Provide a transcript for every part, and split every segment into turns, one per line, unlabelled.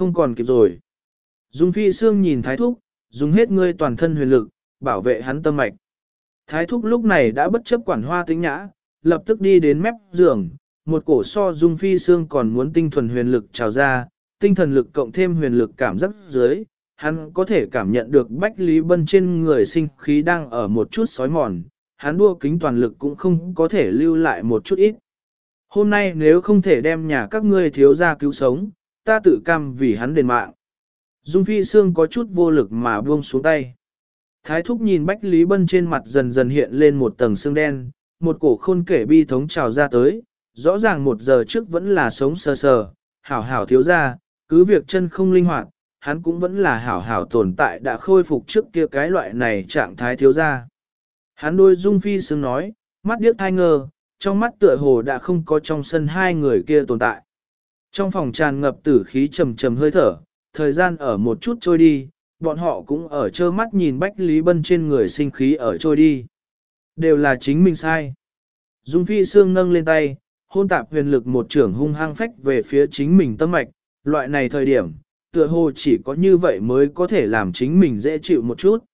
không còn kịp rồi. Dung Phi xương nhìn Thái Thúc, dùng hết ngươi toàn thân huyền lực, bảo vệ hắn tâm mạch. Thái Thúc lúc này đã bất chấp quản hoa tính nhã, lập tức đi đến mép giường, một cổ so Dung Phi xương còn muốn tinh thuần huyền lực trào ra, tinh thần lực cộng thêm huyền lực cảm giác dưới, hắn có thể cảm nhận được Bách Lý Bân trên người sinh khí đang ở một chút sói mòn, hắn đua kính toàn lực cũng không có thể lưu lại một chút ít. Hôm nay nếu không thể đem nhà các ngươi thiếu ra cứu sống, ta tự cam vì hắn đền mạng. Dung Phi Sương có chút vô lực mà buông xuống tay. Thái thúc nhìn Bách Lý Bân trên mặt dần dần hiện lên một tầng xương đen, một cổ khôn kể bi thống trào ra tới, rõ ràng một giờ trước vẫn là sống sờ sờ, hảo hảo thiếu ra, cứ việc chân không linh hoạt, hắn cũng vẫn là hảo hảo tồn tại đã khôi phục trước kia cái loại này trạng thái thiếu ra. Hắn đôi Dung Phi Sương nói, mắt điếc thai ngơ, trong mắt tựa hồ đã không có trong sân hai người kia tồn tại. Trong phòng tràn ngập tử khí trầm trầm hơi thở, thời gian ở một chút trôi đi, bọn họ cũng ở trơ mắt nhìn Bách Lý Bân trên người sinh khí ở trôi đi. Đều là chính mình sai. Dung Phi Sương nâng lên tay, hôn tạp huyền lực một trưởng hung hăng phách về phía chính mình tâm mạch, loại này thời điểm, tựa hồ chỉ có như vậy mới có thể làm chính mình dễ chịu một chút.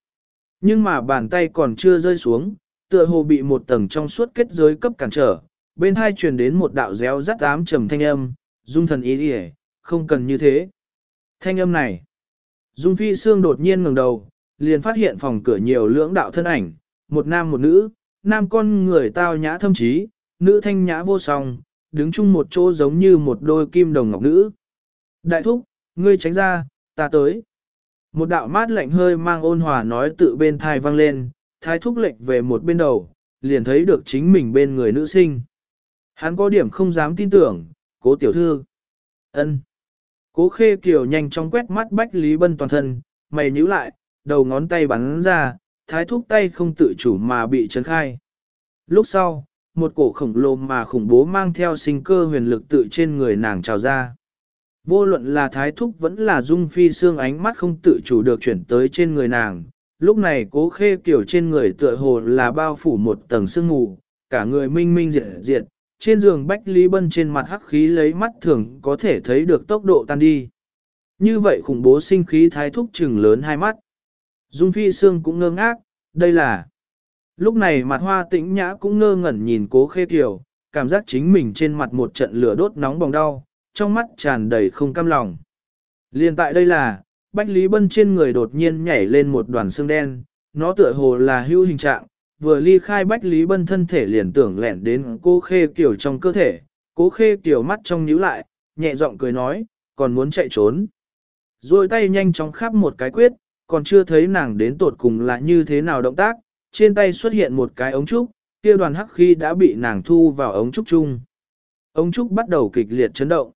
Nhưng mà bàn tay còn chưa rơi xuống, tựa hồ bị một tầng trong suốt kết giới cấp cản trở, bên hai truyền đến một đạo réo rắt ám trầm thanh âm, dung thần ý đi không cần như thế. Thanh âm này, dung phi xương đột nhiên ngẩng đầu, liền phát hiện phòng cửa nhiều lưỡng đạo thân ảnh, một nam một nữ, nam con người tao nhã thâm trí, nữ thanh nhã vô song, đứng chung một chỗ giống như một đôi kim đồng ngọc nữ. Đại thúc, ngươi tránh ra, ta tới. Một đạo mát lạnh hơi mang ôn hòa nói tự bên thai vang lên, thái thúc lệnh về một bên đầu, liền thấy được chính mình bên người nữ sinh. Hắn có điểm không dám tin tưởng, cố tiểu thư. ân. Cố khê kiều nhanh chóng quét mắt Bách Lý Bân toàn thân, mày nhíu lại, đầu ngón tay bắn ra, thái thúc tay không tự chủ mà bị chấn khai. Lúc sau, một cổ khổng lồ mà khủng bố mang theo sinh cơ huyền lực tự trên người nàng trào ra. Vô luận là thái thúc vẫn là dung phi xương ánh mắt không tự chủ được chuyển tới trên người nàng. Lúc này cố khê kiểu trên người tựa hồ là bao phủ một tầng sương mù, cả người minh minh diệt diệt, trên giường Bách Lý Bân trên mặt hắc khí lấy mắt thường có thể thấy được tốc độ tan đi. Như vậy khủng bố sinh khí thái thúc trừng lớn hai mắt. Dung Phi Sương cũng ngơ ngác, đây là... Lúc này mặt hoa tĩnh nhã cũng ngơ ngẩn nhìn cố khê kiều, cảm giác chính mình trên mặt một trận lửa đốt nóng bỏng đau, trong mắt tràn đầy không cam lòng. Liên tại đây là, Bách Lý Bân trên người đột nhiên nhảy lên một đoàn xương đen, nó tựa hồ là hưu hình trạng, vừa ly khai Bách Lý Bân thân thể liền tưởng lẻn đến cô khê kiều trong cơ thể, cố khê kiều mắt trong nhíu lại, nhẹ giọng cười nói, còn muốn chạy trốn. Rồi tay nhanh chóng khắp một cái quyết, còn chưa thấy nàng đến tột cùng là như thế nào động tác, trên tay xuất hiện một cái ống trúc, kia đoàn hắc khi đã bị nàng thu vào ống trúc chung. Ống trúc bắt đầu kịch liệt chấn động.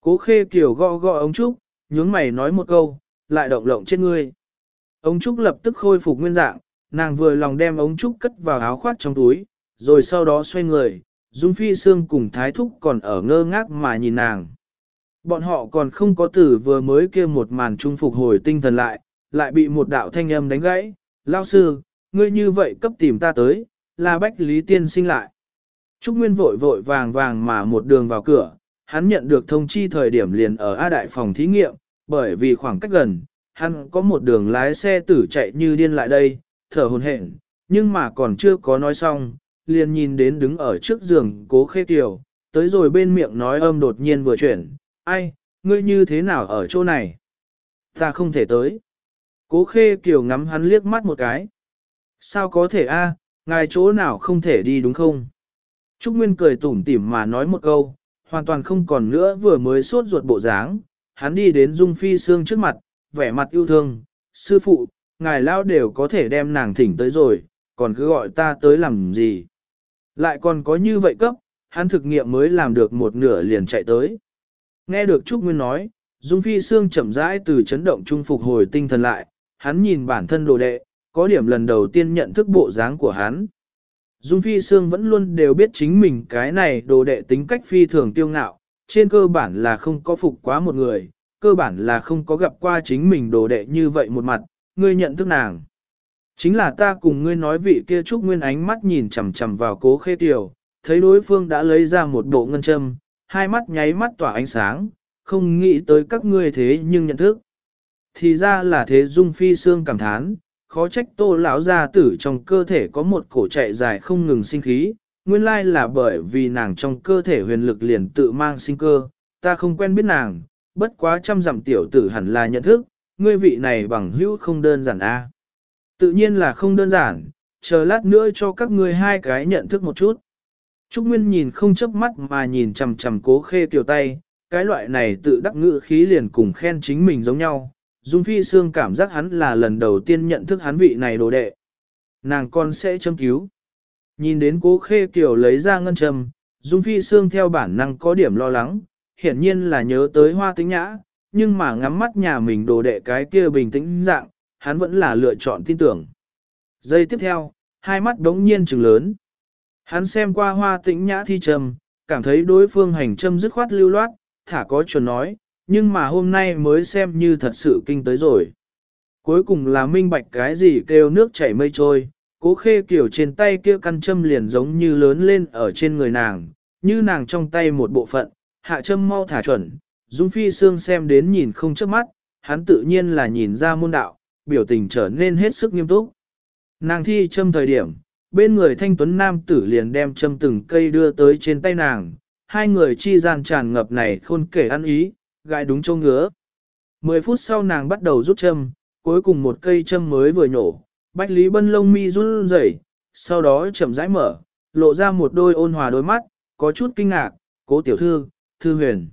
Cố khê kiểu gõ gõ ống trúc, nhướng mày nói một câu, lại động lộng trên ngươi. Ống trúc lập tức khôi phục nguyên dạng, nàng vừa lòng đem ống trúc cất vào áo khoác trong túi, rồi sau đó xoay người, Dung Phi Sương cùng Thái Thúc còn ở ngơ ngác mà nhìn nàng. Bọn họ còn không có tử vừa mới kia một màn trung phục hồi tinh thần lại, lại bị một đạo thanh âm đánh gãy. Lao sư, ngươi như vậy cấp tìm ta tới, là Bách Lý Tiên sinh lại. Trúc Nguyên vội vội vàng vàng mà một đường vào cửa, hắn nhận được thông chi thời điểm liền ở A Đại phòng thí nghiệm, bởi vì khoảng cách gần, hắn có một đường lái xe tử chạy như điên lại đây, thở hồn hển, nhưng mà còn chưa có nói xong, liền nhìn đến đứng ở trước giường cố khê kiều, tới rồi bên miệng nói âm đột nhiên vừa chuyển, ai, ngươi như thế nào ở chỗ này? Ta không thể tới. Cố khê kiều ngắm hắn liếc mắt một cái. Sao có thể a? ngài chỗ nào không thể đi đúng không? Trúc Nguyên cười tủm tỉm mà nói một câu, hoàn toàn không còn nữa vừa mới sốt ruột bộ dáng, hắn đi đến Dung Phi Sương trước mặt, vẻ mặt yêu thương, sư phụ, ngài lao đều có thể đem nàng thỉnh tới rồi, còn cứ gọi ta tới làm gì. Lại còn có như vậy cấp, hắn thực nghiệm mới làm được một nửa liền chạy tới. Nghe được Trúc Nguyên nói, Dung Phi Sương chậm rãi từ chấn động trung phục hồi tinh thần lại, hắn nhìn bản thân đồ đệ, có điểm lần đầu tiên nhận thức bộ dáng của hắn. Dung Phi Sương vẫn luôn đều biết chính mình cái này đồ đệ tính cách phi thường tiêu ngạo, trên cơ bản là không có phục quá một người, cơ bản là không có gặp qua chính mình đồ đệ như vậy một mặt, ngươi nhận thức nàng. Chính là ta cùng ngươi nói vị kia trúc nguyên ánh mắt nhìn chằm chằm vào cố khê tiểu, thấy đối phương đã lấy ra một bộ ngân châm, hai mắt nháy mắt tỏa ánh sáng, không nghĩ tới các ngươi thế nhưng nhận thức. Thì ra là thế Dung Phi xương cảm thán, khó trách tô lão gia tử trong cơ thể có một cổ chạy dài không ngừng sinh khí, nguyên lai là bởi vì nàng trong cơ thể huyền lực liền tự mang sinh cơ, ta không quen biết nàng, bất quá trăm dặm tiểu tử hẳn là nhận thức, ngươi vị này bằng hữu không đơn giản a. Tự nhiên là không đơn giản, chờ lát nữa cho các ngươi hai cái nhận thức một chút. Trúc Nguyên nhìn không chớp mắt mà nhìn chằm chằm cố khê tiểu tay, cái loại này tự đắc ngữ khí liền cùng khen chính mình giống nhau. Dung Phi Sương cảm giác hắn là lần đầu tiên nhận thức hắn vị này đồ đệ. Nàng con sẽ châm cứu. Nhìn đến cố khê kiểu lấy ra ngân châm, Dung Phi Sương theo bản năng có điểm lo lắng, hiển nhiên là nhớ tới hoa tính nhã, nhưng mà ngắm mắt nhà mình đồ đệ cái kia bình tĩnh dạng, hắn vẫn là lựa chọn tin tưởng. Giây tiếp theo, hai mắt đống nhiên trừng lớn. Hắn xem qua hoa tĩnh nhã thi trầm, cảm thấy đối phương hành châm dứt khoát lưu loát, thả có chuẩn nói, nhưng mà hôm nay mới xem như thật sự kinh tới rồi. Cuối cùng là minh bạch cái gì kêu nước chảy mây trôi, cố khê kiểu trên tay kia căn châm liền giống như lớn lên ở trên người nàng, như nàng trong tay một bộ phận, hạ châm mau thả chuẩn, Dung Phi Sương xem đến nhìn không chớp mắt, hắn tự nhiên là nhìn ra môn đạo, biểu tình trở nên hết sức nghiêm túc. Nàng thi châm thời điểm, bên người thanh tuấn nam tử liền đem châm từng cây đưa tới trên tay nàng, hai người chi gian tràn ngập này khôn kể ăn ý, gãi đúng châu ngứa. Mười phút sau nàng bắt đầu rút châm, cuối cùng một cây châm mới vừa nhổ, bách lý bân lông mi run rẩy, sau đó chậm rãi mở, lộ ra một đôi ôn hòa đôi mắt, có chút kinh ngạc, cố tiểu thư, thư huyền.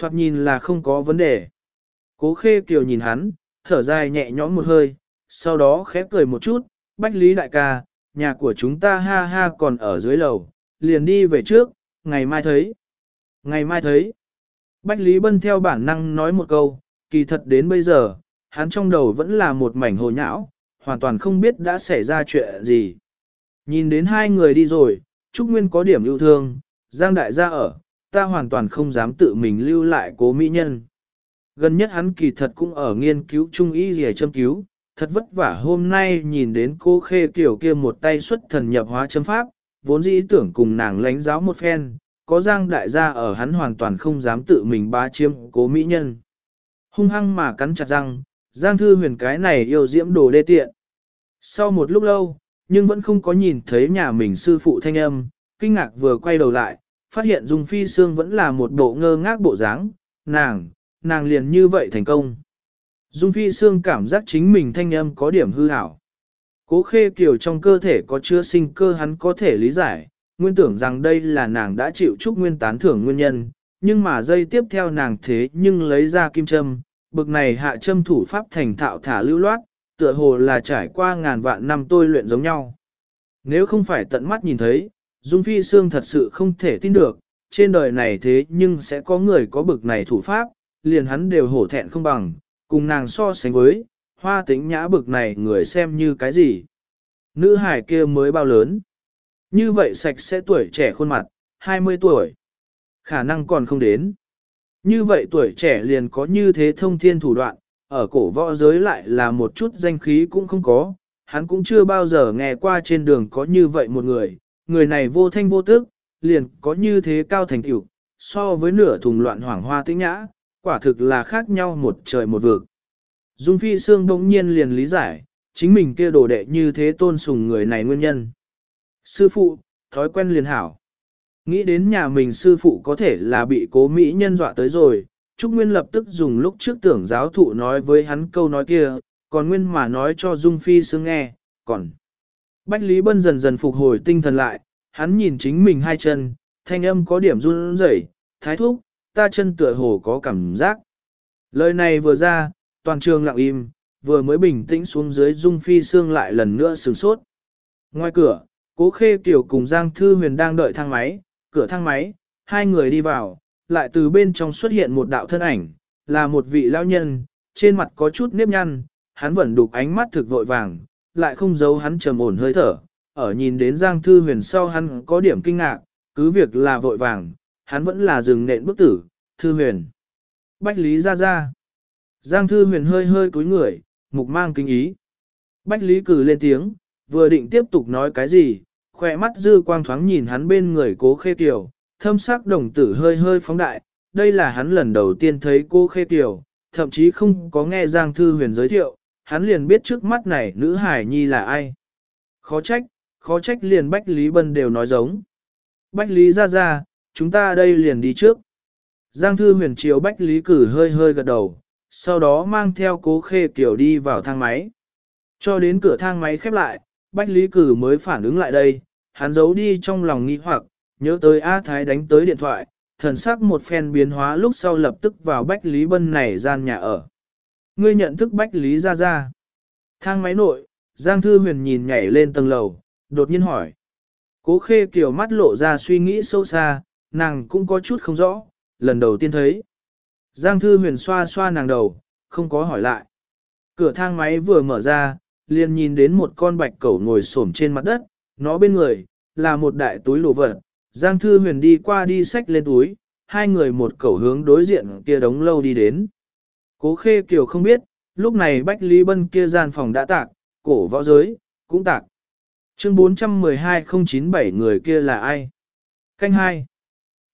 Thoạt nhìn là không có vấn đề. Cố khê kiều nhìn hắn, thở dài nhẹ nhõm một hơi, sau đó khép cười một chút, bách lý đại ca, nhà của chúng ta ha ha còn ở dưới lầu, liền đi về trước, ngày mai thấy. Ngày mai thấy. Bách Lý Bân theo bản năng nói một câu, kỳ thật đến bây giờ, hắn trong đầu vẫn là một mảnh hồ nhão, hoàn toàn không biết đã xảy ra chuyện gì. Nhìn đến hai người đi rồi, Trúc Nguyên có điểm yêu thương, Giang Đại gia ở, ta hoàn toàn không dám tự mình lưu lại cố mỹ nhân. Gần nhất hắn kỳ thật cũng ở nghiên cứu trung y rìa châm cứu, thật vất vả hôm nay nhìn đến cô khê kiểu kia một tay xuất thần nhập hóa châm pháp, vốn dĩ tưởng cùng nàng lánh giáo một phen, có giang đại gia ở hắn hoàn toàn không dám tự mình bá chiếm cố mỹ nhân. Hung hăng mà cắn chặt răng, giang thư huyền cái này yêu diễm đồ đê tiện. Sau một lúc lâu, nhưng vẫn không có nhìn thấy nhà mình sư phụ thanh âm, kinh ngạc vừa quay đầu lại, phát hiện Dung Phi Sương vẫn là một bộ ngơ ngác bộ dáng, nàng, nàng liền như vậy thành công. Dung Phi Sương cảm giác chính mình thanh âm có điểm hư hảo. Cố khê kiều trong cơ thể có chứa sinh cơ hắn có thể lý giải, nguyên tưởng rằng đây là nàng đã chịu chúc nguyên tán thưởng nguyên nhân, nhưng mà dây tiếp theo nàng thế nhưng lấy ra kim châm, bực này hạ châm thủ pháp thành thạo thả lưu loát, tựa hồ là trải qua ngàn vạn năm tôi luyện giống nhau. Nếu không phải tận mắt nhìn thấy, Dung Phi Sương thật sự không thể tin được, trên đời này thế nhưng sẽ có người có bực này thủ pháp, liền hắn đều hổ thẹn không bằng, cùng nàng so sánh với, hoa tính nhã bực này người xem như cái gì. Nữ hải kia mới bao lớn. Như vậy sạch sẽ tuổi trẻ khuôn mặt, 20 tuổi. Khả năng còn không đến. Như vậy tuổi trẻ liền có như thế thông thiên thủ đoạn, ở cổ võ giới lại là một chút danh khí cũng không có, hắn cũng chưa bao giờ nghe qua trên đường có như vậy một người, người này vô thanh vô tức, liền có như thế cao thành tựu, so với nửa thùng loạn hoảng hoa tĩnh nhã, quả thực là khác nhau một trời một vực. Dung Phi Sương bỗng nhiên liền lý giải, chính mình kia đồ đệ như thế tôn sùng người này nguyên nhân. Sư phụ, thói quen liền hảo. Nghĩ đến nhà mình sư phụ có thể là bị cố Mỹ nhân dọa tới rồi, Trúc Nguyên lập tức dùng lúc trước tưởng giáo thụ nói với hắn câu nói kia, còn Nguyên mà nói cho Dung Phi Sương nghe, còn. Bách Lý Bân dần dần phục hồi tinh thần lại, hắn nhìn chính mình hai chân, thanh âm có điểm run rẩy, thái thúc, ta chân tựa hồ có cảm giác. Lời này vừa ra, toàn trường lặng im, vừa mới bình tĩnh xuống dưới Dung Phi xương lại lần nữa sửng sốt. Ngoài cửa, Cố Khê Kiều cùng Giang Thư Huyền đang đợi thang máy, cửa thang máy, hai người đi vào, lại từ bên trong xuất hiện một đạo thân ảnh, là một vị lão nhân, trên mặt có chút nếp nhăn, hắn vẫn đục ánh mắt thực vội vàng, lại không giấu hắn trầm ổn hơi thở. Ở nhìn đến Giang Thư Huyền sau hắn có điểm kinh ngạc, cứ việc là vội vàng, hắn vẫn là dừng nện bức tử, Thư Huyền. Bách Lý ra ra. Giang Thư Huyền hơi hơi cúi người, mục mang kinh ý. Bách Lý cử lên tiếng, vừa định tiếp tục nói cái gì, khỏe mắt dư quang thoáng nhìn hắn bên người cố khê tiểu, thâm sắc đồng tử hơi hơi phóng đại, đây là hắn lần đầu tiên thấy cô Khê tiểu, thậm chí không có nghe Giang Thư Huyền giới thiệu, hắn liền biết trước mắt này nữ hải nhi là ai. Khó trách, khó trách liền Bách Lý Bân đều nói giống. Bách Lý ra ra, chúng ta đây liền đi trước. Giang Thư Huyền triều Bách Lý cử hơi hơi gật đầu, sau đó mang theo cố Khê kiểu đi vào thang máy. Cho đến cửa thang máy khép lại, Bách Lý cử mới phản ứng lại đây, hắn giấu đi trong lòng nghi hoặc, nhớ tới A Thái đánh tới điện thoại, thần sắc một phen biến hóa lúc sau lập tức vào Bách Lý Bân này gian nhà ở. Ngươi nhận thức Bách Lý ra ra. Thang máy nội, Giang Thư Huyền nhìn nhảy lên tầng lầu, đột nhiên hỏi. Cố khê kiểu mắt lộ ra suy nghĩ sâu xa, nàng cũng có chút không rõ, lần đầu tiên thấy. Giang Thư Huyền xoa xoa nàng đầu, không có hỏi lại. Cửa thang máy vừa mở ra, liền nhìn đến một con bạch cẩu ngồi xổm trên mặt đất, nó bên người, là một đại túi lồ vật, Giang Thư Huyền đi qua đi xách lên túi, hai người một cẩu hướng đối diện kia đống lâu đi đến. Cố Khê Kiều không biết, lúc này Bách Lý Bân kia gian phòng đã tạc, cổ võ giới, cũng tạc. Chương 412097 người kia là ai? Canh 2.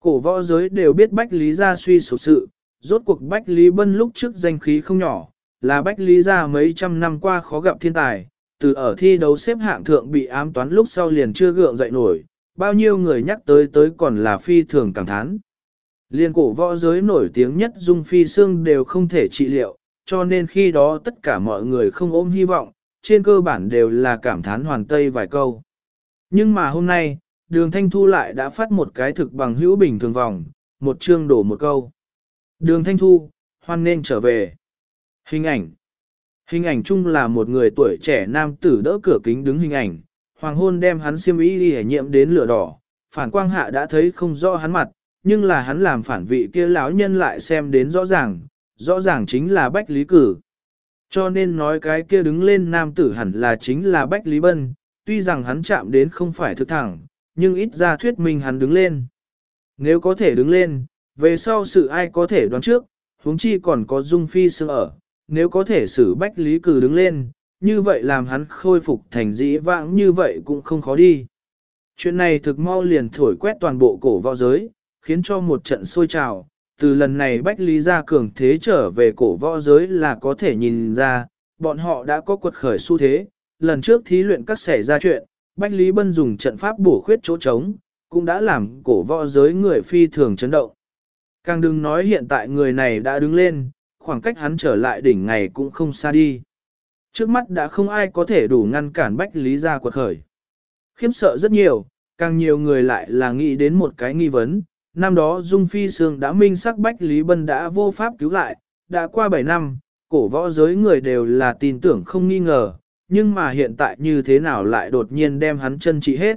Cổ võ giới đều biết Bách Lý gia suy sụp sự, rốt cuộc Bách Lý Bân lúc trước danh khí không nhỏ, là Bách Lý gia mấy trăm năm qua khó gặp thiên tài, từ ở thi đấu xếp hạng thượng bị ám toán lúc sau liền chưa gượng dậy nổi, bao nhiêu người nhắc tới tới còn là phi thường cảm thán. Liên cổ võ giới nổi tiếng nhất dung phi xương đều không thể trị liệu, cho nên khi đó tất cả mọi người không ôm hy vọng, trên cơ bản đều là cảm thán hoàn tây vài câu. Nhưng mà hôm nay, đường thanh thu lại đã phát một cái thực bằng hữu bình thường vòng, một chương đổ một câu. Đường thanh thu, hoan nên trở về. Hình ảnh. Hình ảnh chung là một người tuổi trẻ nam tử đỡ cửa kính đứng hình ảnh, hoàng hôn đem hắn xiêm y đi nhiễm đến lửa đỏ, phản quang hạ đã thấy không rõ hắn mặt, nhưng là hắn làm phản vị kia lão nhân lại xem đến rõ ràng, rõ ràng chính là Bách Lý Cử. Cho nên nói cái kia đứng lên nam tử hẳn là chính là Bách Lý Bân, tuy rằng hắn chạm đến không phải thực thẳng, nhưng ít ra thuyết minh hắn đứng lên. Nếu có thể đứng lên, về sau sự ai có thể đoán trước, huống chi còn có Dung Phi Sương ở, nếu có thể xử Bách Lý Cử đứng lên, như vậy làm hắn khôi phục thành dĩ vãng như vậy cũng không khó đi. Chuyện này thực mau liền thổi quét toàn bộ cổ võ giới, khiến cho một trận sôi trào. Từ lần này Bách Lý Gia cường thế trở về cổ võ giới là có thể nhìn ra, bọn họ đã có quật khởi xu thế. Lần trước thí luyện các xảy ra chuyện, Bách Lý Bân dùng trận pháp bổ khuyết chỗ trống, cũng đã làm cổ võ giới người phi thường chấn động. Càng đừng nói hiện tại người này đã đứng lên, khoảng cách hắn trở lại đỉnh ngày cũng không xa đi. Trước mắt đã không ai có thể đủ ngăn cản Bách Lý Gia quật khởi. Khiếm sợ rất nhiều, càng nhiều người lại là nghĩ đến một cái nghi vấn. Năm đó Dung Phi Sương đã minh sắc Bách Lý Bân đã vô pháp cứu lại, đã qua 7 năm, cổ võ giới người đều là tin tưởng không nghi ngờ, nhưng mà hiện tại như thế nào lại đột nhiên đem hắn chân trị hết.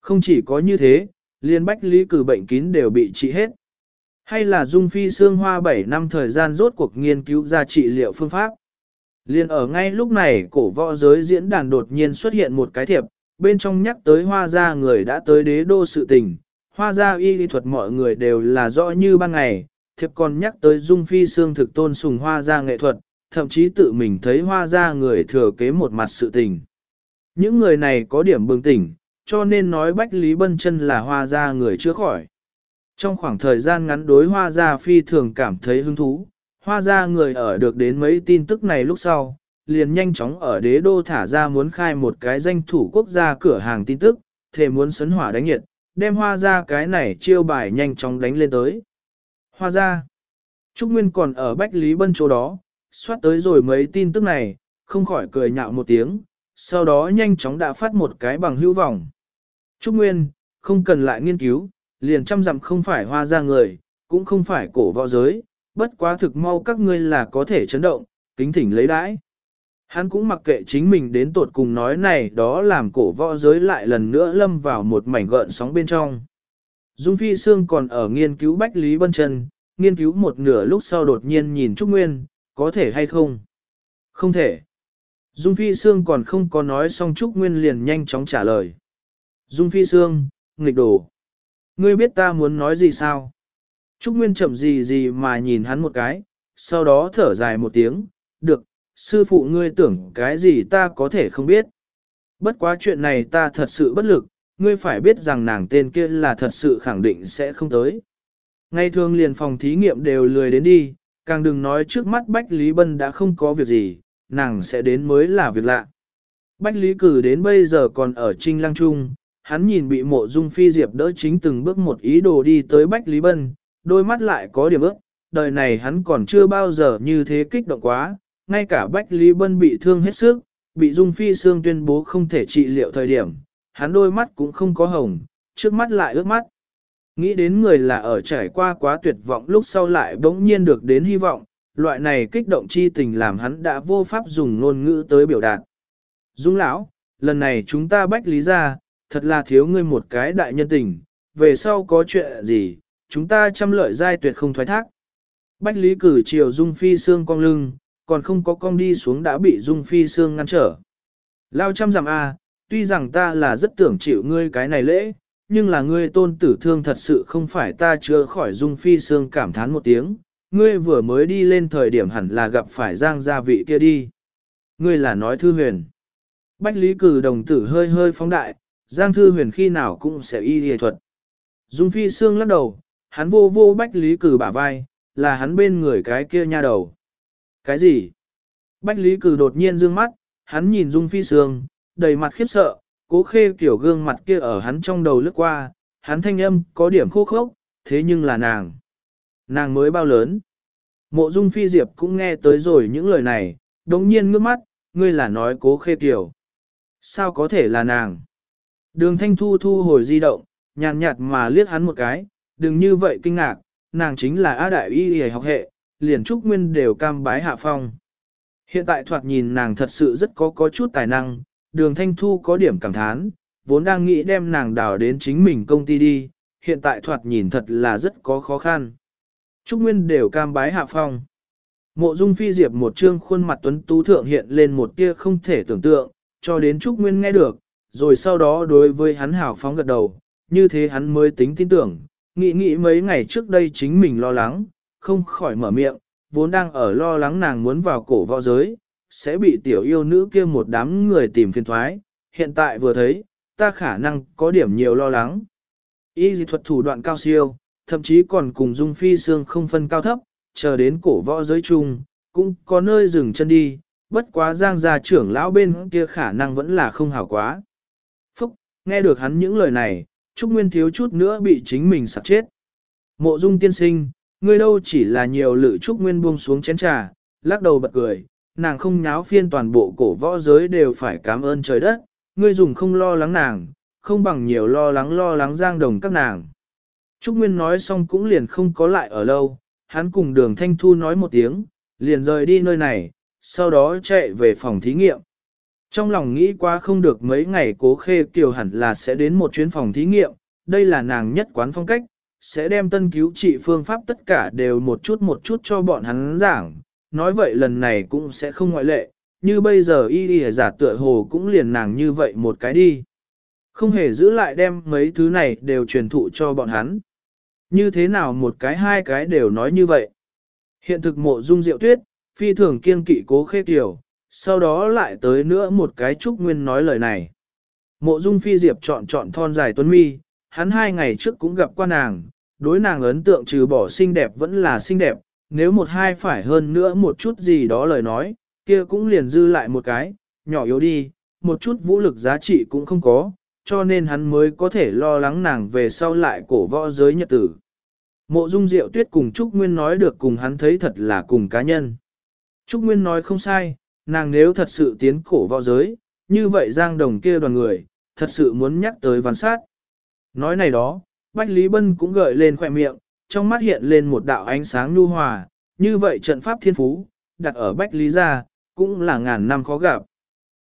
Không chỉ có như thế, liên Bách Lý cử bệnh kín đều bị trị hết. Hay là Dung Phi Sương hoa 7 năm thời gian rốt cuộc nghiên cứu ra trị liệu phương pháp. Liên ở ngay lúc này cổ võ giới diễn đàn đột nhiên xuất hiện một cái thiệp, bên trong nhắc tới hoa gia người đã tới đế đô sự tình, hoa gia y lý thuật mọi người đều là rõ như ban ngày, thiệp còn nhắc tới dung phi xương thực tôn sùng hoa gia nghệ thuật, thậm chí tự mình thấy hoa gia người thừa kế một mặt sự tình. Những người này có điểm bừng tỉnh, cho nên nói Bách Lý Bân chân là hoa gia người chưa khỏi. Trong khoảng thời gian ngắn đối hoa gia phi thường cảm thấy hứng thú, hoa gia người ở được đến mấy tin tức này lúc sau, liền nhanh chóng ở đế đô thả ra muốn khai một cái danh thủ quốc gia cửa hàng tin tức, thề muốn sấn hỏa đánh nhiệt, đem hoa ra cái này chiêu bài nhanh chóng đánh lên tới. Hoa ra, Trúc Nguyên còn ở Bách Lý Bân chỗ đó, soát tới rồi mấy tin tức này, không khỏi cười nhạo một tiếng, sau đó nhanh chóng đã phát một cái bằng hữu vọng. Trúc Nguyên, không cần lại nghiên cứu, liền chăm dặm không phải hoa ra người, cũng không phải cổ võ giới, bất quá thực mau các ngươi là có thể chấn động, kính thỉnh lấy đãi. Hắn cũng mặc kệ chính mình đến tột cùng nói này đó làm cổ võ giới lại lần nữa lâm vào một mảnh gợn sóng bên trong. Dung Phi Sương còn ở nghiên cứu Bách Lý Bân Trần, nghiên cứu một nửa lúc sau đột nhiên nhìn Trúc Nguyên, có thể hay không? Không thể. Dung Phi Sương còn không có nói xong Trúc Nguyên liền nhanh chóng trả lời. Dung Phi Sương, nghịch đổ. Ngươi biết ta muốn nói gì sao? Trúc Nguyên chậm gì gì mà nhìn hắn một cái, sau đó thở dài một tiếng, được, sư phụ ngươi tưởng cái gì ta có thể không biết. Bất quá chuyện này ta thật sự bất lực, ngươi phải biết rằng nàng tên kia là thật sự khẳng định sẽ không tới. Ngày thường liền phòng thí nghiệm đều lười đến đi, càng đừng nói trước mắt Bách Lý Bân đã không có việc gì, nàng sẽ đến mới là việc lạ. Bách Lý cử đến bây giờ còn ở Trinh Lăng Trung, hắn nhìn bị mộ dung phi diệp đỡ chính từng bước một ý đồ đi tới Bách Lý Bân, đôi mắt lại có điểm ước, đời này hắn còn chưa bao giờ như thế kích động quá, ngay cả Bách Lý Bân bị thương hết sức, bị dung phi Sương tuyên bố không thể trị liệu thời điểm, hắn đôi mắt cũng không có hồng, trước mắt lại ướt mắt. Nghĩ đến người là ở trải qua quá tuyệt vọng lúc sau lại bỗng nhiên được đến hy vọng, loại này kích động chi tình làm hắn đã vô pháp dùng ngôn ngữ tới biểu đạt. Dung lão, lần này chúng ta bách lý ra, thật là thiếu ngươi một cái đại nhân tình, về sau có chuyện gì, chúng ta chăm lợi giai tuyệt không thoái thác. Bách lý cử chiều dung phi xương cong lưng, còn không có cong đi xuống đã bị dung phi xương ngăn trở. Lao chăm dặm a, à, tuy rằng ta là rất tưởng chịu ngươi cái này lễ, nhưng là ngươi tôn tử thương thật sự không phải ta chưa khỏi dung phi xương cảm thán một tiếng, ngươi vừa mới đi lên thời điểm hẳn là gặp phải giang gia vị kia đi. Ngươi là nói thư huyền. Bách lý cử đồng tử hơi hơi phóng đại, giang thư huyền khi nào cũng sẽ y y thuật. Dung phi Sương lắc đầu, hắn vô vô bách lý cử bả vai, là hắn bên người cái kia nha đầu. Cái gì? Bách lý cử đột nhiên dương mắt, hắn nhìn dung phi sương, đầy mặt khiếp sợ, cố khê kiểu gương mặt kia ở hắn trong đầu lướt qua, hắn thanh âm có điểm khô khốc, thế nhưng là nàng. Nàng mới bao lớn. Mộ dung phi diệp cũng nghe tới rồi những lời này, đồng nhiên ngước mắt, ngươi là nói cố khê kiểu. Sao có thể là nàng? Đường thanh thu thu hồi di động, nhàn nhạt mà liếc hắn một cái, đừng như vậy kinh ngạc, nàng chính là A Đại Y Y học hệ, liền trúc nguyên đều cam bái hạ phong. Hiện tại thoạt nhìn nàng thật sự rất có có chút tài năng, đường thanh thu có điểm cảm thán, vốn đang nghĩ đem nàng đào đến chính mình công ty đi, hiện tại thoạt nhìn thật là rất có khó khăn. Trúc Nguyên đều cam bái hạ phong. Mộ dung phi diệp một trương khuôn mặt tuấn tú thượng hiện lên một tia không thể tưởng tượng, cho đến Trúc Nguyên nghe được, rồi sau đó đối với hắn hảo phóng gật đầu, như thế hắn mới tính tin tưởng, nghĩ nghĩ mấy ngày trước đây chính mình lo lắng, không khỏi mở miệng, vốn đang ở lo lắng nàng muốn vào cổ võ giới, sẽ bị tiểu yêu nữ kia một đám người tìm phiền thoái, hiện tại vừa thấy, ta khả năng có điểm nhiều lo lắng. Y dị thuật thủ đoạn cao siêu, thậm chí còn cùng dung phi xương không phân cao thấp, chờ đến cổ võ giới chung, cũng có nơi dừng chân đi, bất quá giang gia trưởng lão bên kia khả năng vẫn là không hảo quá. Phúc, nghe được hắn những lời này, Trúc Nguyên thiếu chút nữa bị chính mình sạc chết. Mộ dung tiên sinh, ngươi đâu chỉ là nhiều lự Trúc Nguyên buông xuống chén trà, lắc đầu bật cười, nàng không nháo phiên toàn bộ cổ võ giới đều phải cảm ơn trời đất, ngươi dùng không lo lắng nàng, không bằng nhiều lo lắng lo lắng giang đồng các nàng. Trúc Nguyên nói xong cũng liền không có lại ở lâu, hắn cùng đường Thanh Thu nói một tiếng, liền rời đi nơi này, sau đó chạy về phòng thí nghiệm. Trong lòng nghĩ qua không được mấy ngày cố khê kiều hẳn là sẽ đến một chuyến phòng thí nghiệm, đây là nàng nhất quán phong cách, sẽ đem tân cứu trị phương pháp tất cả đều một chút một chút cho bọn hắn giảng, nói vậy lần này cũng sẽ không ngoại lệ, như bây giờ y y giả tựa hồ cũng liền nàng như vậy một cái đi. Không hề giữ lại đem mấy thứ này đều truyền thụ cho bọn hắn. Như thế nào một cái hai cái đều nói như vậy. Hiện thực mộ dung diệu tuyết, phi thường kiên kỵ cố khê tiểu, sau đó lại tới nữa một cái trúc nguyên nói lời này. Mộ dung phi diệp chọn chọn thon dài tuấn mi, hắn hai ngày trước cũng gặp qua nàng, đối nàng ấn tượng trừ bỏ xinh đẹp vẫn là xinh đẹp, nếu một hai phải hơn nữa một chút gì đó lời nói, kia cũng liền dư lại một cái, nhỏ yếu đi, một chút vũ lực giá trị cũng không có, cho nên hắn mới có thể lo lắng nàng về sau lại cổ võ giới nhật tử. Mộ dung diệu tuyết cùng Trúc Nguyên nói được cùng hắn thấy thật là cùng cá nhân. Trúc Nguyên nói không sai, nàng nếu thật sự tiến cổ võ giới, như vậy giang đồng kia đoàn người, thật sự muốn nhắc tới văn sát. Nói này đó, Bách Lý Bân cũng gợi lên khỏe miệng, trong mắt hiện lên một đạo ánh sáng nhu hòa, như vậy trận pháp thiên phú, đặt ở Bách Lý gia, cũng là ngàn năm khó gặp.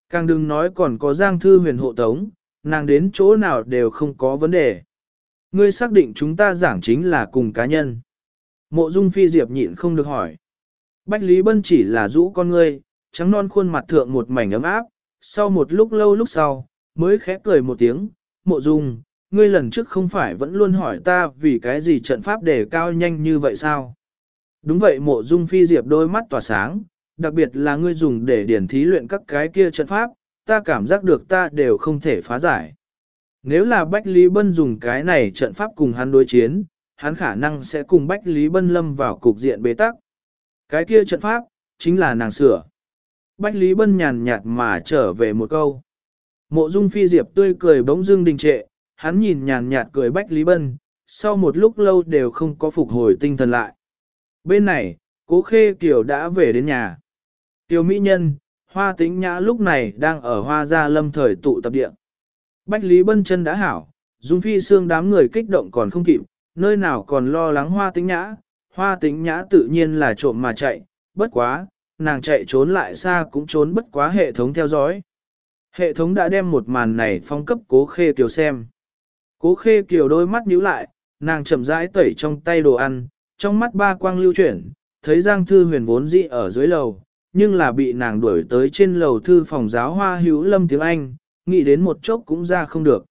Càng đừng nói còn có Giang Thư huyền hộ tống, nàng đến chỗ nào đều không có vấn đề. Ngươi xác định chúng ta giảng chính là cùng cá nhân. Mộ Dung Phi Diệp nhịn không được hỏi. Bách Lý Bân chỉ là rũ con ngươi, trắng non khuôn mặt thượng một mảnh ấm áp, sau một lúc lâu lúc sau, mới khẽ cười một tiếng, Mộ Dung, ngươi lần trước không phải vẫn luôn hỏi ta vì cái gì trận pháp đề cao nhanh như vậy sao? Đúng vậy Mộ Dung Phi Diệp đôi mắt tỏa sáng, đặc biệt là ngươi dùng để điển thí luyện các cái kia trận pháp, ta cảm giác được ta đều không thể phá giải. Nếu là Bách Lý Bân dùng cái này trận pháp cùng hắn đối chiến, hắn khả năng sẽ cùng Bách Lý Bân lâm vào cục diện bế tắc. Cái kia trận pháp, chính là nàng sửa. Bách Lý Bân nhàn nhạt mà trở về một câu. Mộ dung phi diệp tươi cười bỗng dưng đình trệ, hắn nhìn nhàn nhạt cười Bách Lý Bân, sau một lúc lâu đều không có phục hồi tinh thần lại. Bên này, cố khê kiều đã về đến nhà. Kiều Mỹ Nhân, Hoa Tĩnh Nhã lúc này đang ở Hoa Gia Lâm thời tụ tập địa. Bách Lý Bân chân đã hảo, Dung Phi xương đám người kích động còn không kịp, nơi nào còn lo lắng Hoa Tĩnh Nhã. Hoa Tĩnh Nhã tự nhiên là trộm mà chạy, bất quá, nàng chạy trốn lại xa cũng trốn bất quá hệ thống theo dõi. Hệ thống đã đem một màn này phong cấp cố khê kiều xem. Cố khê kiều đôi mắt nhíu lại, nàng chậm rãi tẩy trong tay đồ ăn, trong mắt ba quang lưu chuyển, thấy Giang Thư Huyền vốn dị ở dưới lầu, nhưng là bị nàng đuổi tới trên lầu thư phòng giáo hoa hữu lâm tiếng Anh, nghĩ đến một chốc cũng ra không được.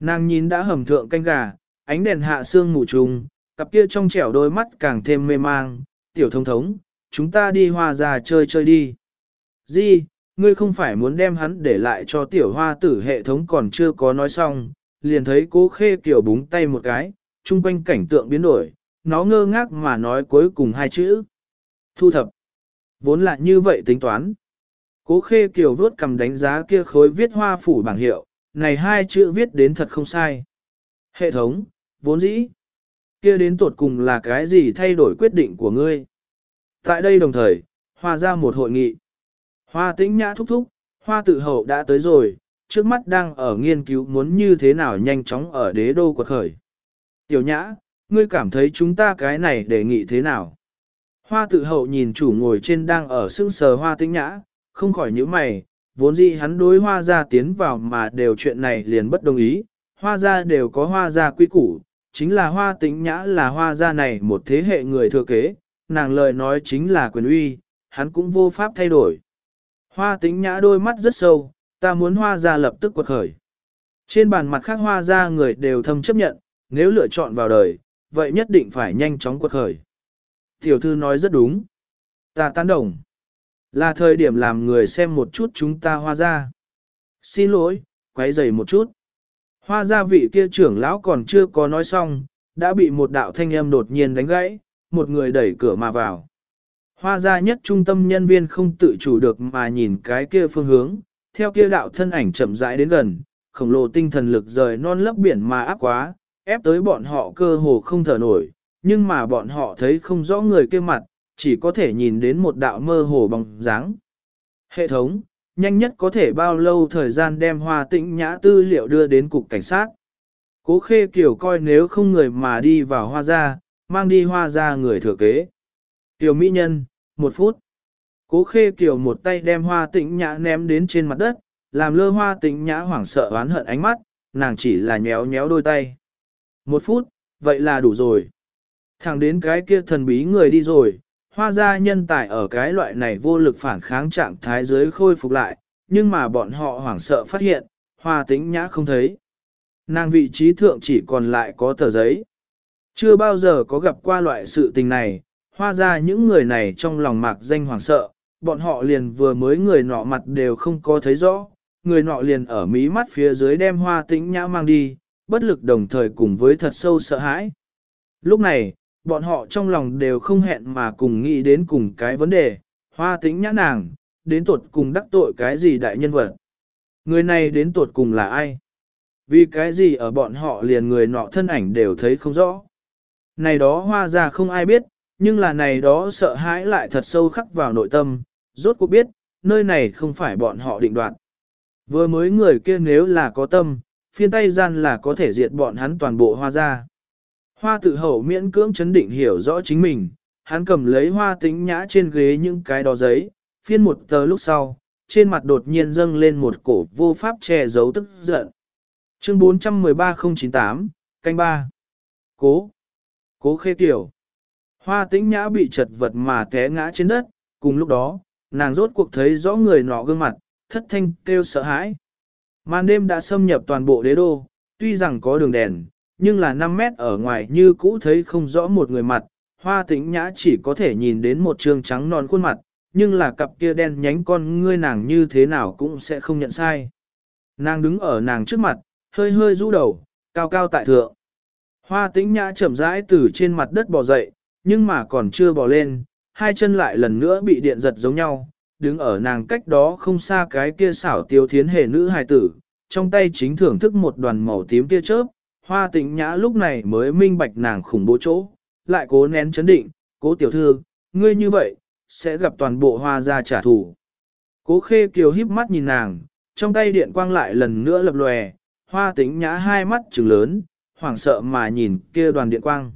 Nàng nhìn đã hầm thượng canh gà, ánh đèn hạ sương mù trùng, cặp kia trong trẻo đôi mắt càng thêm mê mang, tiểu thông thống, chúng ta đi hoa ra chơi chơi đi. Di, ngươi không phải muốn đem hắn để lại cho tiểu hoa tử hệ thống còn chưa có nói xong, liền thấy cố khê kiểu búng tay một cái, trung quanh cảnh tượng biến đổi, nó ngơ ngác mà nói cuối cùng hai chữ. Thu thập. Vốn là như vậy tính toán. Cố khê kiều vớt cầm đánh giá kia khối viết hoa phủ bảng hiệu, này hai chữ viết đến thật không sai. Hệ thống, vốn dĩ. Kia đến tuột cùng là cái gì thay đổi quyết định của ngươi? Tại đây đồng thời, hoa ra một hội nghị. Hoa tĩnh nhã thúc thúc, hoa tự hậu đã tới rồi, trước mắt đang ở nghiên cứu muốn như thế nào nhanh chóng ở đế đô quật khởi. Tiểu nhã, ngươi cảm thấy chúng ta cái này đề nghị thế nào? Hoa tự hậu nhìn chủ ngồi trên đang ở sưng sờ hoa tĩnh nhã, không khỏi nhíu mày, vốn dĩ hắn đối hoa gia tiến vào mà đều chuyện này liền bất đồng ý, hoa gia đều có hoa gia quy củ, chính là hoa tĩnh nhã là hoa gia này một thế hệ người thừa kế, nàng lời nói chính là quyền uy, hắn cũng vô pháp thay đổi. Hoa tĩnh nhã đôi mắt rất sâu, ta muốn hoa gia lập tức quật khởi. Trên bàn mặt khác hoa gia người đều thâm chấp nhận, nếu lựa chọn vào đời, vậy nhất định phải nhanh chóng quật khởi. Tiểu thư nói rất đúng. Ta tán đồng. Là thời điểm làm người xem một chút chúng ta hoa ra. Xin lỗi, quấy rầy một chút. Hoa gia vị kia trưởng lão còn chưa có nói xong, đã bị một đạo thanh âm đột nhiên đánh gãy, một người đẩy cửa mà vào. Hoa gia nhất trung tâm nhân viên không tự chủ được mà nhìn cái kia phương hướng, theo kia đạo thân ảnh chậm rãi đến gần, khổng lồ tinh thần lực rời non lấp biển mà áp quá, ép tới bọn họ cơ hồ không thở nổi, nhưng mà bọn họ thấy không rõ người kia mặt, chỉ có thể nhìn đến một đạo mơ hồ bóng dáng. Hệ thống, nhanh nhất có thể bao lâu thời gian đem hoa tĩnh nhã tư liệu đưa đến cục cảnh sát. Cố khê kiểu coi nếu không người mà đi vào hoa gia, mang đi hoa gia người thừa kế. Tiểu mỹ nhân, một phút. Cố khê kiểu một tay đem hoa tĩnh nhã ném đến trên mặt đất, làm lơ hoa tĩnh nhã hoảng sợ oán hận ánh mắt, nàng chỉ là nhéo nhéo đôi tay. Một phút, vậy là đủ rồi. Thẳng đến cái kia thần bí người đi rồi, hoa gia nhân tài ở cái loại này vô lực phản kháng trạng thái dưới khôi phục lại, nhưng mà bọn họ hoảng sợ phát hiện, hoa tĩnh nhã không thấy. Nàng vị trí thượng chỉ còn lại có tờ giấy. Chưa bao giờ có gặp qua loại sự tình này, hoa ra những người này trong lòng mạc danh hoảng sợ, bọn họ liền vừa mới người nọ mặt đều không có thấy rõ, người nọ liền ở mí mắt phía dưới đem hoa tĩnh nhã mang đi, bất lực đồng thời cùng với thật sâu sợ hãi. Lúc này, bọn họ trong lòng đều không hẹn mà cùng nghĩ đến cùng cái vấn đề, hoa tĩnh nhã nàng, đến tuột cùng đắc tội cái gì đại nhân vật. Người này đến tuột cùng là ai? Vì cái gì ở bọn họ liền người nọ thân ảnh đều thấy không rõ. Này đó hoa ra không ai biết, nhưng là này đó sợ hãi lại thật sâu khắc vào nội tâm, rốt cuộc biết, nơi này không phải bọn họ định đoạt. Vừa mới người kia nếu là có tâm, phiên tay gian là có thể diệt bọn hắn toàn bộ hoa ra. Hoa tự hậu miễn cưỡng chấn định hiểu rõ chính mình, hắn cầm lấy hoa tính nhã trên ghế những cái đó giấy, phiên một tờ lúc sau, trên mặt đột nhiên dâng lên một cổ vô pháp che giấu tức giận. Chương 413098, canh ba Cố. Cố khê tiểu. Hoa tĩnh nhã bị chật vật mà té ngã trên đất, cùng lúc đó, nàng rốt cuộc thấy rõ người nọ gương mặt, thất thanh kêu sợ hãi. Màn đêm đã xâm nhập toàn bộ đế đô, tuy rằng có đường đèn, nhưng là 5 mét ở ngoài như cũ thấy không rõ một người mặt, hoa tĩnh nhã chỉ có thể nhìn đến một trường trắng non khuôn mặt, nhưng là cặp kia đen nhánh con ngươi nàng như thế nào cũng sẽ không nhận sai. Nàng đứng ở nàng trước mặt, hơi hơi rũ đầu, cao cao tại thượng. Hoa tĩnh nhã chậm rãi từ trên mặt đất bò dậy, nhưng mà còn chưa bò lên, hai chân lại lần nữa bị điện giật giống nhau, đứng ở nàng cách đó không xa cái kia xảo tiêu thiến hề nữ hài tử, trong tay chính thưởng thức một đoàn màu tím tia chớp, hoa tịnh nhã lúc này mới minh bạch nàng khủng bố chỗ, lại cố nén chấn định, cố tiểu thư, ngươi như vậy, sẽ gặp toàn bộ hoa gia trả thù. Cố khê kiều híp mắt nhìn nàng, trong tay điện quang lại lần nữa lập lòe, hoa tịnh nhã hai mắt trừng lớn, hoảng sợ mà nhìn kia đoàn điện quang.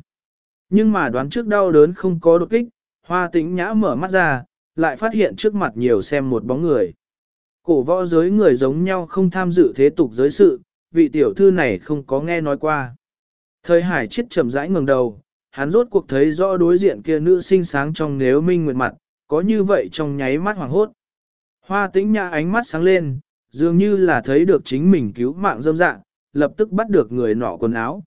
Nhưng mà đoán trước đau đớn không có đột kích, hoa tĩnh nhã mở mắt ra, lại phát hiện trước mặt nhiều xem một bóng người. Cổ võ giới người giống nhau không tham dự thế tục giới sự, vị tiểu thư này không có nghe nói qua. Thời hải chết chậm rãi ngẩng đầu, hắn rốt cuộc thấy rõ đối diện kia nữ sinh sáng trong nếu minh nguyệt mặt, có như vậy trong nháy mắt hoàng hốt. Hoa tĩnh nhã ánh mắt sáng lên, dường như là thấy được chính mình cứu mạng dâm dạng, lập tức bắt được người nọ quần áo.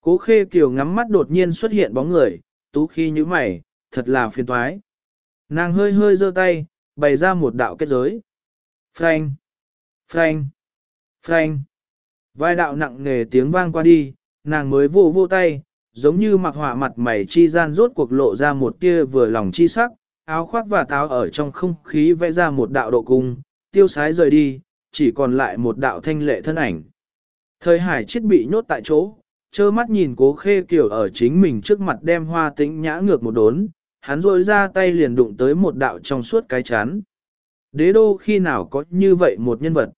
Cố khê kiều ngắm mắt đột nhiên xuất hiện bóng người, tú khi như mày, thật là phiền toái. Nàng hơi hơi giơ tay, bày ra một đạo kết giới. Frank! Frank! Frank! Vai đạo nặng nề tiếng vang qua đi, nàng mới vô vô tay, giống như mặc họa mặt mày chi gian rốt cuộc lộ ra một tia vừa lòng chi sắc, áo khoác và táo ở trong không khí vẽ ra một đạo độ cung, tiêu sái rời đi, chỉ còn lại một đạo thanh lệ thân ảnh. Thời hải chết bị nhốt tại chỗ, trơ mắt nhìn cố khê kiểu ở chính mình trước mặt đem hoa tĩnh nhã ngược một đốn, hắn rôi ra tay liền đụng tới một đạo trong suốt cái chán. Đế đô khi nào có như vậy một nhân vật.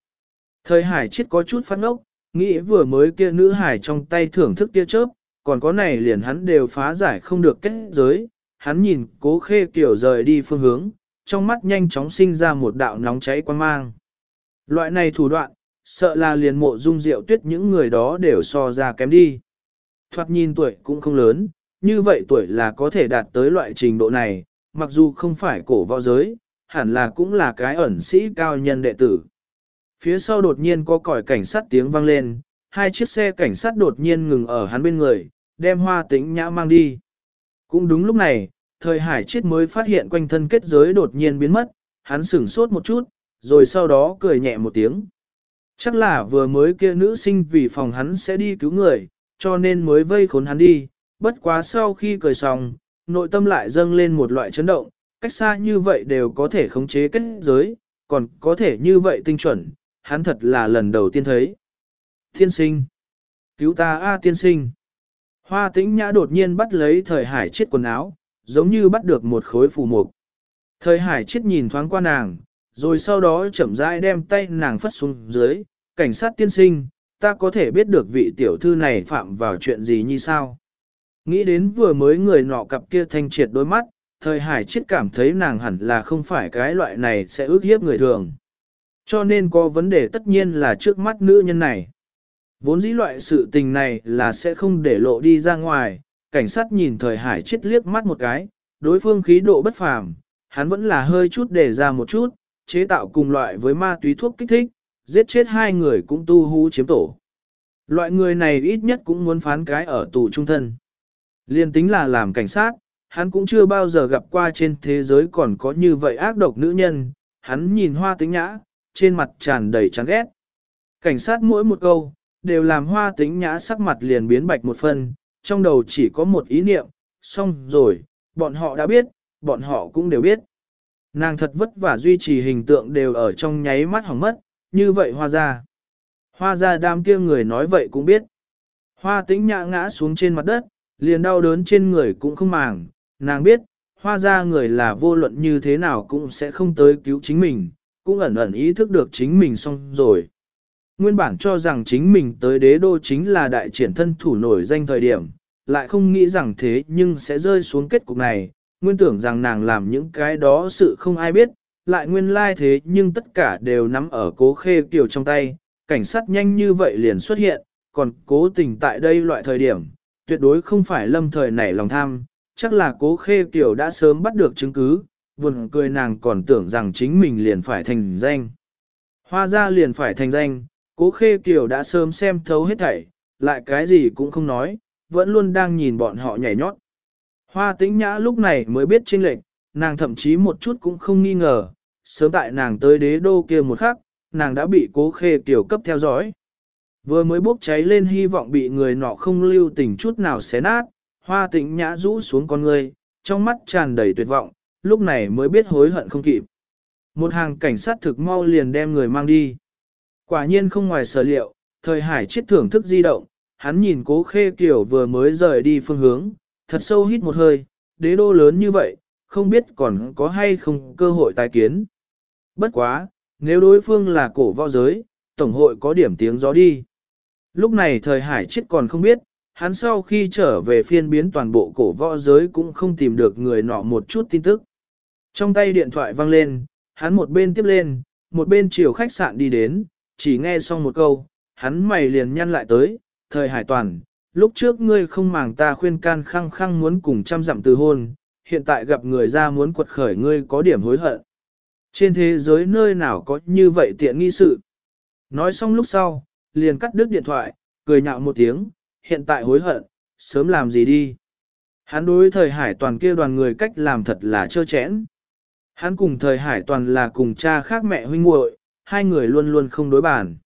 Thời hải chết có chút phát ngốc, nghĩ vừa mới kia nữ hải trong tay thưởng thức tia chớp, còn có này liền hắn đều phá giải không được kết giới. Hắn nhìn cố khê kiểu rời đi phương hướng, trong mắt nhanh chóng sinh ra một đạo nóng cháy quan mang. Loại này thủ đoạn, sợ là liền mộ dung diệu tuyết những người đó đều so ra kém đi. Thoạt nhìn tuổi cũng không lớn, như vậy tuổi là có thể đạt tới loại trình độ này, mặc dù không phải cổ võ giới, hẳn là cũng là cái ẩn sĩ cao nhân đệ tử. Phía sau đột nhiên có còi cảnh sát tiếng vang lên, hai chiếc xe cảnh sát đột nhiên ngừng ở hắn bên người, đem hoa tĩnh nhã mang đi. Cũng đúng lúc này, thời hải chết mới phát hiện quanh thân kết giới đột nhiên biến mất, hắn sửng sốt một chút, rồi sau đó cười nhẹ một tiếng. Chắc là vừa mới kia nữ sinh vì phòng hắn sẽ đi cứu người, cho nên mới vây khốn hắn đi, bất quá sau khi cười xong, nội tâm lại dâng lên một loại chấn động, cách xa như vậy đều có thể khống chế kết giới, còn có thể như vậy tinh chuẩn, hắn thật là lần đầu tiên thấy. Tiên sinh! Cứu ta a tiên sinh! Hoa tĩnh nhã đột nhiên bắt lấy thời hải chết quần áo, giống như bắt được một khối phù mục. Thời hải chết nhìn thoáng qua nàng, rồi sau đó chậm rãi đem tay nàng phất xuống dưới, cảnh sát tiên sinh, ta có thể biết được vị tiểu thư này phạm vào chuyện gì như sao. Nghĩ đến vừa mới người nọ cặp kia thanh triệt đôi mắt, thời hải chết cảm thấy nàng hẳn là không phải cái loại này sẽ ước hiếp người thường. Cho nên có vấn đề tất nhiên là trước mắt nữ nhân này. Vốn dĩ loại sự tình này là sẽ không để lộ đi ra ngoài, cảnh sát nhìn thời hải chết liếc mắt một cái, đối phương khí độ bất phàm, hắn vẫn là hơi chút để ra một chút, chế tạo cùng loại với ma túy thuốc kích thích, giết chết hai người cũng tu hú chiếm tổ. Loại người này ít nhất cũng muốn phán cái ở tù trung thân. Liên tính là làm cảnh sát, hắn cũng chưa bao giờ gặp qua trên thế giới còn có như vậy ác độc nữ nhân, hắn nhìn hoa tính nhã, trên mặt tràn đầy chán ghét. Cảnh sát mỗi một câu, đều làm hoa tính nhã sắc mặt liền biến bạch một phần, trong đầu chỉ có một ý niệm, xong rồi, bọn họ đã biết, bọn họ cũng đều biết. Nàng thật vất vả duy trì hình tượng đều ở trong nháy mắt hỏng mất, như vậy hoa ra. Hoa ra đám kia người nói vậy cũng biết. Hoa tĩnh nhã ngã xuống trên mặt đất, liền đau đớn trên người cũng không màng, nàng biết, hoa ra người là vô luận như thế nào cũng sẽ không tới cứu chính mình, cũng ẩn ẩn ý thức được chính mình xong rồi. Nguyên bản cho rằng chính mình tới đế đô chính là đại triển thân thủ nổi danh thời điểm, lại không nghĩ rằng thế nhưng sẽ rơi xuống kết cục này, nguyên tưởng rằng nàng làm những cái đó sự không ai biết, lại nguyên lai thế nhưng tất cả đều nắm ở cố khê kiều trong tay, cảnh sát nhanh như vậy liền xuất hiện, còn cố tình tại đây loại thời điểm, tuyệt đối không phải lâm thời nảy lòng tham, chắc là cố khê kiều đã sớm bắt được chứng cứ, buồn cười nàng còn tưởng rằng chính mình liền phải thành danh. Hoa ra liền phải thành danh, cố khê kiều đã sớm xem thấu hết thảy, lại cái gì cũng không nói, vẫn luôn đang nhìn bọn họ nhảy nhót. Hoa tĩnh nhã lúc này mới biết chênh lệnh, nàng thậm chí một chút cũng không nghi ngờ, sớm tại nàng tới đế đô kia một khắc, nàng đã bị cố khê kiểu cấp theo dõi. Vừa mới bốc cháy lên hy vọng bị người nọ không lưu tình chút nào xé nát, hoa tĩnh nhã rũ xuống con người, trong mắt tràn đầy tuyệt vọng, lúc này mới biết hối hận không kịp. Một hàng cảnh sát thực mau liền đem người mang đi. Quả nhiên không ngoài sở liệu, thời hải chết thưởng thức di động, hắn nhìn cố khê kiểu vừa mới rời đi phương hướng, thật sâu hít một hơi, đế đô lớn như vậy, không biết còn có hay không cơ hội tái kiến. Bất quá, nếu đối phương là cổ võ giới, Tổng hội có điểm tiếng gió đi. Lúc này thời hải chết còn không biết, hắn sau khi trở về phiên biến toàn bộ cổ võ giới cũng không tìm được người nọ một chút tin tức. Trong tay điện thoại vang lên, hắn một bên tiếp lên, một bên chiều khách sạn đi đến, chỉ nghe xong một câu, hắn mày liền nhăn lại tới, thời hải toàn, lúc trước ngươi không màng ta khuyên can khăng khăng muốn cùng trăm dặm từ hôn, hiện tại gặp người ra muốn quật khởi ngươi có điểm hối hận. Trên thế giới nơi nào có như vậy tiện nghi sự. Nói xong lúc sau, liền cắt đứt điện thoại, cười nhạo một tiếng, hiện tại hối hận, sớm làm gì đi. Hắn đối thời hải toàn kia đoàn người cách làm thật là trơ chẽn. Hắn cùng thời hải toàn là cùng cha khác mẹ huynh muội, hai người luôn luôn không đối bàn.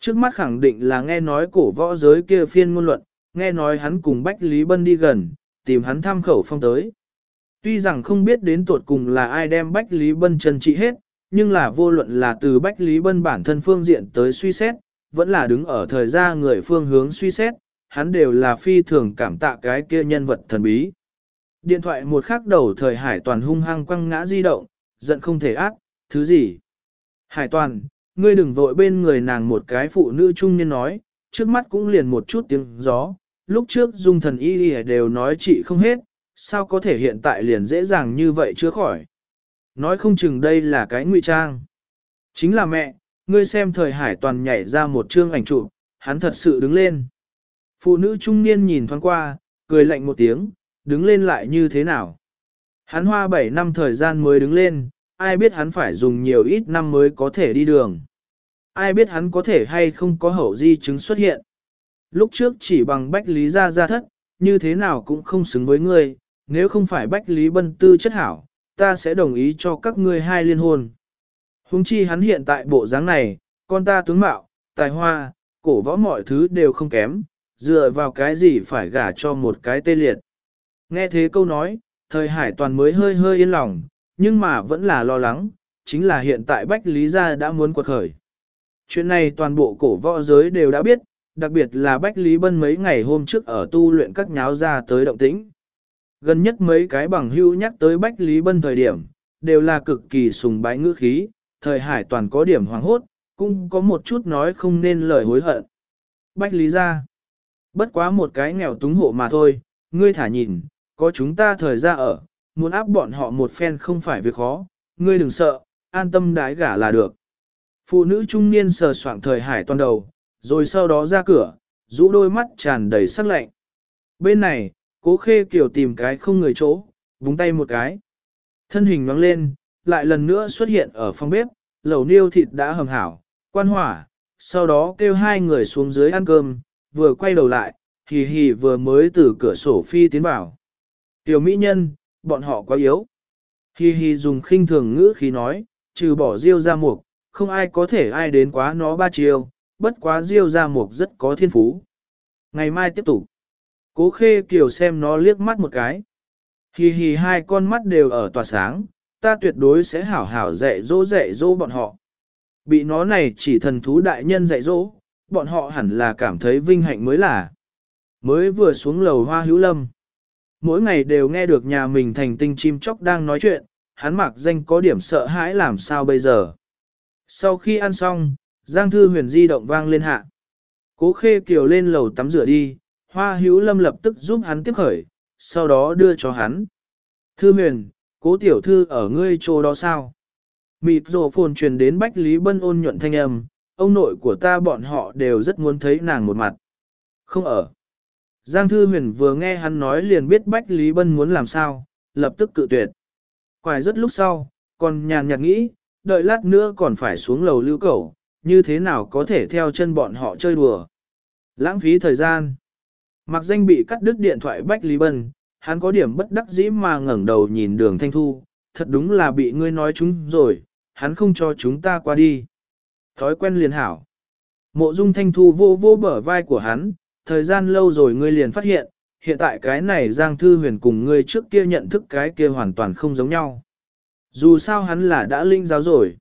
Trước mắt khẳng định là nghe nói cổ võ giới kia phiên ngôn luận, nghe nói hắn cùng Bách Lý Bân đi gần, tìm hắn tham khẩu phong tới. Tuy rằng không biết đến tuột cùng là ai đem Bách Lý Bân chân trị hết, nhưng là vô luận là từ Bách Lý Bân bản thân phương diện tới suy xét, vẫn là đứng ở thời gian người phương hướng suy xét, hắn đều là phi thường cảm tạ cái kia nhân vật thần bí. Điện thoại một khắc đầu thời hải toàn hung hăng quăng ngã di động, giận không thể ác, thứ gì? Hải toàn, ngươi đừng vội bên người nàng một cái phụ nữ trung niên nói, trước mắt cũng liền một chút tiếng gió, lúc trước dung thần y đều nói chị không hết, sao có thể hiện tại liền dễ dàng như vậy chưa khỏi. Nói không chừng đây là cái ngụy trang. Chính là mẹ, ngươi xem thời hải toàn nhảy ra một chương ảnh chụp, hắn thật sự đứng lên. Phụ nữ trung niên nhìn thoáng qua, cười lạnh một tiếng, đứng lên lại như thế nào. Hắn hoa 7 năm thời gian mới đứng lên, ai biết hắn phải dùng nhiều ít năm mới có thể đi đường. Ai biết hắn có thể hay không có hậu di chứng xuất hiện. Lúc trước chỉ bằng bách lý ra ra thất, như thế nào cũng không xứng với ngươi, nếu không phải bách lý bân tư chất hảo, ta sẽ đồng ý cho các ngươi hai liên hôn. Hùng chi hắn hiện tại bộ dáng này, con ta tướng mạo, tài hoa, cổ võ mọi thứ đều không kém, dựa vào cái gì phải gả cho một cái tê liệt. Nghe thế câu nói, thời hải toàn mới hơi hơi yên lòng, nhưng mà vẫn là lo lắng, chính là hiện tại Bách Lý Gia đã muốn quật khởi. Chuyện này toàn bộ cổ võ giới đều đã biết, đặc biệt là Bách Lý Bân mấy ngày hôm trước ở tu luyện các nháo ra tới động tĩnh. Gần nhất mấy cái bằng hưu nhắc tới Bách Lý Bân thời điểm, đều là cực kỳ sùng bái ngữ khí, thời hải toàn có điểm hoàng hốt, cũng có một chút nói không nên lời hối hận. Bách Lý ra, bất quá một cái nghèo túng hộ mà thôi, ngươi thả nhìn, có chúng ta thời ra ở, muốn áp bọn họ một phen không phải việc khó, ngươi đừng sợ, an tâm đái gả là được. Phụ nữ trung niên sờ soạng thời hải toàn đầu, rồi sau đó ra cửa, rũ đôi mắt tràn đầy sắc lạnh. Bên này, cố khê kiểu tìm cái không người chỗ, vúng tay một cái. Thân hình nhoáng lên, lại lần nữa xuất hiện ở phòng bếp, lẩu niêu thịt đã hầm hảo, quan hỏa, sau đó kêu hai người xuống dưới ăn cơm, vừa quay đầu lại, hì hì vừa mới từ cửa sổ phi tiến vào. Tiểu mỹ nhân, bọn họ quá yếu. Hì hì dùng khinh thường ngữ khí nói, trừ bỏ diêu ra mục, không ai có thể ai đến quá nó ba chiều, bất quá diêu ra mục rất có thiên phú. Ngày mai tiếp tục. Cố khê kiều xem nó liếc mắt một cái. Hì hì hai con mắt đều ở tòa sáng, ta tuyệt đối sẽ hảo hảo dạy dỗ dạy dỗ bọn họ. Bị nó này chỉ thần thú đại nhân dạy dỗ, bọn họ hẳn là cảm thấy vinh hạnh mới là. Mới vừa xuống lầu hoa hữu lâm. Mỗi ngày đều nghe được nhà mình thành tinh chim chóc đang nói chuyện, hắn mặc danh có điểm sợ hãi làm sao bây giờ. Sau khi ăn xong, Giang Thư huyền di động vang lên hạ. Cố khê kiều lên lầu tắm rửa đi, hoa hữu lâm lập tức giúp hắn tiếp khởi, sau đó đưa cho hắn. Thư huyền, cố tiểu thư ở ngươi chỗ đó sao? Mịt rồ phồn truyền đến Bách Lý Bân ôn nhuận thanh âm, ông nội của ta bọn họ đều rất muốn thấy nàng một mặt. Không ở. Giang Thư Huyền vừa nghe hắn nói liền biết Bách Lý Bân muốn làm sao, lập tức cự tuyệt. Quài rất lúc sau, còn nhàn nhạt nghĩ, đợi lát nữa còn phải xuống lầu lưu cầu, như thế nào có thể theo chân bọn họ chơi đùa. Lãng phí thời gian. Mặc danh bị cắt đứt điện thoại Bách Lý Bân, hắn có điểm bất đắc dĩ mà ngẩng đầu nhìn đường thanh thu, thật đúng là bị ngươi nói chúng rồi, hắn không cho chúng ta qua đi. Thói quen liền hảo. Mộ dung thanh thu vô vô bờ vai của hắn, thời gian lâu rồi ngươi liền phát hiện, hiện tại cái này Giang Thư Huyền cùng ngươi trước kia nhận thức cái kia hoàn toàn không giống nhau. Dù sao hắn là đã linh giáo rồi.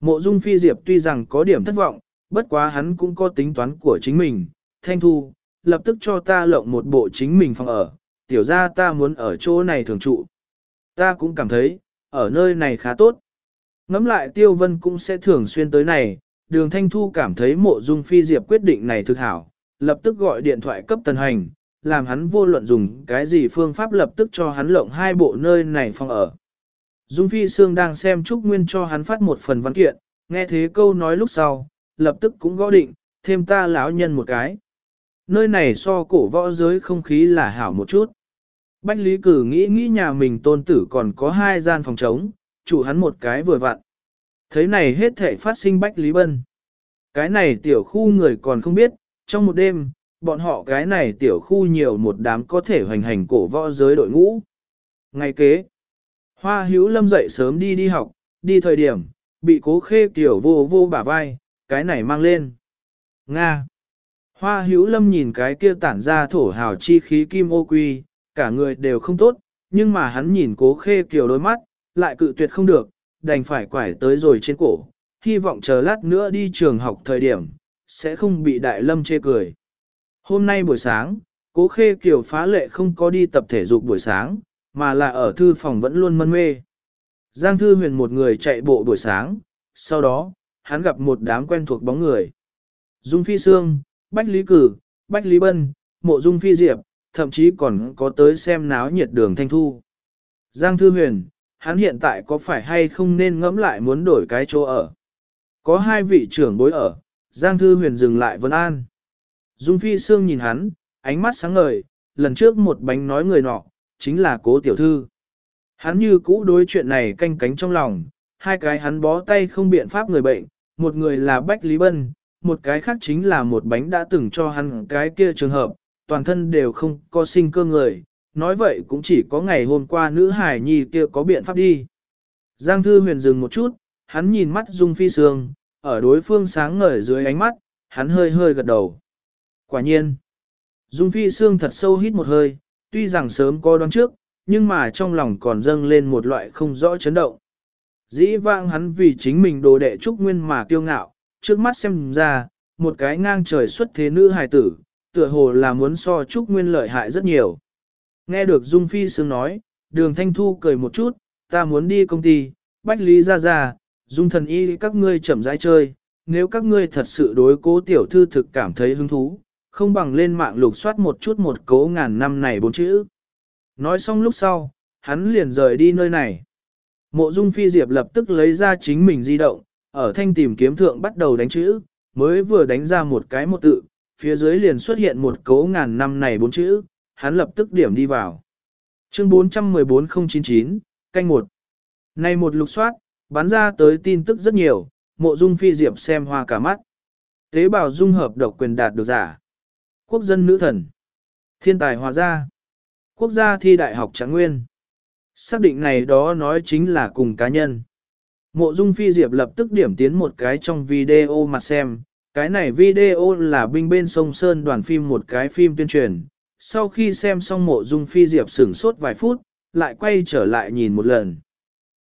Mộ dung phi diệp tuy rằng có điểm thất vọng, bất quá hắn cũng có tính toán của chính mình. Thanh thu, lập tức cho ta lộng một bộ chính mình phòng ở, tiểu ra ta muốn ở chỗ này thường trụ. Ta cũng cảm thấy, ở nơi này khá tốt. Ngắm lại tiêu vân cũng sẽ thường xuyên tới này, đường thanh thu cảm thấy mộ dung phi diệp quyết định này thực hảo, lập tức gọi điện thoại cấp tần hành, làm hắn vô luận dùng cái gì phương pháp lập tức cho hắn lộng hai bộ nơi này phòng ở. Dung Phi Sương đang xem Trúc Nguyên cho hắn phát một phần văn kiện, nghe thế câu nói lúc sau, lập tức cũng gõ định, thêm ta lão nhân một cái. Nơi này so cổ võ giới không khí là hảo một chút. Bách Lý Cử nghĩ nghĩ nhà mình tôn tử còn có hai gian phòng trống, chủ hắn một cái vừa vặn. Thấy này hết thể phát sinh Bách Lý Bân. Cái này tiểu khu người còn không biết, trong một đêm, bọn họ cái này tiểu khu nhiều một đám có thể hoành hành cổ võ giới đội ngũ. Ngày kế, Hoa hữu lâm dậy sớm đi đi học, đi thời điểm, bị cố khê tiểu vô vô bả vai, cái này mang lên. Nga. Hoa hữu lâm nhìn cái kia tản ra thổ hào chi khí kim ô quy, cả người đều không tốt, nhưng mà hắn nhìn cố khê kiều đôi mắt, lại cự tuyệt không được, đành phải quải tới rồi trên cổ, hy vọng chờ lát nữa đi trường học thời điểm, sẽ không bị đại lâm chê cười. Hôm nay buổi sáng, cố khê kiều phá lệ không có đi tập thể dục buổi sáng, mà là ở thư phòng vẫn luôn mân mê. Giang Thư Huyền một người chạy bộ buổi sáng, sau đó, hắn gặp một đám quen thuộc bóng người. Dung Phi Sương, Bách Lý Cử, Bách Lý Bân, Mộ Dung Phi Diệp, thậm chí còn có tới xem náo nhiệt đường thanh thu. Giang Thư Huyền, hắn hiện tại có phải hay không nên ngẫm lại muốn đổi cái chỗ ở. Có hai vị trưởng bối ở, Giang Thư Huyền dừng lại vấn an. Dung Phi Sương nhìn hắn, ánh mắt sáng ngời, lần trước một bánh nói người nọ, chính là cố tiểu thư. Hắn như cũ đối chuyện này canh cánh trong lòng, hai cái hắn bó tay không biện pháp người bệnh, một người là Bách Lý Bân, một cái khác chính là một bánh đã từng cho hắn cái kia trường hợp, toàn thân đều không có sinh cơ người, nói vậy cũng chỉ có ngày hôm qua nữ hải nhi kia có biện pháp đi. Giang Thư huyền dừng một chút, hắn nhìn mắt Dung Phi Sương, ở đối phương sáng ngời dưới ánh mắt, hắn hơi hơi gật đầu. Quả nhiên, Dung Phi Sương thật sâu hít một hơi, tuy rằng sớm có đoán trước, nhưng mà trong lòng còn dâng lên một loại không rõ chấn động. Dĩ vãng hắn vì chính mình đồ đệ trúc nguyên mà kiêu ngạo, trước mắt xem ra, một cái ngang trời xuất thế nữ hài tử, tựa hồ là muốn so trúc nguyên lợi hại rất nhiều. Nghe được Dung Phi Sương nói, đường Thanh Thu cười một chút, ta muốn đi công ty, bách lý ra ra, Dung thần y các ngươi chậm rãi chơi, nếu các ngươi thật sự đối cố tiểu thư thực cảm thấy hứng thú, không bằng lên mạng lục soát một chút một cố ngàn năm này bốn chữ. Nói xong lúc sau, hắn liền rời đi nơi này. Mộ dung phi diệp lập tức lấy ra chính mình di động, ở thanh tìm kiếm thượng bắt đầu đánh chữ, mới vừa đánh ra một cái một tự, phía dưới liền xuất hiện một cấu ngàn năm này bốn chữ, hắn lập tức điểm đi vào. Chương 414099, canh một Này một lục soát, bắn ra tới tin tức rất nhiều, mộ dung phi diệp xem hoa cả mắt. Tế bào dung hợp độc quyền đạt được giả. Quốc dân nữ thần. Thiên tài hòa gia. Quốc gia thi đại học tráng nguyên. Xác định này đó nói chính là cùng cá nhân. Mộ Dung Phi Diệp lập tức điểm tiến một cái trong video mặt xem. Cái này video là binh bên sông Sơn đoàn phim một cái phim tuyên truyền. Sau khi xem xong mộ Dung Phi Diệp sửng sốt vài phút, lại quay trở lại nhìn một lần.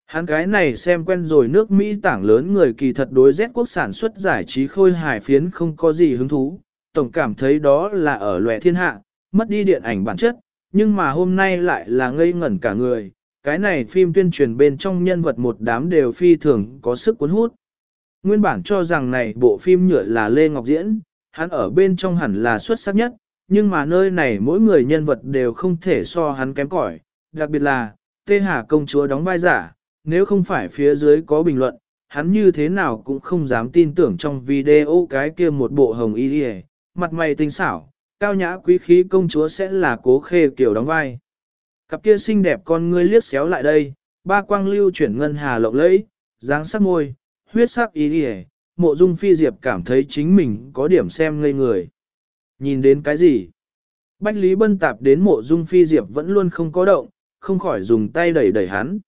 Hắn cái này xem quen rồi nước Mỹ tảng lớn người kỳ thật đối Z quốc sản xuất giải trí khôi hài phiến không có gì hứng thú, tổng cảm thấy đó là ở lòe thiên hạ, mất đi điện ảnh bản chất, nhưng mà hôm nay lại là ngây ngẩn cả người. Cái này phim tuyên truyền bên trong nhân vật một đám đều phi thường có sức cuốn hút. Nguyên bản cho rằng này bộ phim nhựa là Lê Ngọc Diễn, hắn ở bên trong hẳn là xuất sắc nhất, nhưng mà nơi này mỗi người nhân vật đều không thể so hắn kém cỏi, đặc biệt là, Tê Hà công chúa đóng vai giả, nếu không phải phía dưới có bình luận, hắn như thế nào cũng không dám tin tưởng trong video cái kia một bộ hồng y đi mặt mày tinh xảo, cao nhã quý khí công chúa sẽ là cố khê kiểu đóng vai. Cặp kia xinh đẹp con ngươi liếc xéo lại đây, ba quang lưu chuyển ngân hà lộng lẫy, dáng sắc môi, huyết sắc ý đi mộ dung phi diệp cảm thấy chính mình có điểm xem ngây người. Nhìn đến cái gì? Bách Lý Bân tạp đến mộ dung phi diệp vẫn luôn không có động, không khỏi dùng tay đẩy đẩy hắn.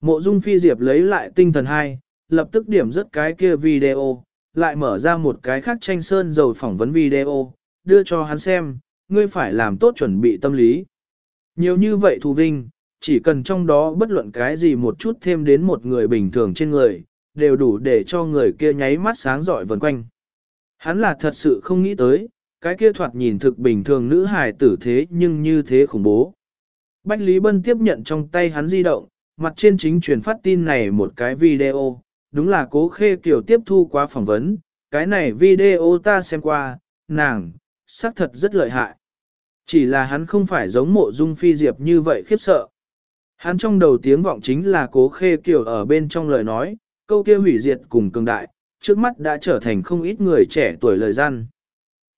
Mộ dung phi diệp lấy lại tinh thần hai, lập tức điểm rất cái kia video, lại mở ra một cái khác tranh sơn dầu phỏng vấn video, đưa cho hắn xem, ngươi phải làm tốt chuẩn bị tâm lý. Nhiều như vậy thù vinh, chỉ cần trong đó bất luận cái gì một chút thêm đến một người bình thường trên người, đều đủ để cho người kia nháy mắt sáng rọi vần quanh. Hắn là thật sự không nghĩ tới, cái kia thoạt nhìn thực bình thường nữ hài tử thế nhưng như thế khủng bố. Bách Lý Bân tiếp nhận trong tay hắn di động, mặt trên chính truyền phát tin này một cái video, đúng là cố khê kiểu tiếp thu qua phỏng vấn, cái này video ta xem qua, nàng, xác thật rất lợi hại. Chỉ là hắn không phải giống mộ dung phi diệp như vậy khiếp sợ. Hắn trong đầu tiếng vọng chính là cố khê kiểu ở bên trong lời nói, câu kia hủy diệt cùng cường đại, trước mắt đã trở thành không ít người trẻ tuổi lời gian.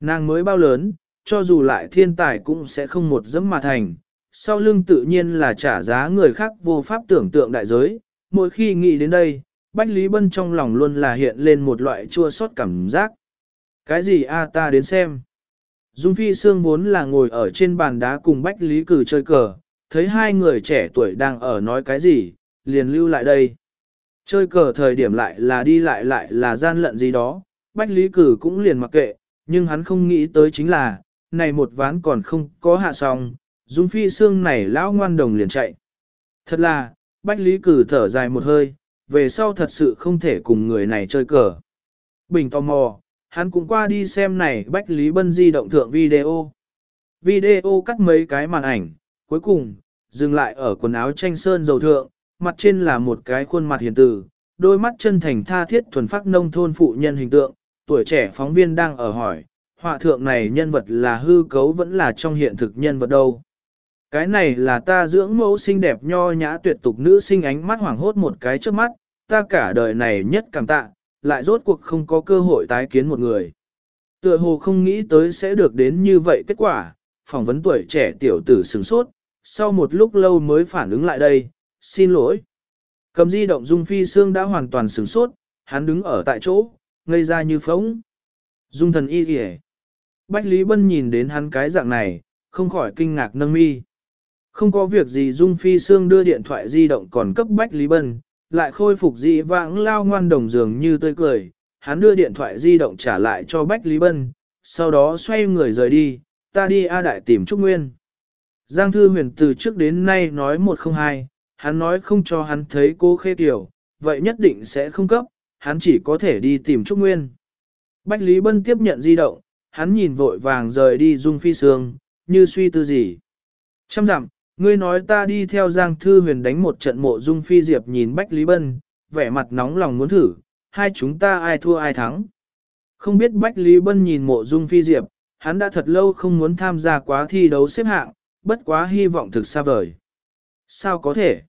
Nàng mới bao lớn, cho dù lại thiên tài cũng sẽ không một dẫm mà thành, sau lưng tự nhiên là trả giá người khác vô pháp tưởng tượng đại giới. Mỗi khi nghĩ đến đây, Bách Lý Bân trong lòng luôn là hiện lên một loại chua xót cảm giác. Cái gì a ta đến xem. Dung Phi Sương vốn là ngồi ở trên bàn đá cùng Bách Lý Cử chơi cờ, thấy hai người trẻ tuổi đang ở nói cái gì, liền lưu lại đây. Chơi cờ thời điểm lại là đi lại lại là gian lận gì đó, Bách Lý Cử cũng liền mặc kệ, nhưng hắn không nghĩ tới chính là, này một ván còn không có hạ xong, Dung Phi xương này lão ngoan đồng liền chạy. Thật là, Bách Lý Cử thở dài một hơi, về sau thật sự không thể cùng người này chơi cờ. Bình tò mò, hắn cũng qua đi xem này Bách Lý Bân di động thượng video. Video cắt mấy cái màn ảnh, cuối cùng, dừng lại ở quần áo tranh sơn dầu thượng, mặt trên là một cái khuôn mặt hiền từ, đôi mắt chân thành tha thiết thuần phát nông thôn phụ nhân hình tượng, tuổi trẻ phóng viên đang ở hỏi, họa thượng này nhân vật là hư cấu vẫn là trong hiện thực nhân vật đâu. Cái này là ta dưỡng mẫu xinh đẹp nho nhã tuyệt tục nữ sinh ánh mắt hoảng hốt một cái trước mắt, ta cả đời này nhất cảm tạ, lại rốt cuộc không có cơ hội tái kiến một người. Tựa hồ không nghĩ tới sẽ được đến như vậy kết quả, phỏng vấn tuổi trẻ tiểu tử sửng sốt, sau một lúc lâu mới phản ứng lại đây, xin lỗi. Cầm di động Dung Phi Sương đã hoàn toàn sửng sốt, hắn đứng ở tại chỗ, ngây ra như phóng. Dung thần y kìa. Bách Lý Bân nhìn đến hắn cái dạng này, không khỏi kinh ngạc nâng mi. Không có việc gì Dung Phi Sương đưa điện thoại di động còn cấp Bách Lý Bân, lại khôi phục dị vãng lao ngoan đồng dường như tươi cười. Hắn đưa điện thoại di động trả lại cho Bách Lý Bân, sau đó xoay người rời đi, ta đi A Đại tìm Trúc Nguyên. Giang Thư Huyền từ trước đến nay nói một không hai, hắn nói không cho hắn thấy cô khê tiểu, vậy nhất định sẽ không cấp, hắn chỉ có thể đi tìm Trúc Nguyên. Bách Lý Bân tiếp nhận di động, hắn nhìn vội vàng rời đi Dung Phi Sương, như suy tư gì. Trăm dặm, ngươi nói ta đi theo Giang Thư Huyền đánh một trận mộ Dung Phi Diệp nhìn Bách Lý Bân, vẻ mặt nóng lòng muốn thử, hai chúng ta ai thua ai thắng. Không biết Bách Lý Bân nhìn mộ Dung Phi Diệp, hắn đã thật lâu không muốn tham gia quá thi đấu xếp hạng, bất quá hy vọng thực xa vời. Sao có thể?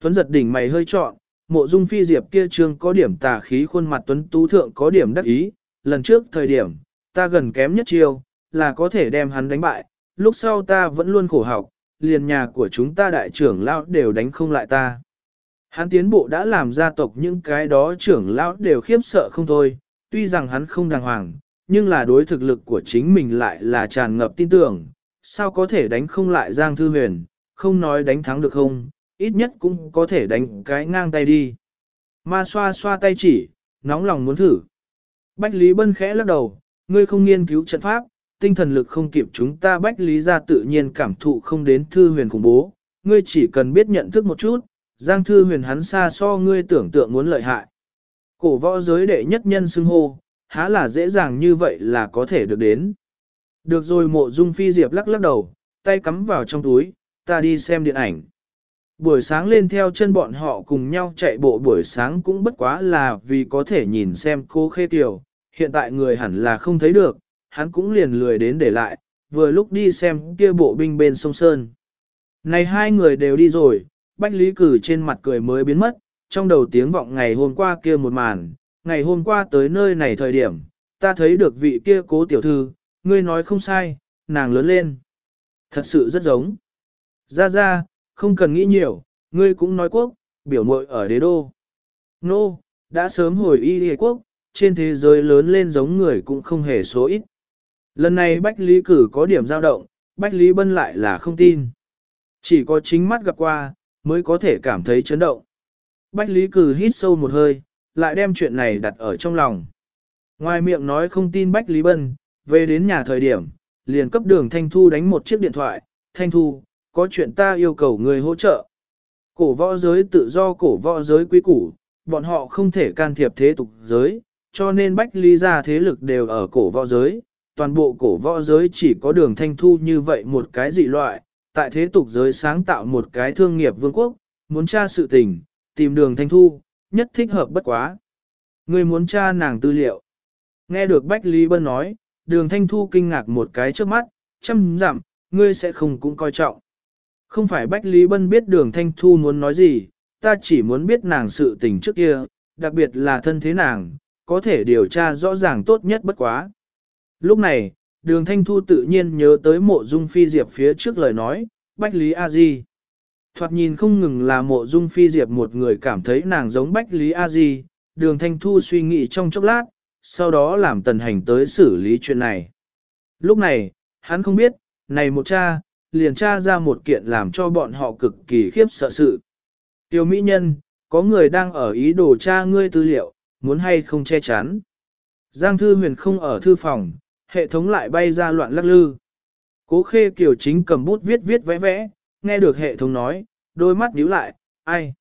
Tuấn giật đỉnh mày hơi trọn, mộ dung phi diệp kia trương có điểm tà khí khuôn mặt Tuấn Tú Thượng có điểm đắc ý, lần trước thời điểm, ta gần kém nhất chiêu, là có thể đem hắn đánh bại, lúc sau ta vẫn luôn khổ học, liền nhà của chúng ta đại trưởng lão đều đánh không lại ta. Hắn tiến bộ đã làm gia tộc những cái đó trưởng lão đều khiếp sợ không thôi, tuy rằng hắn không đàng hoàng, nhưng là đối thực lực của chính mình lại là tràn ngập tin tưởng, sao có thể đánh không lại Giang Thư Huyền, không nói đánh thắng được không, ít nhất cũng có thể đánh cái ngang tay đi. Ma xoa xoa tay chỉ, nóng lòng muốn thử. Bách Lý Bân khẽ lắc đầu, ngươi không nghiên cứu trận pháp, tinh thần lực không kịp chúng ta Bách Lý ra tự nhiên cảm thụ không đến Thư Huyền khủng bố, ngươi chỉ cần biết nhận thức một chút, Giang Thư Huyền hắn xa so ngươi tưởng tượng muốn lợi hại. Cổ võ giới đệ nhất nhân xưng hô, há là dễ dàng như vậy là có thể được đến. Được rồi mộ dung phi diệp lắc lắc đầu, tay cắm vào trong túi, ta đi xem điện ảnh. Buổi sáng lên theo chân bọn họ cùng nhau chạy bộ buổi sáng cũng bất quá là vì có thể nhìn xem cô khê tiểu, hiện tại người hẳn là không thấy được, hắn cũng liền lười đến để lại, vừa lúc đi xem kia bộ binh bên sông Sơn. Này hai người đều đi rồi, Bách Lý Cử trên mặt cười mới biến mất, trong đầu tiếng vọng ngày hôm qua kia một màn, ngày hôm qua tới nơi này thời điểm, ta thấy được vị kia cố tiểu thư, ngươi nói không sai, nàng lớn lên. Thật sự rất giống. Ra ra, không cần nghĩ nhiều, ngươi cũng nói quốc, biểu mội ở đế đô. Nô, no, đã sớm hồi y hề quốc, trên thế giới lớn lên giống người cũng không hề số ít. Lần này Bách Lý Cử có điểm dao động, Bách Lý Bân lại là không tin. Chỉ có chính mắt gặp qua, mới có thể cảm thấy chấn động. Bách Lý Cử hít sâu một hơi, lại đem chuyện này đặt ở trong lòng. Ngoài miệng nói không tin Bách Lý Bân, về đến nhà thời điểm, liền cấp đường Thanh Thu đánh một chiếc điện thoại, Thanh Thu, có chuyện ta yêu cầu người hỗ trợ. Cổ võ giới tự do cổ võ giới quý củ, bọn họ không thể can thiệp thế tục giới, cho nên Bách ly ra thế lực đều ở cổ võ giới, toàn bộ cổ võ giới chỉ có đường Thanh Thu như vậy một cái dị loại, tại thế tục giới sáng tạo một cái thương nghiệp vương quốc, muốn tra sự tình, tìm đường Thanh Thu, nhất thích hợp bất quá. Người muốn tra nàng tư liệu. Nghe được Bách Lý Bân nói, đường Thanh Thu kinh ngạc một cái trước mắt, chăm dặm, ngươi sẽ không cũng coi trọng. Không phải Bách Lý Bân biết đường Thanh Thu muốn nói gì, ta chỉ muốn biết nàng sự tình trước kia, đặc biệt là thân thế nàng, có thể điều tra rõ ràng tốt nhất bất quá. Lúc này, đường Thanh Thu tự nhiên nhớ tới mộ dung phi diệp phía trước lời nói, Bách Lý A Di. Thoạt nhìn không ngừng là mộ dung phi diệp một người cảm thấy nàng giống Bách Lý A Di, đường Thanh Thu suy nghĩ trong chốc lát, sau đó làm tần hành tới xử lý chuyện này. Lúc này, hắn không biết, này một cha, liền tra ra một kiện làm cho bọn họ cực kỳ khiếp sợ sự. Tiêu mỹ nhân, có người đang ở ý đồ tra ngươi tư liệu, muốn hay không che chắn. Giang thư huyền không ở thư phòng, hệ thống lại bay ra loạn lắc lư. Cố khê kiều chính cầm bút viết viết vẽ vẽ, nghe được hệ thống nói, đôi mắt nhíu lại, ai?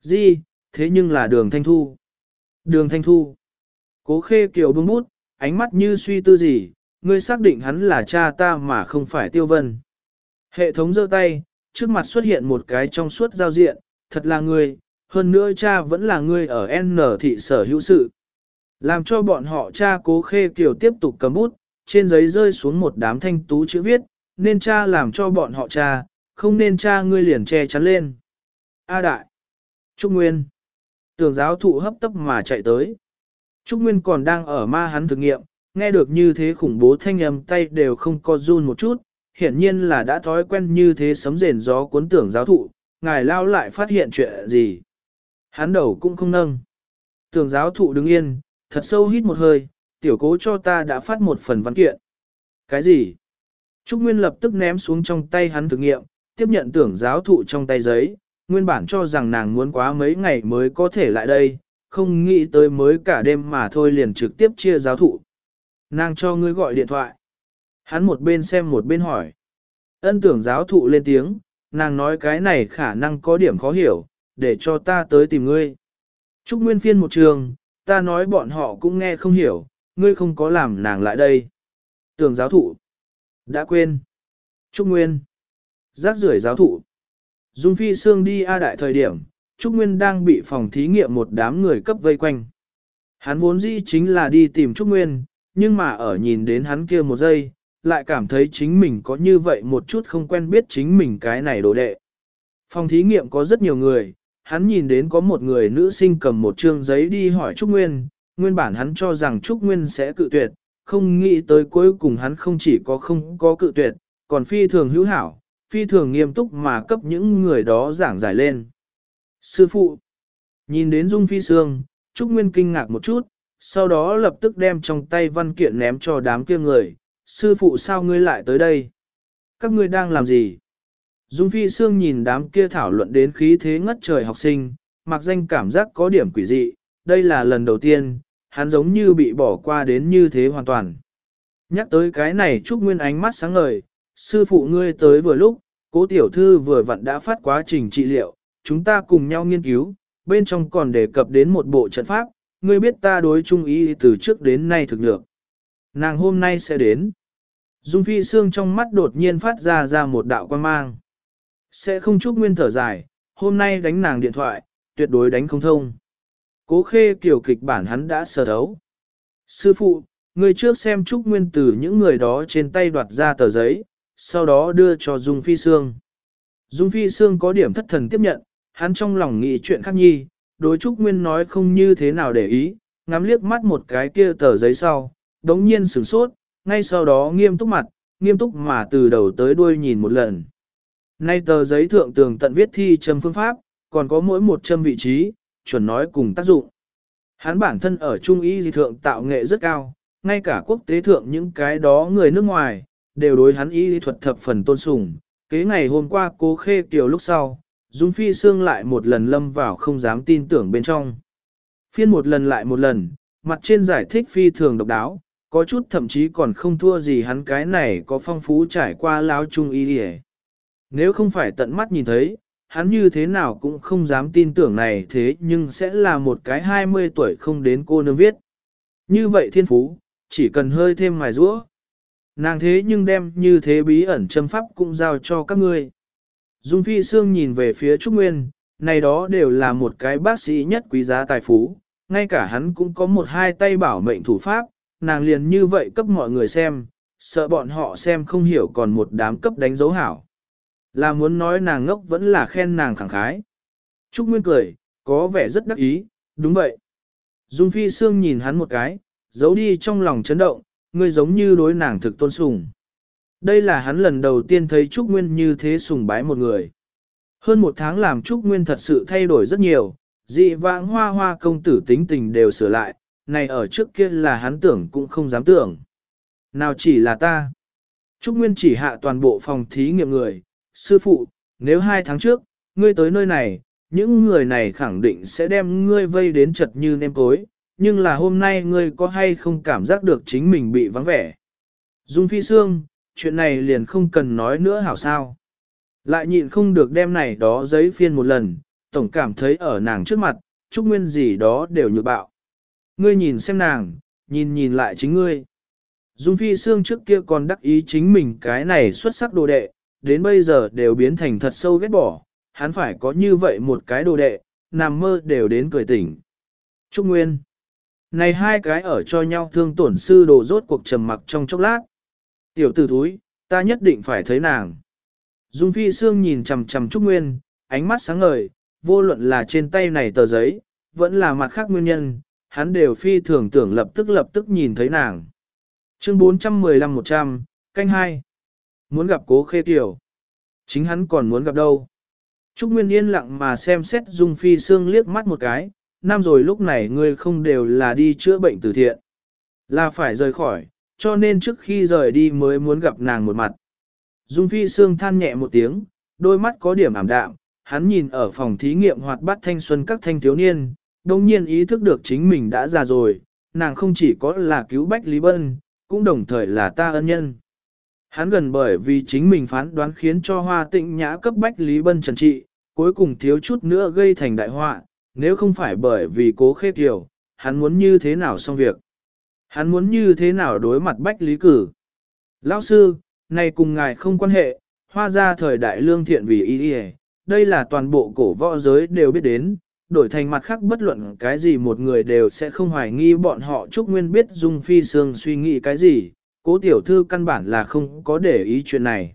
Gì, thế nhưng là đường thanh thu. Đường thanh thu. Cố khê kiều buông bút, ánh mắt như suy tư gì, ngươi xác định hắn là cha ta mà không phải tiêu vân. Hệ thống giơ tay, trước mặt xuất hiện một cái trong suốt giao diện, thật là ngươi, hơn nữa cha vẫn là ngươi ở N thị sở hữu sự. Làm cho bọn họ cha cố khê kiều tiếp tục cầm bút, trên giấy rơi xuống một đám thanh tú chữ viết, nên cha làm cho bọn họ cha, không nên cha ngươi liền che chắn lên. A đại. Trúc Nguyên. Tường giáo thụ hấp tấp mà chạy tới. Trúc Nguyên còn đang ở ma hắn thực nghiệm, nghe được như thế khủng bố thanh âm tay đều không co run một chút, hiển nhiên là đã thói quen như thế sấm rền gió cuốn tưởng giáo thụ, ngài lao lại phát hiện chuyện gì. Hắn đầu cũng không nâng. Tưởng giáo thụ đứng yên, thật sâu hít một hơi, tiểu cố cho ta đã phát một phần văn kiện. Cái gì? Trúc Nguyên lập tức ném xuống trong tay hắn thử nghiệm, tiếp nhận tưởng giáo thụ trong tay giấy, nguyên bản cho rằng nàng muốn quá mấy ngày mới có thể lại đây, không nghĩ tới mới cả đêm mà thôi liền trực tiếp chia giáo thụ. Nàng cho ngươi gọi điện thoại. Hắn một bên xem một bên hỏi. Ân tưởng giáo thụ lên tiếng, nàng nói cái này khả năng có điểm khó hiểu, để cho ta tới tìm ngươi. Trúc Nguyên phiên một trường, ta nói bọn họ cũng nghe không hiểu, ngươi không có làm nàng lại đây. Tưởng giáo thụ. Đã quên. Trúc Nguyên. Giác rưởi giáo thụ. Dung Phi Sương đi A đại thời điểm, Trúc Nguyên đang bị phòng thí nghiệm một đám người cấp vây quanh. Hắn vốn dĩ chính là đi tìm Trúc Nguyên, nhưng mà ở nhìn đến hắn kia một giây, lại cảm thấy chính mình có như vậy một chút không quen biết chính mình cái này đồ đệ. Phòng thí nghiệm có rất nhiều người, hắn nhìn đến có một người nữ sinh cầm một trương giấy đi hỏi Trúc Nguyên, nguyên bản hắn cho rằng Trúc Nguyên sẽ cự tuyệt, không nghĩ tới cuối cùng hắn không chỉ có không có cự tuyệt, còn phi thường hữu hảo, phi thường nghiêm túc mà cấp những người đó giảng giải lên. Sư phụ, nhìn đến Dung Phi Sương, Trúc Nguyên kinh ngạc một chút, sau đó lập tức đem trong tay văn kiện ném cho đám kia người, sư phụ sao ngươi lại tới đây? Các ngươi đang làm gì? Dung Phi Sương nhìn đám kia thảo luận đến khí thế ngất trời học sinh, mặc danh cảm giác có điểm quỷ dị, đây là lần đầu tiên, hắn giống như bị bỏ qua đến như thế hoàn toàn. Nhắc tới cái này Trúc Nguyên ánh mắt sáng ngời, sư phụ ngươi tới vừa lúc, cố tiểu thư vừa vặn đã phát quá trình trị liệu, chúng ta cùng nhau nghiên cứu, bên trong còn đề cập đến một bộ trận pháp, ngươi biết ta đối trung ý từ trước đến nay thực nhược. Nàng hôm nay sẽ đến. Dung Phi Sương trong mắt đột nhiên phát ra ra một đạo quan mang. Sẽ không chúc nguyên thở dài, hôm nay đánh nàng điện thoại, tuyệt đối đánh không thông. Cố khê kiểu kịch bản hắn đã sờ thấu. Sư phụ, người trước xem chúc Nguyên từ những người đó trên tay đoạt ra tờ giấy, sau đó đưa cho Dung Phi Sương. Dung Phi Sương có điểm thất thần tiếp nhận, hắn trong lòng nghĩ chuyện khác nhi, đối Trúc Nguyên nói không như thế nào để ý, ngắm liếc mắt một cái kia tờ giấy sau, đống nhiên sửng sốt, ngay sau đó nghiêm túc mặt, nghiêm túc mà từ đầu tới đuôi nhìn một lần. Nay tờ giấy thượng tường tận viết thi châm phương pháp, còn có mỗi một châm vị trí, chuẩn nói cùng tác dụng. Hắn bản thân ở Trung Y di thượng tạo nghệ rất cao, ngay cả quốc tế thượng những cái đó người nước ngoài, đều đối hắn y thuật thập phần tôn sùng. Kế ngày hôm qua cố khê tiểu lúc sau, Dung Phi Sương lại một lần lâm vào không dám tin tưởng bên trong. Phiên một lần lại một lần, mặt trên giải thích phi thường độc đáo, có chút thậm chí còn không thua gì hắn cái này có phong phú trải qua láo trung y đi Nếu không phải tận mắt nhìn thấy, hắn như thế nào cũng không dám tin tưởng này thế nhưng sẽ là một cái 20 tuổi không đến cô nương viết. Như vậy thiên phú, chỉ cần hơi thêm mài rũa. Nàng thế nhưng đem như thế bí ẩn châm pháp cũng giao cho các ngươi. Dung Phi Sương nhìn về phía Trúc Nguyên, này đó đều là một cái bác sĩ nhất quý giá tài phú, ngay cả hắn cũng có một hai tay bảo mệnh thủ pháp, nàng liền như vậy cấp mọi người xem, sợ bọn họ xem không hiểu còn một đám cấp đánh dấu hảo. Là muốn nói nàng ngốc vẫn là khen nàng khẳng khái. Trúc Nguyên cười, có vẻ rất đắc ý, đúng vậy. Dung Phi Sương nhìn hắn một cái, giấu đi trong lòng chấn động, ngươi giống như đối nàng thực tôn sùng. Đây là hắn lần đầu tiên thấy Trúc Nguyên như thế sùng bái một người. Hơn một tháng làm Trúc Nguyên thật sự thay đổi rất nhiều, dị vãng hoa hoa công tử tính tình đều sửa lại, này ở trước kia là hắn tưởng cũng không dám tưởng. Nào chỉ là ta. Trúc Nguyên chỉ hạ toàn bộ phòng thí nghiệm người, sư phụ, nếu hai tháng trước, ngươi tới nơi này, những người này khẳng định sẽ đem ngươi vây đến chật như nêm tối, nhưng là hôm nay ngươi có hay không cảm giác được chính mình bị vắng vẻ. Dung Phi Sương, chuyện này liền không cần nói nữa hảo sao. Lại nhịn không được đem này đó giấy phiên một lần, tổng cảm thấy ở nàng trước mặt, Trúc Nguyên gì đó đều nhược bạo. Ngươi nhìn xem nàng, nhìn nhìn lại chính ngươi. Dung Phi Sương trước kia còn đắc ý chính mình cái này xuất sắc đồ đệ, đến bây giờ đều biến thành thật sâu ghét bỏ, hắn phải có như vậy một cái đồ đệ, nằm mơ đều đến cười tỉnh. Trúc Nguyên Này hai cái ở cho nhau thương tổn sư đồ rốt cuộc trầm mặc trong chốc lát. Tiểu tử thúi, ta nhất định phải thấy nàng. Dung Phi Sương nhìn chầm chầm Trúc Nguyên, ánh mắt sáng ngời, vô luận là trên tay này tờ giấy, vẫn là mặt khác nguyên nhân, hắn đều phi thường tưởng lập tức lập tức nhìn thấy nàng. Chương 415-100, canh 2. Muốn gặp cố khê tiểu. Chính hắn còn muốn gặp đâu. Trúc Nguyên yên lặng mà xem xét Dung Phi Sương liếc mắt một cái, năm rồi lúc này ngươi không đều là đi chữa bệnh từ thiện. Là phải rời khỏi, cho nên trước khi rời đi mới muốn gặp nàng một mặt. Dung Phi Sương than nhẹ một tiếng, đôi mắt có điểm ảm đạm, hắn nhìn ở phòng thí nghiệm hoạt bát thanh xuân các thanh thiếu niên, đồng nhiên ý thức được chính mình đã già rồi, nàng không chỉ có là cứu Bách Lý Bân, cũng đồng thời là ta ân nhân. Hắn gần bởi vì chính mình phán đoán khiến cho hoa tịnh nhã cấp Bách Lý Bân trần trị, cuối cùng thiếu chút nữa gây thành đại họa, nếu không phải bởi vì cố khê kiểu, hắn muốn như thế nào xong việc. Hắn muốn như thế nào đối mặt Bách Lý Cử. Lão sư, này cùng ngài không quan hệ, hoa ra thời đại lương thiện vì ý ý, đây là toàn bộ cổ võ giới đều biết đến, đổi thành mặt khác bất luận cái gì một người đều sẽ không hoài nghi bọn họ Trúc Nguyên biết Dung Phi Sương suy nghĩ cái gì, cố tiểu thư căn bản là không có để ý chuyện này.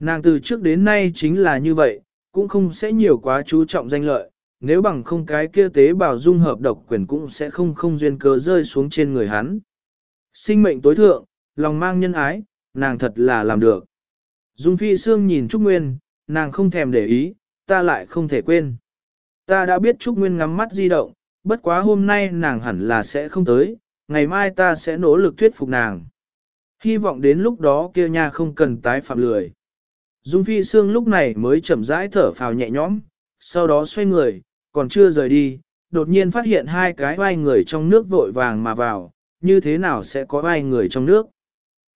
Nàng từ trước đến nay chính là như vậy, cũng không sẽ nhiều quá chú trọng danh lợi, nếu bằng không cái kia tế bào dung hợp độc quyền cũng sẽ không không duyên cớ rơi xuống trên người hắn. Sinh mệnh tối thượng, lòng mang nhân ái, nàng thật là làm được. Dung Phi Sương nhìn Trúc Nguyên, nàng không thèm để ý, ta lại không thể quên. Ta đã biết Trúc Nguyên ngắm mắt di động, bất quá hôm nay nàng hẳn là sẽ không tới, ngày mai ta sẽ nỗ lực thuyết phục nàng. Hy vọng đến lúc đó kia nha không cần tái phạm lười. Dung Phi Sương lúc này mới chậm rãi thở phào nhẹ nhõm, sau đó xoay người, còn chưa rời đi, đột nhiên phát hiện hai cái vai người trong nước vội vàng mà vào, như thế nào sẽ có vai người trong nước.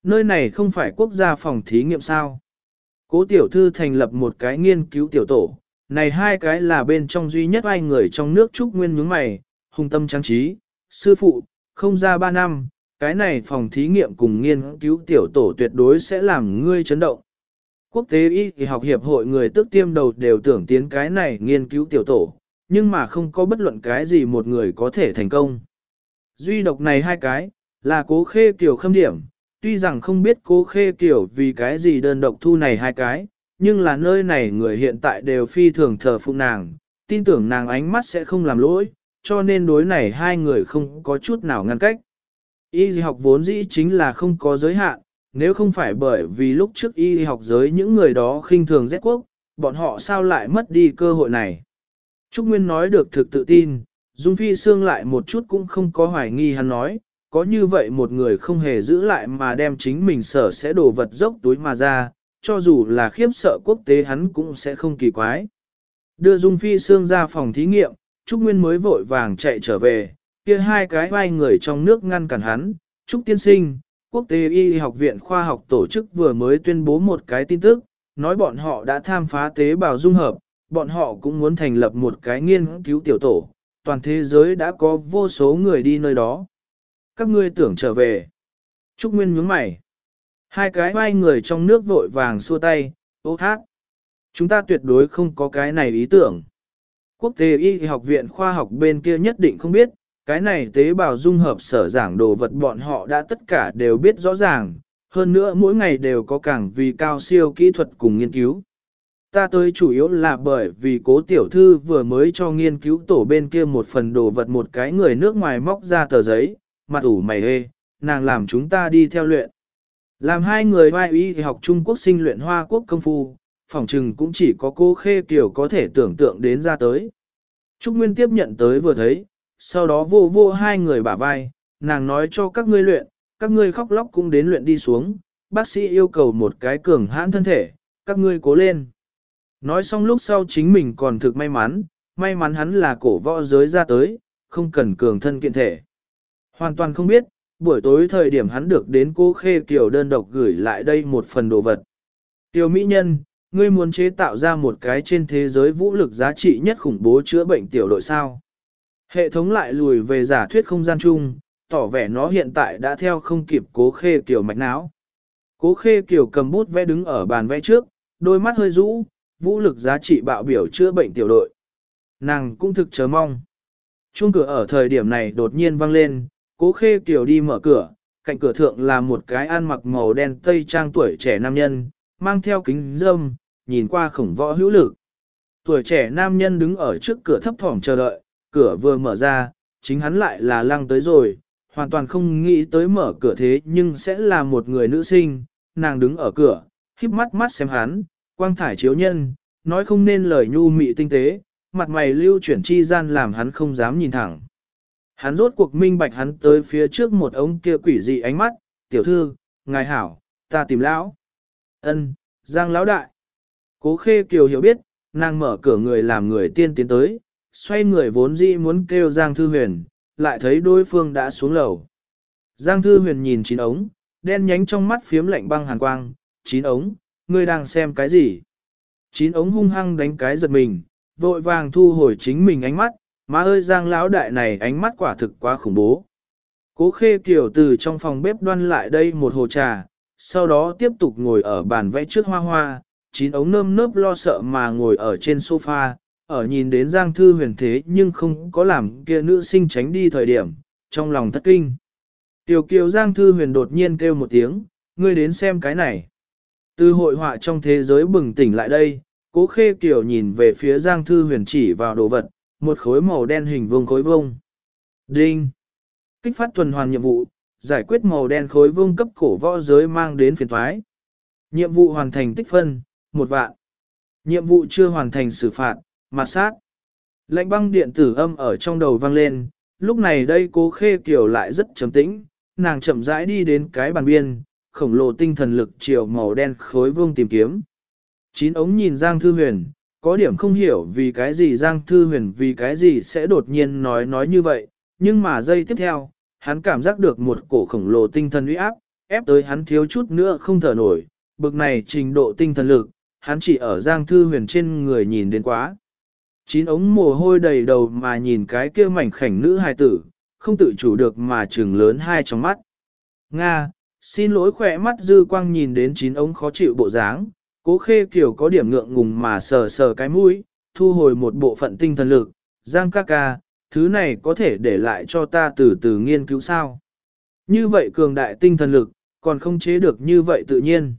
Nơi này không phải quốc gia phòng thí nghiệm sao. Cố tiểu thư thành lập một cái nghiên cứu tiểu tổ, này hai cái là bên trong duy nhất ai người trong nước trúc nguyên nhướng mày, hung tâm trang trí, sư phụ, không ra ba năm, cái này phòng thí nghiệm cùng nghiên cứu tiểu tổ tuyệt đối sẽ làm ngươi chấn động. Quốc tế y học hiệp hội người tức tiêm đầu đều tưởng tiến cái này nghiên cứu tiểu tổ, nhưng mà không có bất luận cái gì một người có thể thành công. Duy độc này hai cái, là cố khê kiểu khâm điểm, tuy rằng không biết cố khê kiểu vì cái gì đơn độc thu này hai cái, nhưng là nơi này người hiện tại đều phi thường thờ phụng nàng, tin tưởng nàng ánh mắt sẽ không làm lỗi, cho nên đối này hai người không có chút nào ngăn cách. Y học vốn dĩ chính là không có giới hạn, nếu không phải bởi vì lúc trước y học giới những người đó khinh thường rét quốc, bọn họ sao lại mất đi cơ hội này. Trúc Nguyên nói được thực tự tin, Dung Phi Sương lại một chút cũng không có hoài nghi hắn nói, có như vậy một người không hề giữ lại mà đem chính mình sở sẽ đổ vật dốc túi mà ra, cho dù là khiếp sợ quốc tế hắn cũng sẽ không kỳ quái. Đưa Dung Phi Sương ra phòng thí nghiệm, Trúc Nguyên mới vội vàng chạy trở về, kia hai cái vai người trong nước ngăn cản hắn, Trúc Tiên Sinh, Quốc tế Y học viện khoa học tổ chức vừa mới tuyên bố một cái tin tức, nói bọn họ đã tham phá tế bào dung hợp, bọn họ cũng muốn thành lập một cái nghiên cứu tiểu tổ, toàn thế giới đã có vô số người đi nơi đó. Các ngươi tưởng trở về. Trúc Nguyên nhướng mày. Hai cái vai người trong nước vội vàng xua tay, ô hát. Chúng ta tuyệt đối không có cái này ý tưởng. Quốc tế y học viện khoa học bên kia nhất định không biết, cái này tế bào dung hợp sở giảng đồ vật bọn họ đã tất cả đều biết rõ ràng, hơn nữa mỗi ngày đều có càng vì cao siêu kỹ thuật cùng nghiên cứu. Ta tới chủ yếu là bởi vì cố tiểu thư vừa mới cho nghiên cứu tổ bên kia một phần đồ vật một cái người nước ngoài móc ra tờ giấy, mặt ủ mày hê, nàng làm chúng ta đi theo luyện. Làm hai người vai y học Trung Quốc sinh luyện Hoa Quốc công phu, phỏng trừng cũng chỉ có cô khê kiều có thể tưởng tượng đến ra tới. Trúc Nguyên tiếp nhận tới vừa thấy, sau đó vô vô hai người bả vai, nàng nói cho các ngươi luyện, các ngươi khóc lóc cũng đến luyện đi xuống, bác sĩ yêu cầu một cái cường hãn thân thể, các ngươi cố lên. Nói xong lúc sau chính mình còn thực may mắn, may mắn hắn là cổ võ giới ra tới, không cần cường thân kiện thể. Hoàn toàn không biết, buổi tối thời điểm hắn được đến cô Khê Kiều đơn độc gửi lại đây một phần đồ vật. Tiểu Mỹ Nhân, ngươi muốn chế tạo ra một cái trên thế giới vũ lực giá trị nhất khủng bố chữa bệnh tiểu đội sao. Hệ thống lại lùi về giả thuyết không gian chung, tỏ vẻ nó hiện tại đã theo không kịp cố khê Kiều mạch não. Cố khê Kiều cầm bút vẽ đứng ở bàn vẽ trước, đôi mắt hơi rũ, vũ lực giá trị bạo biểu chữa bệnh tiểu đội. Nàng cũng thực chờ mong. Chuông cửa ở thời điểm này đột nhiên vang lên, cố khê kiều đi mở cửa, cạnh cửa thượng là một cái ăn mặc màu đen tây trang tuổi trẻ nam nhân, mang theo kính dâm, nhìn qua khổng võ hữu lực. Tuổi trẻ nam nhân đứng ở trước cửa thấp thỏm chờ đợi, cửa vừa mở ra, chính hắn lại là lăng tới rồi, hoàn toàn không nghĩ tới mở cửa thế nhưng sẽ là một người nữ sinh, nàng đứng ở cửa, híp mắt mắt xem hắn, quang thải chiếu nhân, nói không nên lời nhu mị tinh tế, mặt mày lưu chuyển chi gian làm hắn không dám nhìn thẳng. Hắn rốt cuộc minh bạch hắn tới phía trước một ống kia quỷ dị ánh mắt, tiểu thư, ngài hảo, ta tìm lão. ân Giang lão đại. Cố khê kiều hiểu biết, nàng mở cửa người làm người tiên tiến tới, xoay người vốn dĩ muốn kêu Giang Thư Huyền, lại thấy đối phương đã xuống lầu. Giang Thư Huyền nhìn chín ống, đen nhánh trong mắt phiếm lạnh băng hàn quang, chín ống, ngươi đang xem cái gì? Chín ống hung hăng đánh cái giật mình, vội vàng thu hồi chính mình ánh mắt, má ơi Giang lão đại này ánh mắt quả thực quá khủng bố. Cố khê kiểu từ trong phòng bếp đoan lại đây một hồ trà, sau đó tiếp tục ngồi ở bàn vẽ trước hoa hoa, chín ống nơm nớp lo sợ mà ngồi ở trên sofa, ở nhìn đến Giang Thư huyền thế nhưng không có làm kia nữ sinh tránh đi thời điểm, trong lòng thất kinh. Tiểu kiều Giang Thư huyền đột nhiên kêu một tiếng, ngươi đến xem cái này. Từ hội họa trong thế giới bừng tỉnh lại đây, cố khê kiều nhìn về phía Giang Thư huyền chỉ vào đồ vật, một khối màu đen hình vuông khối vuông. Đinh! Kích phát tuần hoàn nhiệm vụ, giải quyết màu đen khối vuông cấp cổ võ giới mang đến phiền thoái. Nhiệm vụ hoàn thành tích phân, một vạn. Nhiệm vụ chưa hoàn thành xử phạt, mặt sát. Lệnh băng điện tử âm ở trong đầu vang lên, lúc này đây cố khê kiểu lại rất trầm tĩnh, nàng chậm rãi đi đến cái bàn biên, khổng lồ tinh thần lực chiều màu đen khối vương tìm kiếm. Chín ống nhìn Giang Thư Huyền, có điểm không hiểu vì cái gì Giang Thư Huyền vì cái gì sẽ đột nhiên nói nói như vậy, nhưng mà giây tiếp theo, hắn cảm giác được một cổ khổng lồ tinh thần uy áp, ép tới hắn thiếu chút nữa không thở nổi, bực này trình độ tinh thần lực, hắn chỉ ở Giang Thư Huyền trên người nhìn đến quá. Chín ống mồ hôi đầy đầu mà nhìn cái kia mảnh khảnh nữ hài tử, không tự chủ được mà trừng lớn hai trong mắt. Nga, xin lỗi khỏe mắt dư quang nhìn đến chín ống khó chịu bộ dáng, cố khê kiểu có điểm ngượng ngùng mà sờ sờ cái mũi, thu hồi một bộ phận tinh thần lực, giang ca ca, thứ này có thể để lại cho ta từ từ nghiên cứu sao. Như vậy cường đại tinh thần lực, còn không chế được như vậy tự nhiên.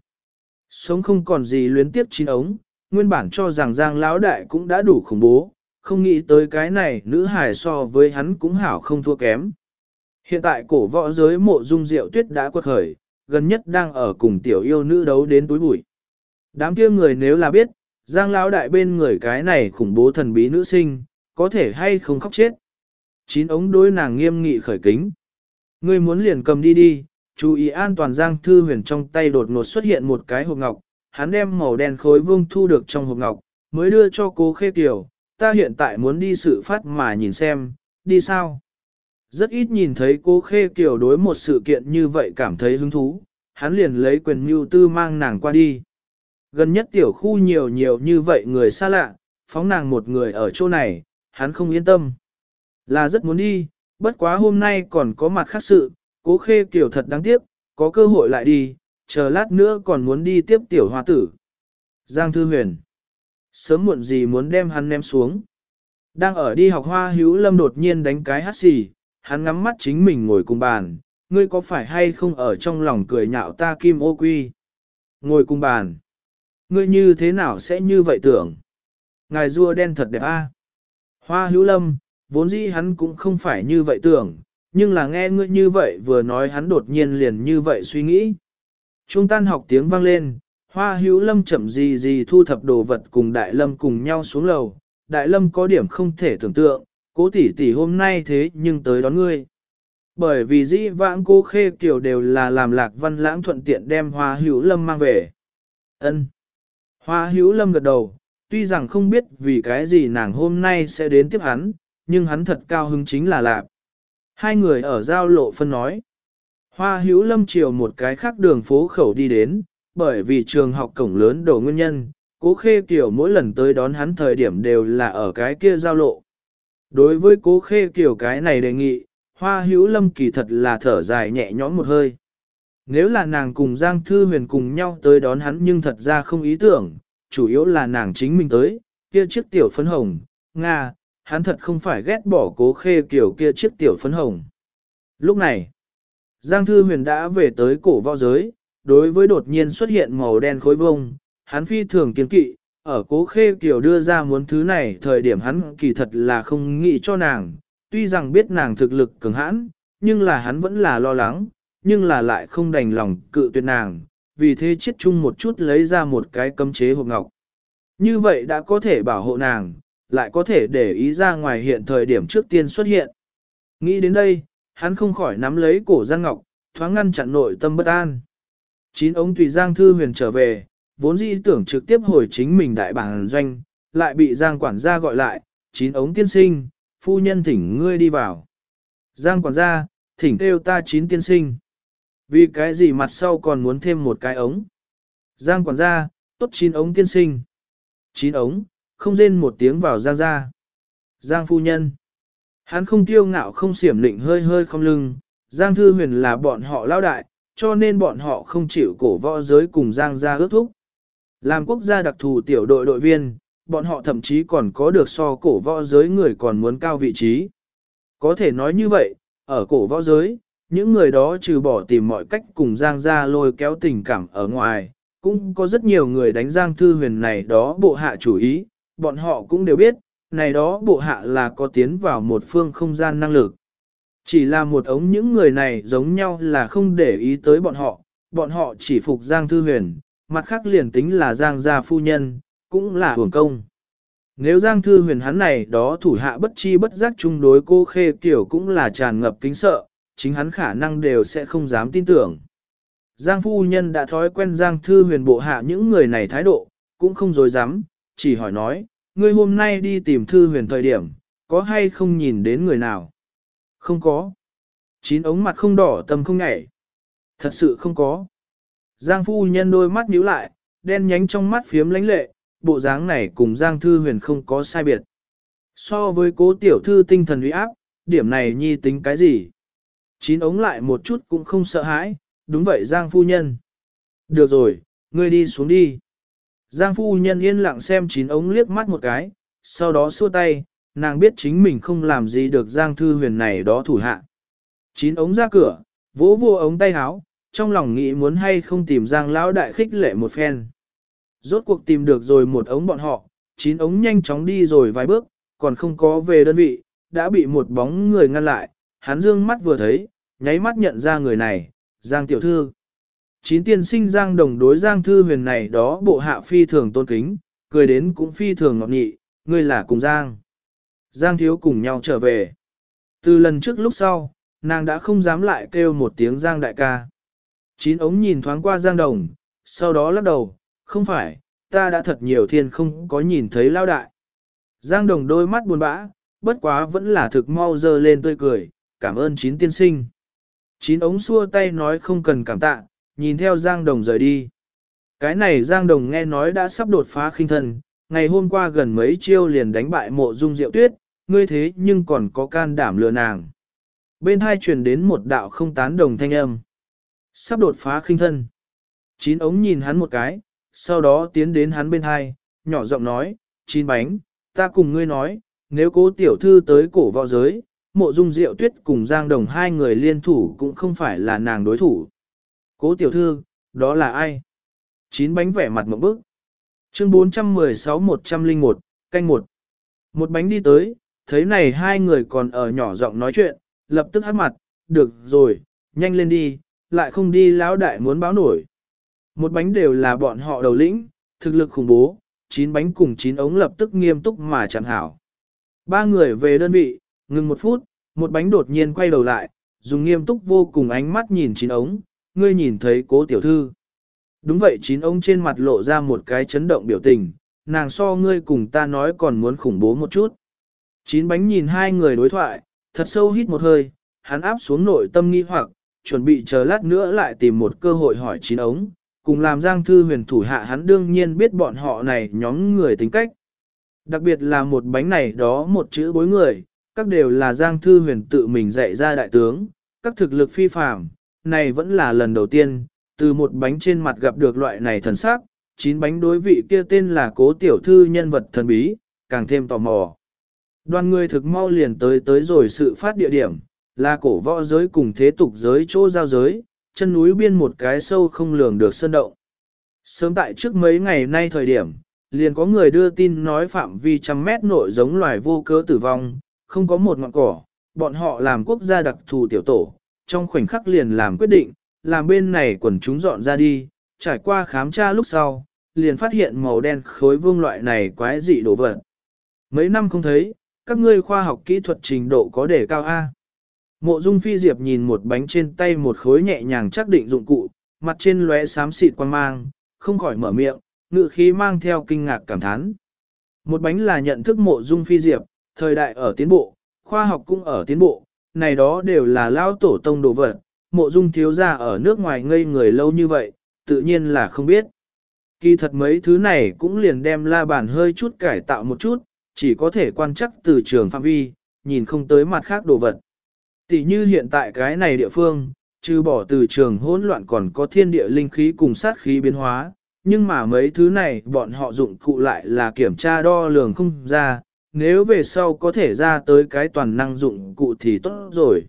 Sống không còn gì luyến tiếp chín ống, nguyên bản cho rằng Giang Lão Đại cũng đã đủ khủng bố, không nghĩ tới cái này nữ hài so với hắn cũng hảo không thua kém. Hiện tại cổ võ giới mộ dung diệu tuyết đã quật khởi, gần nhất đang ở cùng tiểu yêu nữ đấu đến túi bụi. Đám kia người nếu là biết, Giang Lão Đại bên người cái này khủng bố thần bí nữ sinh, có thể hay không khóc chết. Chín ống đối nàng nghiêm nghị khởi kính. Ngươi muốn liền cầm đi đi, chú ý an toàn Giang Thư Huyền trong tay đột ngột xuất hiện một cái hộp ngọc, hắn đem màu đen khối vương thu được trong hộp ngọc, mới đưa cho cô khê tiểu, ta hiện tại muốn đi sự phát mà nhìn xem, đi sao? Rất ít nhìn thấy cô Khê Kiều đối một sự kiện như vậy cảm thấy hứng thú, hắn liền lấy quyền mưu tư mang nàng qua đi. Gần nhất tiểu khu nhiều nhiều như vậy người xa lạ, phóng nàng một người ở chỗ này, hắn không yên tâm. Là rất muốn đi, bất quá hôm nay còn có mặt khác sự, cố khê kiểu thật đáng tiếc, có cơ hội lại đi, chờ lát nữa còn muốn đi tiếp tiểu hoa tử. Giang Thư Huyền Sớm muộn gì muốn đem hắn ném xuống. Đang ở đi học hoa hữu lâm đột nhiên đánh cái hát xì, hắn ngắm mắt chính mình ngồi cùng bàn, ngươi có phải hay không ở trong lòng cười nhạo ta kim ô quy. Ngồi cùng bàn. Ngươi như thế nào sẽ như vậy tưởng? Ngài rua đen thật đẹp a. Hoa hữu lâm, vốn dĩ hắn cũng không phải như vậy tưởng, nhưng là nghe ngươi như vậy vừa nói hắn đột nhiên liền như vậy suy nghĩ. Trung tan học tiếng vang lên, hoa hữu lâm chậm gì gì thu thập đồ vật cùng đại lâm cùng nhau xuống lầu, đại lâm có điểm không thể tưởng tượng, cố tỷ tỷ hôm nay thế nhưng tới đón ngươi. Bởi vì dĩ vãng cô khê kiểu đều là làm lạc văn lãng thuận tiện đem hoa hữu lâm mang về. ân Hoa hữu lâm gật đầu, tuy rằng không biết vì cái gì nàng hôm nay sẽ đến tiếp hắn, nhưng hắn thật cao hứng chính là lạp. Hai người ở giao lộ phân nói. Hoa hữu lâm chiều một cái khác đường phố khẩu đi đến, bởi vì trường học cổng lớn đổ nguyên nhân, cố khê kiểu mỗi lần tới đón hắn thời điểm đều là ở cái kia giao lộ. Đối với cố khê kiểu cái này đề nghị, hoa hữu lâm kỳ thật là thở dài nhẹ nhõm một hơi. Nếu là nàng cùng Giang Thư Huyền cùng nhau tới đón hắn nhưng thật ra không ý tưởng, chủ yếu là nàng chính mình tới, kia chiếc tiểu phấn hồng, Nga, hắn thật không phải ghét bỏ cố khê kiểu kia chiếc tiểu phấn hồng. Lúc này, Giang Thư Huyền đã về tới cổ võ giới, đối với đột nhiên xuất hiện màu đen khối vông, hắn phi thường kiến kỵ, ở cố khê kiểu đưa ra muốn thứ này thời điểm hắn kỳ thật là không nghĩ cho nàng, tuy rằng biết nàng thực lực cường hãn, nhưng là hắn vẫn là lo lắng, nhưng là lại không đành lòng cự tuyệt nàng, vì thế chiết chung một chút lấy ra một cái cấm chế hộp ngọc. Như vậy đã có thể bảo hộ nàng, lại có thể để ý ra ngoài hiện thời điểm trước tiên xuất hiện. Nghĩ đến đây, hắn không khỏi nắm lấy cổ Giang Ngọc, thoáng ngăn chặn nội tâm bất an. Chín ống tùy Giang Thư Huyền trở về, vốn dĩ tưởng trực tiếp hồi chính mình đại bản doanh, lại bị Giang quản gia gọi lại, chín ống tiên sinh, phu nhân thỉnh ngươi đi vào. Giang quản gia, thỉnh kêu ta chín tiên sinh. Vì cái gì mặt sau còn muốn thêm một cái ống? Giang quản gia, tốt chín ống tiên sinh. Chín ống, không rên một tiếng vào Giang ra. Giang phu nhân. Hắn không tiêu ngạo không xiểm lịnh hơi hơi không lưng, Giang Thư Huyền là bọn họ lao đại, cho nên bọn họ không chịu cổ võ giới cùng Giang ra ước thúc. Làm quốc gia đặc thù tiểu đội đội viên, bọn họ thậm chí còn có được so cổ võ giới người còn muốn cao vị trí. Có thể nói như vậy, ở cổ võ giới, những người đó trừ bỏ tìm mọi cách cùng Giang ra lôi kéo tình cảm ở ngoài, cũng có rất nhiều người đánh Giang Thư Huyền này đó bộ hạ chủ ý, bọn họ cũng đều biết, này đó bộ hạ là có tiến vào một phương không gian năng lực. Chỉ là một ống những người này giống nhau là không để ý tới bọn họ, bọn họ chỉ phục Giang Thư Huyền, mặt khác liền tính là Giang gia phu nhân, cũng là hưởng công. Nếu Giang Thư Huyền hắn này đó thủ hạ bất chi bất giác chung đối cô Khê Kiểu cũng là tràn ngập kính sợ, chính hắn khả năng đều sẽ không dám tin tưởng. Giang phu nhân đã thói quen Giang Thư Huyền bộ hạ những người này thái độ, cũng không dối dám, chỉ hỏi nói, ngươi hôm nay đi tìm Thư Huyền thời điểm, có hay không nhìn đến người nào? Không có. Chín ống mặt không đỏ tâm không nhảy. Thật sự không có. Giang phu nhân đôi mắt nhíu lại, đen nhánh trong mắt phiếm lánh lệ, bộ dáng này cùng Giang Thư Huyền không có sai biệt. So với cố tiểu thư tinh thần uy áp, điểm này nhi tính cái gì? Chín ống lại một chút cũng không sợ hãi, đúng vậy Giang phu nhân. Được rồi, ngươi đi xuống đi. Giang phu nhân yên lặng xem chín ống liếc mắt một cái, sau đó xua tay, nàng biết chính mình không làm gì được Giang Thư Huyền này đó thủ hạ. Chín ống ra cửa, vỗ vô ống tay háo, trong lòng nghĩ muốn hay không tìm Giang Lão Đại khích lệ một phen. Rốt cuộc tìm được rồi một ống bọn họ, chín ống nhanh chóng đi rồi vài bước, còn không có về đơn vị, đã bị một bóng người ngăn lại, hắn dương mắt vừa thấy, nháy mắt nhận ra người này, Giang Tiểu Thư. Chín tiên sinh Giang đồng đối Giang Thư huyền này đó bộ hạ phi thường tôn kính, cười đến cũng phi thường ngọt nghị, ngươi là cùng Giang. Giang Thiếu cùng nhau trở về. Từ lần trước lúc sau, nàng đã không dám lại kêu một tiếng Giang đại ca. Chín ống nhìn thoáng qua Giang Đồng, sau đó lắc đầu, không phải, ta đã thật nhiều thiên không có nhìn thấy lao đại. Giang Đồng đôi mắt buồn bã, bất quá vẫn là thực mau dơ lên tươi cười, cảm ơn chín tiên sinh. Chín ống xua tay nói không cần cảm tạ, nhìn theo Giang Đồng rời đi. Cái này Giang Đồng nghe nói đã sắp đột phá khinh thân, ngày hôm qua gần mấy chiêu liền đánh bại mộ dung diệu tuyết, ngươi thế nhưng còn có can đảm lừa nàng. Bên hai truyền đến một đạo không tán đồng thanh âm. Sắp đột phá khinh thân. Chín ống nhìn hắn một cái, sau đó tiến đến hắn bên hai, nhỏ giọng nói, chín bánh, ta cùng ngươi nói, nếu cố tiểu thư tới cổ võ giới, mộ dung diệu tuyết cùng Giang Đồng hai người liên thủ cũng không phải là nàng đối thủ. Cố tiểu thư, đó là ai? Chín bánh vẻ mặt một bức. Chương 416-101, canh một. Một bánh đi tới, thấy này hai người còn ở nhỏ giọng nói chuyện, lập tức hát mặt, được rồi, nhanh lên đi, lại không đi lão đại muốn báo nổi. Một bánh đều là bọn họ đầu lĩnh, thực lực khủng bố, chín bánh cùng chín ống lập tức nghiêm túc mà chẳng hảo. Ba người về đơn vị, ngừng một phút, một bánh đột nhiên quay đầu lại, dùng nghiêm túc vô cùng ánh mắt nhìn chín ống, ngươi nhìn thấy cố tiểu thư. Đúng vậy chín ống trên mặt lộ ra một cái chấn động biểu tình, nàng so ngươi cùng ta nói còn muốn khủng bố một chút. Chín bánh nhìn hai người đối thoại, thật sâu hít một hơi, hắn áp xuống nội tâm nghi hoặc, chuẩn bị chờ lát nữa lại tìm một cơ hội hỏi chín ống, cùng làm giang thư huyền thủ hạ hắn đương nhiên biết bọn họ này nhóm người tính cách. Đặc biệt là một bánh này đó một chữ bối người, các đều là giang thư huyền tự mình dạy ra đại tướng, các thực lực phi phàm, này vẫn là lần đầu tiên, từ một bánh trên mặt gặp được loại này thần sắc, chín bánh đối vị kia tên là cố tiểu thư nhân vật thần bí, càng thêm tò mò. Đoàn người thực mau liền tới tới rồi sự phát địa điểm, là cổ võ giới cùng thế tục giới chỗ giao giới, chân núi biên một cái sâu không lường được sơn động. Sớm tại trước mấy ngày nay thời điểm, liền có người đưa tin nói phạm vi trăm mét nội giống loài vô cớ tử vong, không có một ngọn cỏ, bọn họ làm quốc gia đặc thù tiểu tổ, trong khoảnh khắc liền làm quyết định, làm bên này quần chúng dọn ra đi, trải qua khám tra lúc sau, liền phát hiện màu đen khối vương loại này quái dị đồ vật. Mấy năm không thấy, các ngươi khoa học kỹ thuật trình độ có đề cao A. Mộ dung phi diệp nhìn một bánh trên tay một khối nhẹ nhàng chắc định dụng cụ, mặt trên lóe xám xịt quan mang, không khỏi mở miệng, ngự khí mang theo kinh ngạc cảm thán. Một bánh là nhận thức mộ dung phi diệp, thời đại ở tiến bộ, khoa học cũng ở tiến bộ, này đó đều là lao tổ tông đồ vật, mộ dung thiếu gia ở nước ngoài ngây người lâu như vậy, tự nhiên là không biết. Kỳ thật mấy thứ này cũng liền đem la bàn hơi chút cải tạo một chút, chỉ có thể quan chắc từ trường phạm vi, nhìn không tới mặt khác đồ vật. Tỷ như hiện tại cái này địa phương, trừ bỏ từ trường hỗn loạn còn có thiên địa linh khí cùng sát khí biến hóa, nhưng mà mấy thứ này bọn họ dụng cụ lại là kiểm tra đo lường không ra, nếu về sau có thể ra tới cái toàn năng dụng cụ thì tốt rồi.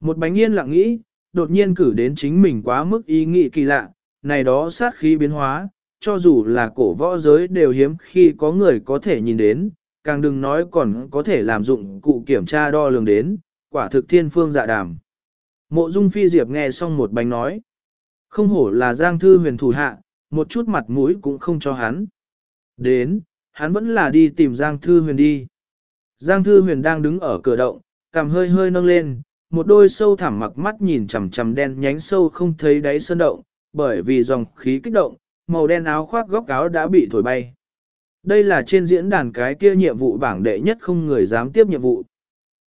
Một bánh yên lặng nghĩ, đột nhiên cử đến chính mình quá mức ý nghĩ kỳ lạ, này đó sát khí biến hóa, cho dù là cổ võ giới đều hiếm khi có người có thể nhìn đến, càng đừng nói còn có thể làm dụng cụ kiểm tra đo lường đến, quả thực thiên phương dạ đàm. Mộ dung phi diệp nghe xong một bánh nói, không hổ là giang thư huyền thủ hạ, một chút mặt mũi cũng không cho hắn. Đến, hắn vẫn là đi tìm giang thư huyền đi. Giang thư huyền đang đứng ở cửa động, cằm hơi hơi nâng lên, một đôi sâu thẳm mặc mắt nhìn chằm chằm đen nhánh sâu không thấy đáy sơn động, bởi vì dòng khí kích động, màu đen áo khoác góc áo đã bị thổi bay. Đây là trên diễn đàn cái kia nhiệm vụ bảng đệ nhất không người dám tiếp nhiệm vụ.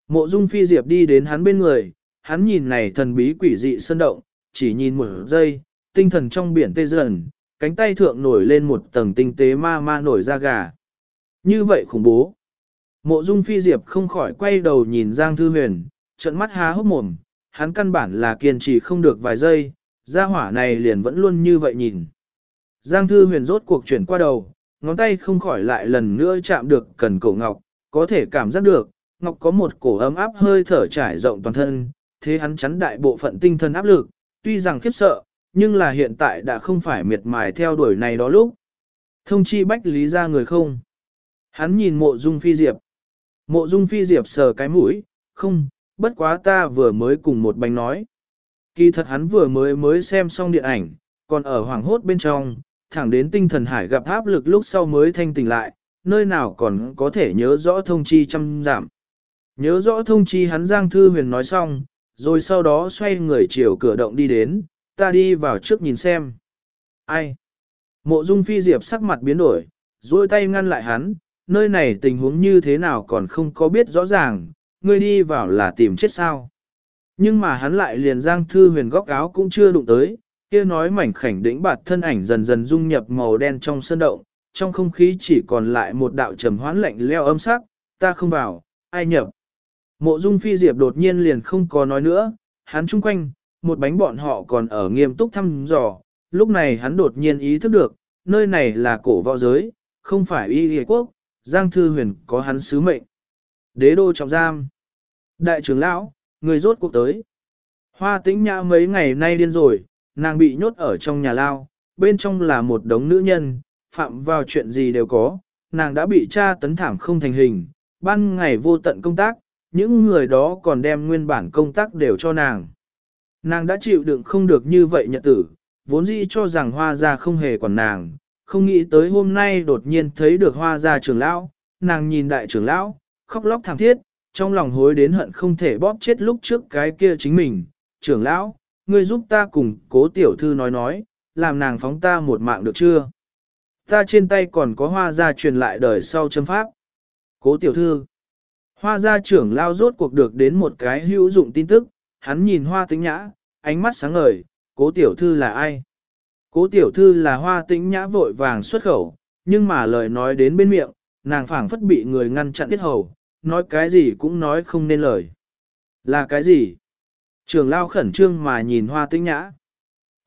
Mộ dung phi diệp đi đến hắn bên người, hắn nhìn này thần bí quỷ dị sơn động, chỉ nhìn một giây, tinh thần trong biển tê dần, cánh tay thượng nổi lên một tầng tinh tế ma ma nổi ra gà. Như vậy khủng bố. Mộ dung phi diệp không khỏi quay đầu nhìn Giang Thư Huyền, trận mắt há hốc mồm, hắn căn bản là kiên trì không được vài giây, gia hỏa này liền vẫn luôn như vậy nhìn. Giang Thư Huyền rốt cuộc chuyển qua đầu, ngón tay không khỏi lại lần nữa chạm được cần cổ ngọc, có thể cảm giác được, ngọc có một cổ ấm áp hơi thở trải rộng toàn thân, thế hắn chắn đại bộ phận tinh thần áp lực, tuy rằng khiếp sợ, nhưng là hiện tại đã không phải miệt mài theo đuổi này đó lúc. Thông chi bách lý ra người không? Hắn nhìn mộ dung phi diệp. Mộ dung phi diệp sờ cái mũi, không, bất quá ta vừa mới cùng một bánh nói. Kỳ thật hắn vừa mới mới xem xong điện ảnh, còn ở hoàng hốt bên trong, thẳng đến tinh thần hải gặp áp lực lúc sau mới thanh tỉnh lại, nơi nào còn có thể nhớ rõ thông chi trăm giảm. Nhớ rõ thông chi hắn Giang Thư Huyền nói xong, rồi sau đó xoay người chiều cửa động đi đến, ta đi vào trước nhìn xem. Ai? Mộ Dung Phi Diệp sắc mặt biến đổi, duỗi tay ngăn lại hắn, nơi này tình huống như thế nào còn không có biết rõ ràng, ngươi đi vào là tìm chết sao. Nhưng mà hắn lại liền Giang Thư Huyền góc áo cũng chưa đụng tới, kia nói mảnh khảnh đĩnh bạt thân ảnh dần dần dung nhập màu đen trong sơn động, trong không khí chỉ còn lại một đạo trầm hoán lạnh leo âm sắc, ta không vào, ai nhập. Mộ dung phi diệp đột nhiên liền không có nói nữa, hắn chung quanh, một bánh bọn họ còn ở nghiêm túc thăm dò, lúc này hắn đột nhiên ý thức được, nơi này là cổ võ giới, không phải y hề quốc, Giang Thư Huyền có hắn sứ mệnh. Đế đô trọng giam. Đại trưởng lão, người rốt cuộc tới. Hoa tĩnh nhã mấy ngày nay điên rồi, nàng bị nhốt ở trong nhà lao, bên trong là một đống nữ nhân, phạm vào chuyện gì đều có, nàng đã bị tra tấn thảm không thành hình, ban ngày vô tận công tác, những người đó còn đem nguyên bản công tác đều cho nàng. Nàng đã chịu đựng không được như vậy nhật tử, vốn dĩ cho rằng hoa ra không hề quản nàng, không nghĩ tới hôm nay đột nhiên thấy được hoa ra trưởng lão, nàng nhìn đại trưởng lão, khóc lóc thảm thiết, trong lòng hối đến hận không thể bóp chết lúc trước cái kia chính mình, trưởng lão, ngươi giúp ta cùng cố tiểu thư nói nói, làm nàng phóng ta một mạng được chưa? Ta trên tay còn có hoa gia truyền lại đời sau châm pháp. Cố tiểu thư. Hoa gia trưởng lao rốt cuộc được đến một cái hữu dụng tin tức, hắn nhìn hoa tĩnh nhã, ánh mắt sáng ngời, cố tiểu thư là ai? Cố tiểu thư là hoa tĩnh nhã vội vàng xuất khẩu, nhưng mà lời nói đến bên miệng, nàng phảng phất bị người ngăn chặn tiết hầu, nói cái gì cũng nói không nên lời. Là cái gì? Trường lao khẩn trương mà nhìn hoa tĩnh nhã.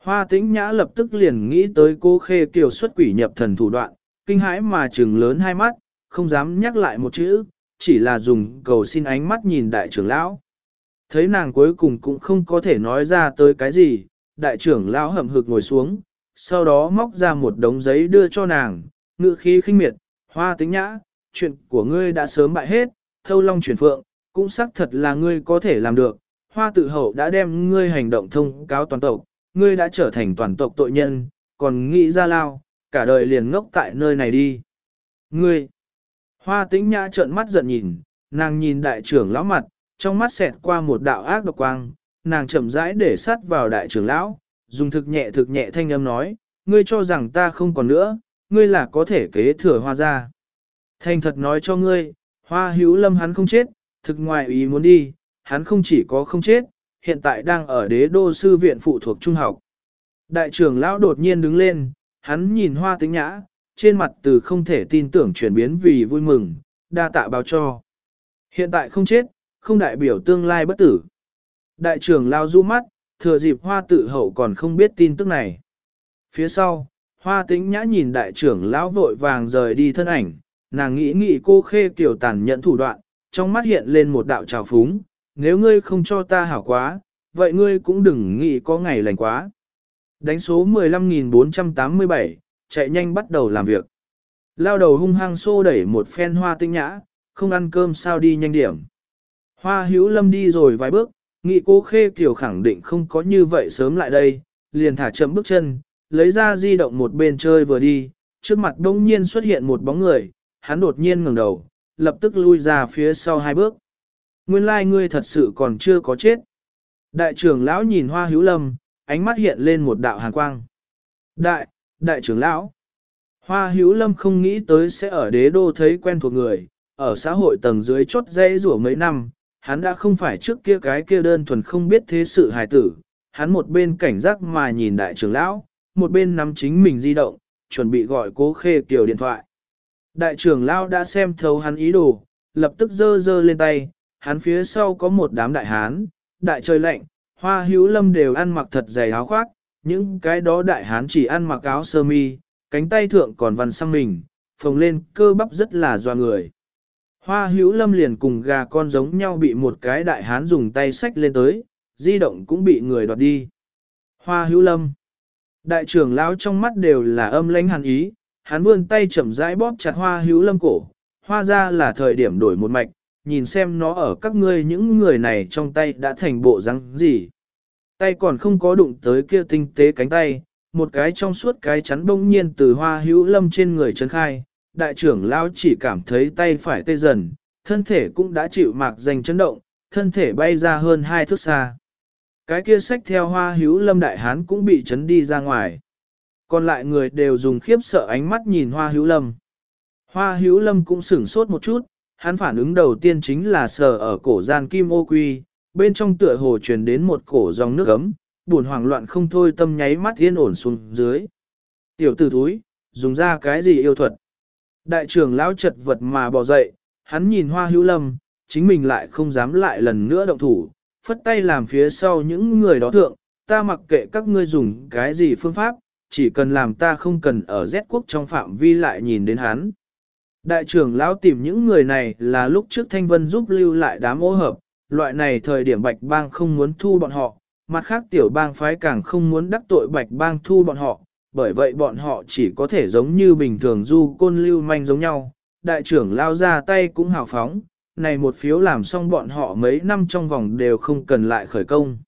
Hoa tĩnh nhã lập tức liền nghĩ tới cô khê kiều xuất quỷ nhập thần thủ đoạn, kinh hãi mà trừng lớn hai mắt, không dám nhắc lại một chữ, chỉ là dùng cầu xin ánh mắt nhìn đại trưởng lão. Thấy nàng cuối cùng cũng không có thể nói ra tới cái gì, đại trưởng lão hậm hực ngồi xuống, sau đó móc ra một đống giấy đưa cho nàng, ngự khí khinh miệt, hoa tính nhã, chuyện của ngươi đã sớm bại hết, thâu long chuyển phượng, cũng xác thật là ngươi có thể làm được, hoa tự hậu đã đem ngươi hành động thông cáo toàn tộc, ngươi đã trở thành toàn tộc tội nhân, còn nghĩ ra lao, cả đời liền ngốc tại nơi này đi. Ngươi, hoa tính nhã trợn mắt giận nhìn, nàng nhìn đại trưởng lão mặt, trong mắt xẹt qua một đạo ác độc quang, nàng chậm rãi để sát vào đại trưởng lão, dùng thực nhẹ thực nhẹ thanh âm nói, ngươi cho rằng ta không còn nữa, ngươi là có thể kế thừa hoa ra. Thành thật nói cho ngươi, hoa hữu lâm hắn không chết, thực ngoài ý muốn đi, hắn không chỉ có không chết, hiện tại đang ở đế đô sư viện phụ thuộc trung học. Đại trưởng lão đột nhiên đứng lên, hắn nhìn hoa tính nhã, trên mặt từ không thể tin tưởng chuyển biến vì vui mừng, đa tạ báo cho. Hiện tại không chết, không đại biểu tương lai bất tử. Đại trưởng lao du mắt, thừa dịp hoa tự hậu còn không biết tin tức này. Phía sau, hoa tĩnh nhã nhìn đại trưởng lão vội vàng rời đi thân ảnh, nàng nghĩ nghĩ cô khê kiểu tàn nhẫn thủ đoạn, trong mắt hiện lên một đạo trào phúng, nếu ngươi không cho ta hảo quá, vậy ngươi cũng đừng nghĩ có ngày lành quá. Đánh số 15.487, chạy nhanh bắt đầu làm việc. Lao đầu hung hăng xô đẩy một phen hoa tinh nhã, không ăn cơm sao đi nhanh điểm. Hoa hữu lâm đi rồi vài bước, nghị cô khê kiểu khẳng định không có như vậy sớm lại đây, liền thả chậm bước chân, lấy ra di động một bên chơi vừa đi, trước mặt đông nhiên xuất hiện một bóng người, hắn đột nhiên ngẩng đầu, lập tức lui ra phía sau hai bước nguyên lai ngươi thật sự còn chưa có chết. Đại trưởng lão nhìn hoa hữu lâm, ánh mắt hiện lên một đạo hàn quang. Đại, đại trưởng lão. Hoa hữu lâm không nghĩ tới sẽ ở đế đô thấy quen thuộc người, ở xã hội tầng dưới chốt dây rủa mấy năm, hắn đã không phải trước kia cái kia đơn thuần không biết thế sự hài tử, hắn một bên cảnh giác mà nhìn đại trưởng lão, một bên nắm chính mình di động, chuẩn bị gọi cố khê tiểu điện thoại. Đại trưởng lão đã xem thấu hắn ý đồ, lập tức giơ giơ lên tay, hắn phía sau có một đám đại hán, đại trời lạnh, hoa hữu lâm đều ăn mặc thật dày áo khoác, những cái đó đại hán chỉ ăn mặc áo sơ mi, cánh tay thượng còn văn sang mình, phồng lên cơ bắp rất là doa người. Hoa hữu lâm liền cùng gà con giống nhau bị một cái đại hán dùng tay xách lên tới, di động cũng bị người đoạt đi. Hoa hữu lâm. Đại trưởng lão trong mắt đều là âm lãnh hàn ý, hắn vươn tay chậm rãi bóp chặt hoa hữu lâm cổ. Hoa ra là thời điểm đổi một mạch, nhìn xem nó ở các ngươi những người này trong tay đã thành bộ răng gì. Tay còn không có đụng tới kia tinh tế cánh tay, một cái trong suốt cái chắn bỗng nhiên từ hoa hữu lâm trên người trấn khai, đại trưởng lao chỉ cảm thấy tay phải tê dần, thân thể cũng đã chịu mạc danh chấn động, thân thể bay ra hơn hai thước xa. Cái kia sách theo hoa hữu lâm đại hán cũng bị chấn đi ra ngoài. Còn lại người đều dùng khiếp sợ ánh mắt nhìn hoa hữu lâm. Hoa hữu lâm cũng sửng sốt một chút, hắn phản ứng đầu tiên chính là sờ ở cổ gian kim ô quy, bên trong tựa hồ truyền đến một cổ dòng nước ấm, buồn hoảng loạn không thôi tâm nháy mắt yên ổn xuống dưới. Tiểu tử thúi, dùng ra cái gì yêu thuật? Đại trưởng lão chật vật mà bò dậy, hắn nhìn hoa hữu lâm, chính mình lại không dám lại lần nữa động thủ, phất tay làm phía sau những người đó thượng, ta mặc kệ các ngươi dùng cái gì phương pháp, chỉ cần làm ta không cần ở Z quốc trong phạm vi lại nhìn đến hắn. Đại trưởng lão tìm những người này là lúc trước Thanh Vân giúp lưu lại đám ô hợp, loại này thời điểm Bạch Bang không muốn thu bọn họ, mặt khác tiểu bang phái càng không muốn đắc tội Bạch Bang thu bọn họ, bởi vậy bọn họ chỉ có thể giống như bình thường du côn lưu manh giống nhau. Đại trưởng lao ra tay cũng hào phóng, này một phiếu làm xong bọn họ mấy năm trong vòng đều không cần lại khởi công.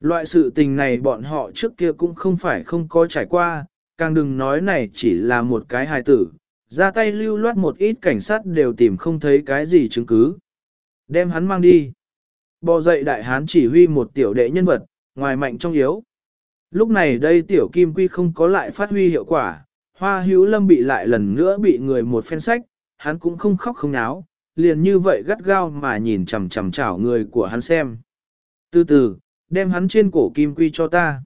Loại sự tình này bọn họ trước kia cũng không phải không có trải qua, càng đừng nói này chỉ là một cái hài tử, ra tay lưu loát một ít cảnh sát đều tìm không thấy cái gì chứng cứ. Đem hắn mang đi. Bò dậy đại hán chỉ huy một tiểu đệ nhân vật, ngoài mạnh trong yếu. Lúc này đây tiểu kim quy không có lại phát huy hiệu quả, hoa hữu lâm bị lại lần nữa bị người một phen sách, hắn cũng không khóc không náo, liền như vậy gắt gao mà nhìn chằm chằm chảo người của hắn xem. Từ từ, đem hắn trên cổ kim quy cho ta.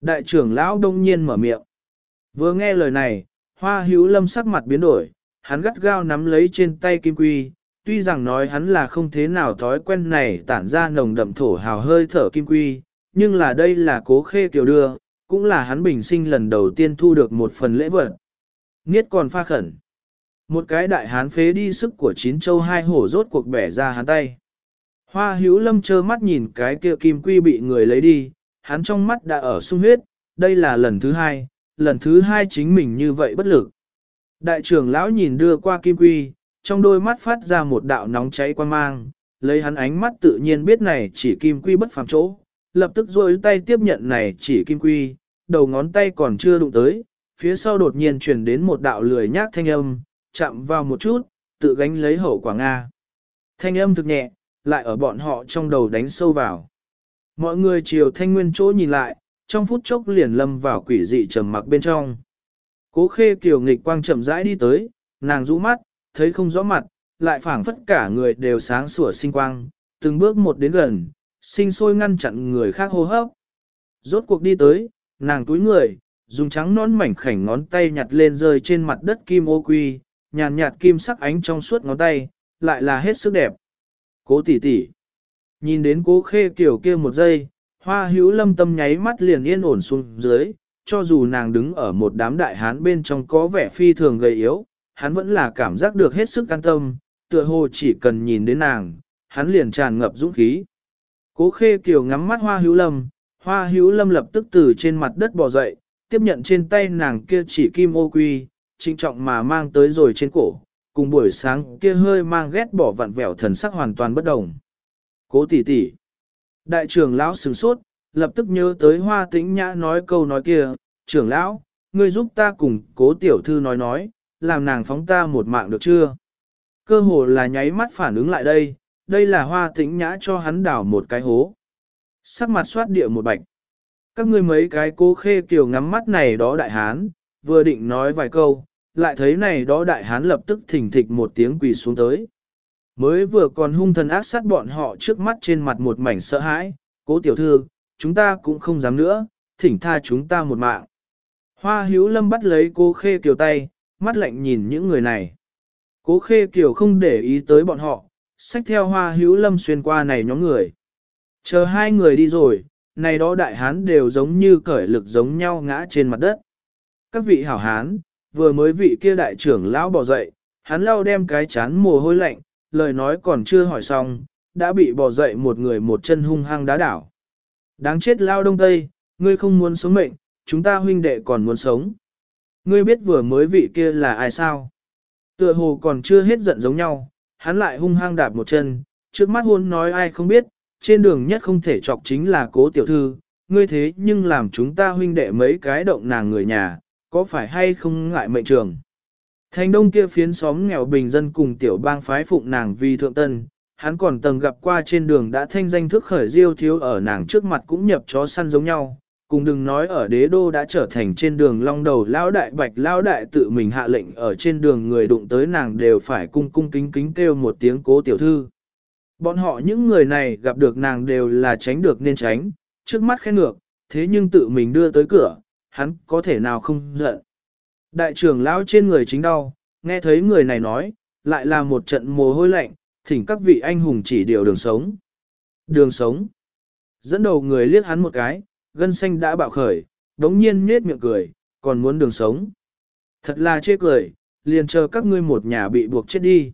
Đại trưởng lão đông nhiên mở miệng. Vừa nghe lời này, hoa hữu lâm sắc mặt biến đổi, hắn gắt gao nắm lấy trên tay kim quy, tuy rằng nói hắn là không thế nào thói quen này tản ra nồng đậm thổ hào hơi thở kim quy, nhưng là đây là cố khê kiều đưa, cũng là hắn bình sinh lần đầu tiên thu được một phần lễ vật. Niết còn pha khẩn. Một cái đại hán phế đi sức của chín châu hai hổ rốt cuộc bẻ ra hắn tay. Hoa hữu lâm trơ mắt nhìn cái kia kim quy bị người lấy đi, hắn trong mắt đã ở sung huyết, đây là lần thứ hai, lần thứ hai chính mình như vậy bất lực. Đại trưởng lão nhìn đưa qua kim quy, trong đôi mắt phát ra một đạo nóng cháy quan mang, lấy hắn ánh mắt tự nhiên biết này chỉ kim quy bất phàm chỗ, lập tức rôi tay tiếp nhận này chỉ kim quy, đầu ngón tay còn chưa đụng tới, phía sau đột nhiên truyền đến một đạo lười nhác thanh âm, chạm vào một chút, tự gánh lấy hậu quả Nga. Thanh âm thực nhẹ, lại ở bọn họ trong đầu đánh sâu vào. Mọi người chiều thanh nguyên chỗ nhìn lại, trong phút chốc liền lâm vào quỷ dị trầm mặc bên trong. Cố khê kiều nghịch quang chậm rãi đi tới, nàng rũ mắt, thấy không rõ mặt, lại phảng phất cả người đều sáng sủa sinh quang, từng bước một đến gần, sinh sôi ngăn chặn người khác hô hấp. Rốt cuộc đi tới, nàng túi người, dùng trắng nón mảnh khảnh ngón tay nhặt lên rơi trên mặt đất kim ô quy, nhàn nhạt kim sắc ánh trong suốt ngón tay, lại là hết sức đẹp. Cố tỷ tỷ. Nhìn đến cố khê kiểu kia một giây, hoa hữu lâm tâm nháy mắt liền yên ổn xuống dưới, cho dù nàng đứng ở một đám đại hán bên trong có vẻ phi thường gầy yếu, hắn vẫn là cảm giác được hết sức an tâm, tựa hồ chỉ cần nhìn đến nàng, hắn liền tràn ngập dũng khí. Cố khê kiều ngắm mắt hoa hữu lâm, hoa hữu lâm lập tức từ trên mặt đất bò dậy, tiếp nhận trên tay nàng kia chỉ kim ô quy, trinh trọng mà mang tới rồi trên cổ, cùng buổi sáng kia hơi mang ghét bỏ vặn vẹo thần sắc hoàn toàn bất đồng. Cố tỷ tỷ. Đại trưởng lão sửng sốt, lập tức nhớ tới hoa tĩnh nhã nói câu nói kia, trưởng lão, ngươi giúp ta cùng cố tiểu thư nói nói, làm nàng phóng ta một mạng được chưa? Cơ hồ là nháy mắt phản ứng lại đây, đây là hoa tĩnh nhã cho hắn đảo một cái hố. Sắc mặt xoát địa một bạch. Các ngươi mấy cái cố khê kiểu ngắm mắt này đó đại hán, vừa định nói vài câu, lại thấy này đó đại hán lập tức thỉnh thịch một tiếng quỳ xuống tới. Mới vừa còn hung thần ác sát bọn họ trước mắt trên mặt một mảnh sợ hãi, cố tiểu thư, chúng ta cũng không dám nữa, thỉnh tha chúng ta một mạng. Hoa hữu lâm bắt lấy cô khê kiều tay, mắt lạnh nhìn những người này. Cố khê kiều không để ý tới bọn họ, xách theo hoa hữu lâm xuyên qua này nhóm người. Chờ hai người đi rồi, này đó đại hán đều giống như cởi lực giống nhau ngã trên mặt đất. Các vị hảo hán, vừa mới vị kia đại trưởng lão bỏ dậy, hắn lao đem cái chán mồ hôi lạnh, lời nói còn chưa hỏi xong, đã bị bỏ dậy một người một chân hung hăng đá đảo. Đáng chết lao đông tây, ngươi không muốn sống mệnh, chúng ta huynh đệ còn muốn sống. Ngươi biết vừa mới vị kia là ai sao? Tựa hồ còn chưa hết giận giống nhau, hắn lại hung hăng đạp một chân, trước mắt hôn nói ai không biết, trên đường nhất không thể chọc chính là cố tiểu thư, ngươi thế nhưng làm chúng ta huynh đệ mấy cái động nàng người nhà, có phải hay không ngại mệnh trường. Thành đông kia phiến xóm nghèo bình dân cùng tiểu bang phái phụng nàng vì thượng tân, hắn còn từng gặp qua trên đường đã thanh danh thức khởi diêu thiếu ở nàng trước mặt cũng nhập chó săn giống nhau, cùng đừng nói ở đế đô đã trở thành trên đường long đầu lao đại bạch lao đại tự mình hạ lệnh ở trên đường người đụng tới nàng đều phải cung cung kính kính kêu một tiếng cố tiểu thư. Bọn họ những người này gặp được nàng đều là tránh được nên tránh, trước mắt khen ngược, thế nhưng tự mình đưa tới cửa, hắn có thể nào không giận. Đại trưởng lão trên người chính đau, nghe thấy người này nói, lại là một trận mồ hôi lạnh, thỉnh các vị anh hùng chỉ điều đường sống. Đường sống. Dẫn đầu người liếc hắn một cái, gân xanh đã bạo khởi, đống nhiên nết miệng cười, còn muốn đường sống. Thật là chê cười, liền chờ các ngươi một nhà bị buộc chết đi.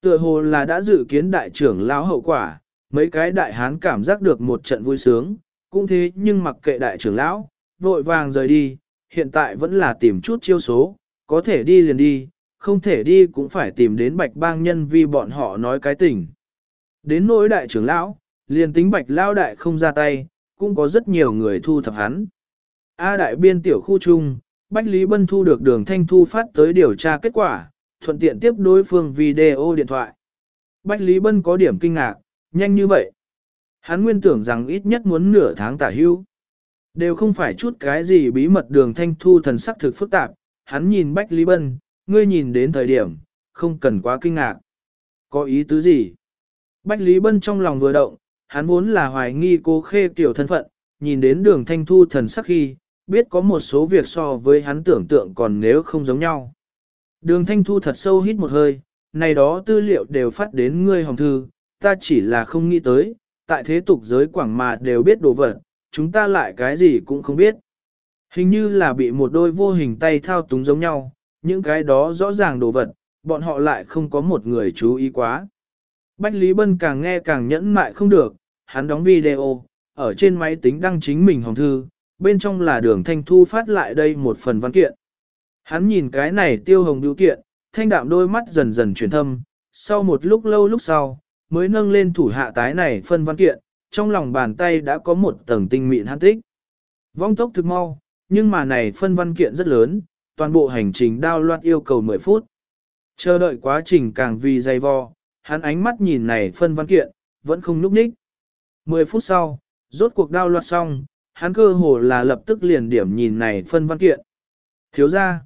Tựa hồ là đã dự kiến đại trưởng lão hậu quả, mấy cái đại hán cảm giác được một trận vui sướng, cũng thế nhưng mặc kệ đại trưởng lão, vội vàng rời đi, hiện tại vẫn là tìm chút chiêu số, có thể đi liền đi, không thể đi cũng phải tìm đến bạch bang nhân vì bọn họ nói cái tình. Đến nỗi đại trưởng lão, liền tính bạch lao đại không ra tay, cũng có rất nhiều người thu thập hắn. A đại biên tiểu khu chung, Bách Lý Bân thu được đường thanh thu phát tới điều tra kết quả, thuận tiện tiếp đối phương video điện thoại. Bách Lý Bân có điểm kinh ngạc, nhanh như vậy. Hắn nguyên tưởng rằng ít nhất muốn nửa tháng tả hưu. Đều không phải chút cái gì bí mật đường thanh thu thần sắc thực phức tạp, hắn nhìn Bách Lý Bân, ngươi nhìn đến thời điểm, không cần quá kinh ngạc. Có ý tứ gì? Bách Lý Bân trong lòng vừa động, hắn vốn là hoài nghi cô khê kiểu thân phận, nhìn đến đường thanh thu thần sắc khi, biết có một số việc so với hắn tưởng tượng còn nếu không giống nhau. Đường thanh thu thật sâu hít một hơi, này đó tư liệu đều phát đến ngươi hồng thư, ta chỉ là không nghĩ tới, tại thế tục giới quảng mà đều biết đồ vật, chúng ta lại cái gì cũng không biết. Hình như là bị một đôi vô hình tay thao túng giống nhau, những cái đó rõ ràng đồ vật, bọn họ lại không có một người chú ý quá. Bách Lý Bân càng nghe càng nhẫn mại không được, hắn đóng video, ở trên máy tính đăng chính mình hồng thư, bên trong là đường thanh thu phát lại đây một phần văn kiện. Hắn nhìn cái này tiêu hồng biểu kiện, thanh đạm đôi mắt dần dần chuyển thâm, sau một lúc lâu lúc sau, mới nâng lên thủ hạ tái này phân văn kiện, trong lòng bàn tay đã có một tầng tinh mịn hắn tích. Vong tốc thực mau, nhưng mà này phân văn kiện rất lớn, toàn bộ hành trình đao loạt yêu cầu 10 phút. Chờ đợi quá trình càng vì dày vò, hắn ánh mắt nhìn này phân văn kiện, vẫn không núp ních. 10 phút sau, rốt cuộc đao loạt xong, hắn cơ hồ là lập tức liền điểm nhìn này phân văn kiện. Thiếu ra,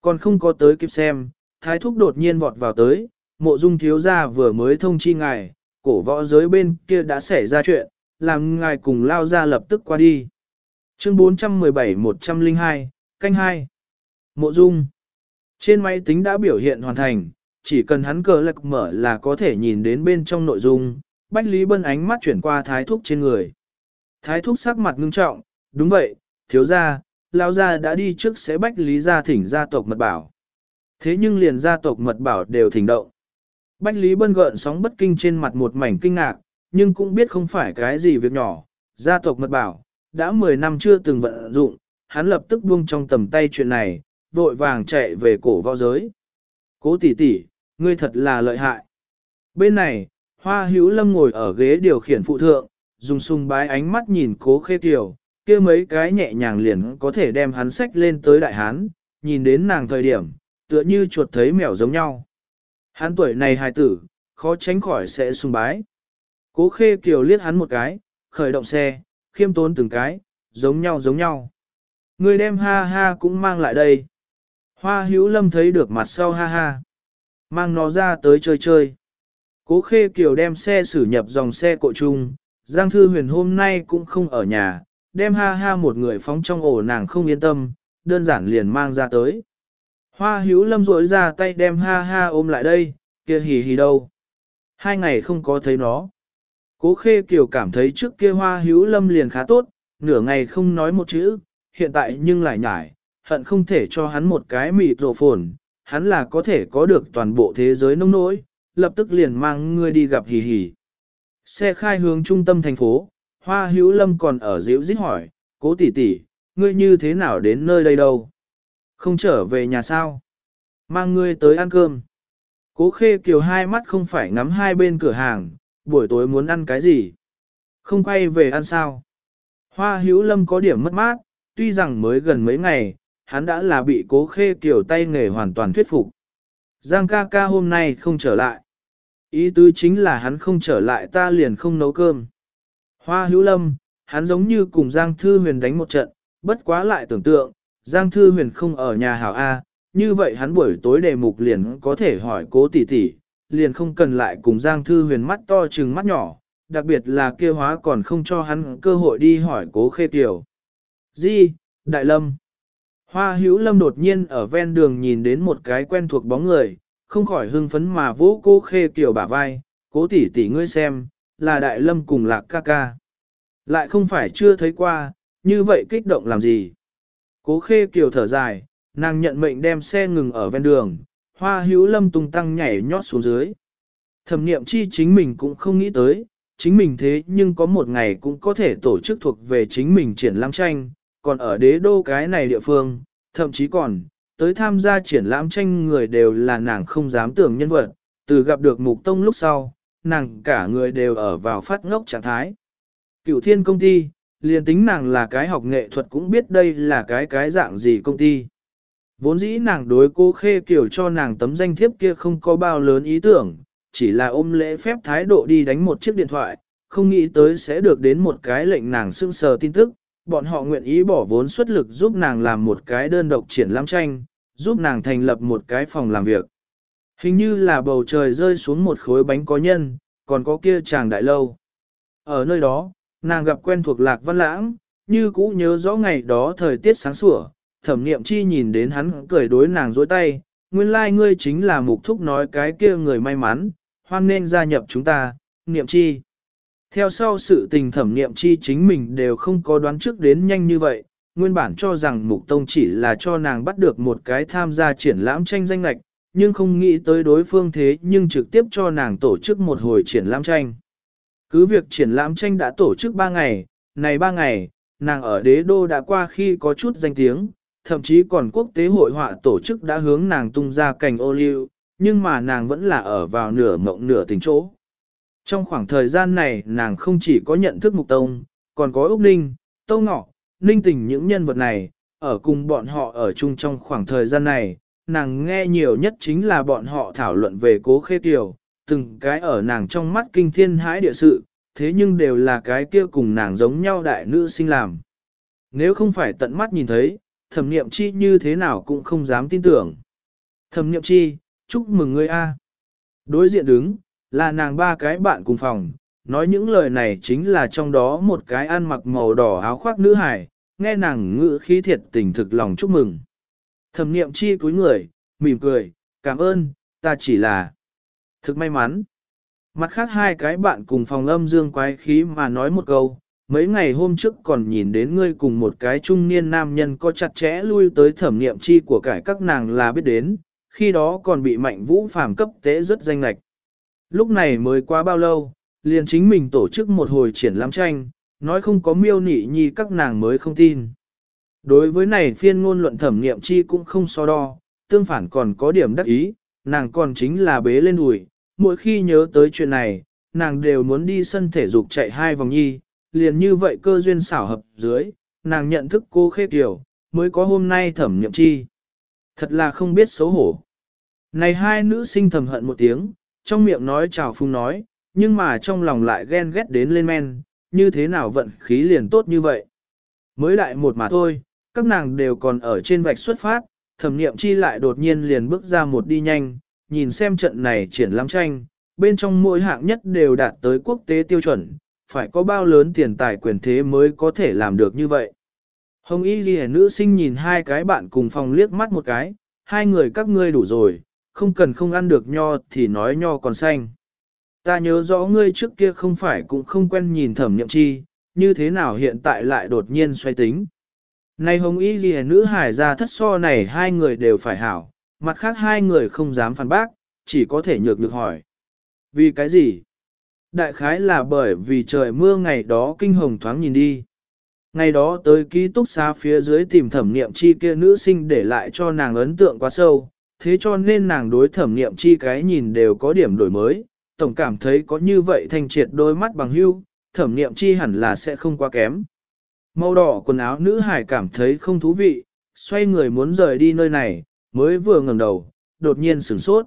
còn không có tới kịp xem, thái thúc đột nhiên vọt vào tới, mộ dung thiếu ra vừa mới thông chi ngài, cổ võ giới bên kia đã xảy ra chuyện, làm ngài cùng lao ra lập tức qua đi. Chương 417-102, canh 2 Mộ dung Trên máy tính đã biểu hiện hoàn thành, chỉ cần hắn cờ lạc mở là có thể nhìn đến bên trong nội dung, Bách Lý Bân ánh mắt chuyển qua thái thúc trên người. Thái thúc sắc mặt ngưng trọng, đúng vậy, thiếu gia, lão gia đã đi trước sẽ Bách Lý gia thỉnh gia tộc mật bảo. Thế nhưng liền gia tộc mật bảo đều thỉnh động. Bách Lý Bân gợn sóng bất kinh trên mặt một mảnh kinh ngạc, nhưng cũng biết không phải cái gì việc nhỏ. Gia tộc mật bảo, đã 10 năm chưa từng vận dụng, hắn lập tức buông trong tầm tay chuyện này, vội vàng chạy về cổ võ giới. Cố tỷ tỷ, ngươi thật là lợi hại. Bên này, Hoa Hữu Lâm ngồi ở ghế điều khiển phụ thượng, dùng sung bái ánh mắt nhìn cố khê kiều, kia mấy cái nhẹ nhàng liền có thể đem hắn sách lên tới đại hán, nhìn đến nàng thời điểm, tựa như chuột thấy mèo giống nhau. Hắn tuổi này hài tử, khó tránh khỏi sẽ sung bái. Cố khê kiều liếc hắn một cái, khởi động xe, khiêm tốn từng cái, giống nhau giống nhau. Người đem ha ha cũng mang lại đây. Hoa hữu lâm thấy được mặt sau ha ha. Mang nó ra tới chơi chơi. Cố khê kiều đem xe xử nhập dòng xe cộ chung. Giang Thư Huyền hôm nay cũng không ở nhà, đem ha ha một người phóng trong ổ nàng không yên tâm, đơn giản liền mang ra tới. Hoa hữu lâm rỗi ra tay đem ha ha ôm lại đây, kia hì hì đâu. Hai ngày không có thấy nó. Cố khê kiều cảm thấy trước kia hoa hữu lâm liền khá tốt, nửa ngày không nói một chữ, hiện tại nhưng lại nhải, hận không thể cho hắn một cái mịt rổ phồn, hắn là có thể có được toàn bộ thế giới nông nỗi, lập tức liền mang ngươi đi gặp hì hì. Xe khai hướng trung tâm thành phố, hoa hữu lâm còn ở dịu dít hỏi, cố tỷ tỷ, ngươi như thế nào đến nơi đây đâu? Không trở về nhà sao? Mang ngươi tới ăn cơm. Cố khê kiều hai mắt không phải ngắm hai bên cửa hàng, buổi tối muốn ăn cái gì? Không quay về ăn sao? Hoa hữu lâm có điểm mất mát, tuy rằng mới gần mấy ngày, hắn đã là bị cố khê kiểu tay nghề hoàn toàn thuyết phục. Giang ca ca hôm nay không trở lại. Ý tứ chính là hắn không trở lại ta liền không nấu cơm. Hoa hữu lâm, hắn giống như cùng Giang Thư Huyền đánh một trận, bất quá lại tưởng tượng, Giang Thư Huyền không ở nhà hảo A, như vậy hắn buổi tối đề mục liền có thể hỏi cố tỷ tỷ, liền không cần lại cùng Giang Thư huyền mắt to trừng mắt nhỏ, đặc biệt là kia hóa còn không cho hắn cơ hội đi hỏi cố khê tiểu. Di, Đại Lâm. Hoa hữu lâm đột nhiên ở ven đường nhìn đến một cái quen thuộc bóng người, không khỏi hưng phấn mà vỗ cô khê kiểu bả vai, cố tỷ tỷ ngươi xem, là Đại Lâm cùng lạc ca ca. Lại không phải chưa thấy qua, như vậy kích động làm gì. Cố khê kiều thở dài, nàng nhận mệnh đem xe ngừng ở ven đường, hoa hữu lâm tung tăng nhảy nhót xuống dưới. Thẩm niệm chi chính mình cũng không nghĩ tới, chính mình thế nhưng có một ngày cũng có thể tổ chức thuộc về chính mình triển lãm tranh, còn ở đế đô cái này địa phương, thậm chí còn, tới tham gia triển lãm tranh người đều là nàng không dám tưởng nhân vật, từ gặp được mục tông lúc sau, nàng cả người đều ở vào phát ngốc trạng thái. Cựu thiên công ty, liền tính nàng là cái học nghệ thuật cũng biết đây là cái cái dạng gì công ty. Vốn dĩ nàng đối cô khê kiểu cho nàng tấm danh thiếp kia không có bao lớn ý tưởng, chỉ là ôm lễ phép thái độ đi đánh một chiếc điện thoại, không nghĩ tới sẽ được đến một cái lệnh nàng sưng sờ tin tức, bọn họ nguyện ý bỏ vốn xuất lực giúp nàng làm một cái đơn độc triển lãm tranh, giúp nàng thành lập một cái phòng làm việc. Hình như là bầu trời rơi xuống một khối bánh có nhân, còn có kia chàng đại lâu. Ở nơi đó, nàng gặp quen thuộc lạc văn lãng, như cũ nhớ rõ ngày đó thời tiết sáng sủa, thẩm niệm chi nhìn đến hắn cười đối nàng dối tay, nguyên lai like ngươi chính là mục thúc nói cái kia người may mắn, hoan nên gia nhập chúng ta, niệm chi. Theo sau sự tình thẩm niệm chi chính mình đều không có đoán trước đến nhanh như vậy, nguyên bản cho rằng mục tông chỉ là cho nàng bắt được một cái tham gia triển lãm tranh danh lạch, nhưng không nghĩ tới đối phương thế nhưng trực tiếp cho nàng tổ chức một hồi triển lãm tranh. Cứ việc triển lãm tranh đã tổ chức 3 ngày, này 3 ngày, nàng ở đế đô đã qua khi có chút danh tiếng, thậm chí còn quốc tế hội họa tổ chức đã hướng nàng tung ra cành ô liu, nhưng mà nàng vẫn là ở vào nửa mộng nửa tình chỗ. Trong khoảng thời gian này nàng không chỉ có nhận thức mục tông, còn có Úc Ninh, Tâu Ngọ, Ninh tình những nhân vật này, ở cùng bọn họ ở chung trong khoảng thời gian này, nàng nghe nhiều nhất chính là bọn họ thảo luận về cố khê tiểu, từng cái ở nàng trong mắt kinh thiên hãi địa sự, thế nhưng đều là cái kia cùng nàng giống nhau đại nữ sinh làm. Nếu không phải tận mắt nhìn thấy, thẩm niệm chi như thế nào cũng không dám tin tưởng. Thẩm niệm chi, chúc mừng ngươi a. Đối diện đứng, là nàng ba cái bạn cùng phòng, nói những lời này chính là trong đó một cái ăn mặc màu đỏ áo khoác nữ hải, nghe nàng ngữ khí thiệt tình thực lòng chúc mừng. Thẩm niệm chi cúi người, mỉm cười, cảm ơn, ta chỉ là thực may mắn. Mặt khác hai cái bạn cùng phòng âm dương quái khí mà nói một câu, mấy ngày hôm trước còn nhìn đến ngươi cùng một cái trung niên nam nhân có chặt chẽ lui tới thẩm niệm chi của cải các nàng là biết đến, khi đó còn bị mạnh vũ phàm cấp tế rất danh lạch. Lúc này mới quá bao lâu, liền chính mình tổ chức một hồi triển lãm tranh, nói không có miêu nị nhi các nàng mới không tin. Đối với này phiên ngôn luận thẩm niệm chi cũng không so đo, tương phản còn có điểm đắc ý, nàng còn chính là bế lên ủi, mỗi khi nhớ tới chuyện này, nàng đều muốn đi sân thể dục chạy hai vòng nhi, liền như vậy cơ duyên xảo hợp dưới, nàng nhận thức cô khê tiểu, mới có hôm nay thẩm niệm chi. Thật là không biết xấu hổ. Này hai nữ sinh thầm hận một tiếng, trong miệng nói chào phung nói, nhưng mà trong lòng lại ghen ghét đến lên men, như thế nào vận khí liền tốt như vậy. Mới đại một mà thôi, các nàng đều còn ở trên vạch xuất phát, thẩm niệm chi lại đột nhiên liền bước ra một đi nhanh, nhìn xem trận này triển lãm tranh, bên trong mỗi hạng nhất đều đạt tới quốc tế tiêu chuẩn, phải có bao lớn tiền tài quyền thế mới có thể làm được như vậy. Hồng Y Ghi nữ sinh nhìn hai cái bạn cùng phòng liếc mắt một cái, hai người các ngươi đủ rồi, không cần không ăn được nho thì nói nho còn xanh. Ta nhớ rõ ngươi trước kia không phải cũng không quen nhìn thẩm nhậm chi, như thế nào hiện tại lại đột nhiên xoay tính. Này hồng y ghi nữ hải ra thất so này hai người đều phải hảo, mặt khác hai người không dám phản bác, chỉ có thể nhược được hỏi. Vì cái gì? Đại khái là bởi vì trời mưa ngày đó kinh hồng thoáng nhìn đi. Ngày đó tới ký túc xá phía dưới tìm thẩm niệm chi kia nữ sinh để lại cho nàng ấn tượng quá sâu, thế cho nên nàng đối thẩm nghiệm chi cái nhìn đều có điểm đổi mới, tổng cảm thấy có như vậy thanh triệt đôi mắt bằng hưu, thẩm nghiệm chi hẳn là sẽ không quá kém. Màu đỏ quần áo nữ hải cảm thấy không thú vị, xoay người muốn rời đi nơi này, mới vừa ngẩng đầu, đột nhiên sửng sốt.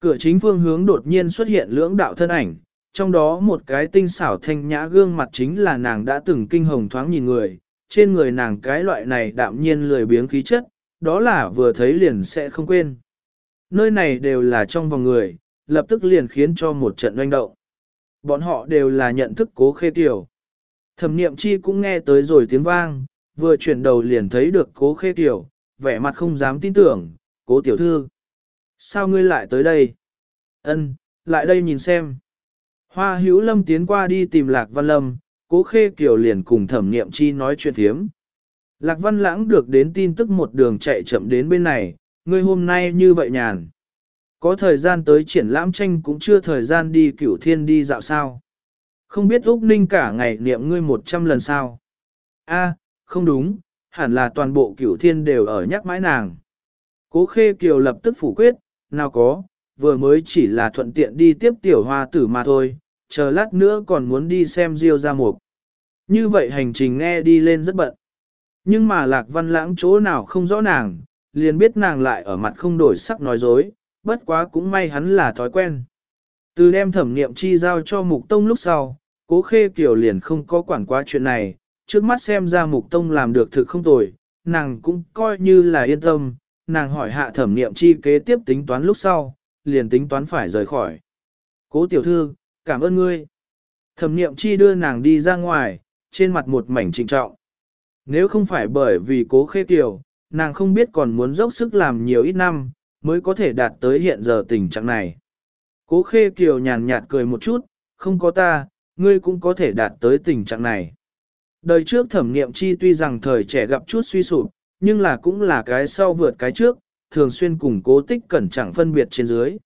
Cửa chính phương hướng đột nhiên xuất hiện lưỡng đạo thân ảnh, trong đó một cái tinh xảo thanh nhã gương mặt chính là nàng đã từng kinh hồng thoáng nhìn người, trên người nàng cái loại này đạm nhiên lười biếng khí chất, đó là vừa thấy liền sẽ không quên. Nơi này đều là trong vòng người, lập tức liền khiến cho một trận doanh động. Bọn họ đều là nhận thức cố khê tiểu. Thẩm niệm chi cũng nghe tới rồi tiếng vang, vừa chuyển đầu liền thấy được cố khê tiểu, vẻ mặt không dám tin tưởng, cố tiểu thư. Sao ngươi lại tới đây? Ân, lại đây nhìn xem. Hoa hữu lâm tiến qua đi tìm lạc văn lâm, cố khê kiểu liền cùng thẩm niệm chi nói chuyện thiếm. Lạc văn lãng được đến tin tức một đường chạy chậm đến bên này, ngươi hôm nay như vậy nhàn. Có thời gian tới triển lãm tranh cũng chưa thời gian đi cửu thiên đi dạo sao. Không biết Úc Ninh cả ngày niệm ngươi một trăm lần sao. A, không đúng, hẳn là toàn bộ cửu thiên đều ở nhắc mãi nàng. Cố khê kiều lập tức phủ quyết, nào có, vừa mới chỉ là thuận tiện đi tiếp tiểu hoa tử mà thôi, chờ lát nữa còn muốn đi xem Diêu ra mục. Như vậy hành trình nghe đi lên rất bận. Nhưng mà lạc văn lãng chỗ nào không rõ nàng, liền biết nàng lại ở mặt không đổi sắc nói dối, bất quá cũng may hắn là thói quen. Từ đem thẩm niệm chi giao cho mục tông lúc sau, cố khê kiểu liền không có quản quá chuyện này, trước mắt xem ra mục tông làm được thực không tồi, nàng cũng coi như là yên tâm, nàng hỏi hạ thẩm niệm chi kế tiếp tính toán lúc sau, liền tính toán phải rời khỏi. Cố tiểu thư, cảm ơn ngươi. Thẩm niệm chi đưa nàng đi ra ngoài, trên mặt một mảnh trịnh trọng. Nếu không phải bởi vì cố khê tiểu, nàng không biết còn muốn dốc sức làm nhiều ít năm, mới có thể đạt tới hiện giờ tình trạng này. Cố khê kiều nhàn nhạt cười một chút, không có ta, ngươi cũng có thể đạt tới tình trạng này. Đời trước thẩm nghiệm chi tuy rằng thời trẻ gặp chút suy sụp, nhưng là cũng là cái sau vượt cái trước, thường xuyên cùng cố tích cẩn chẳng phân biệt trên dưới.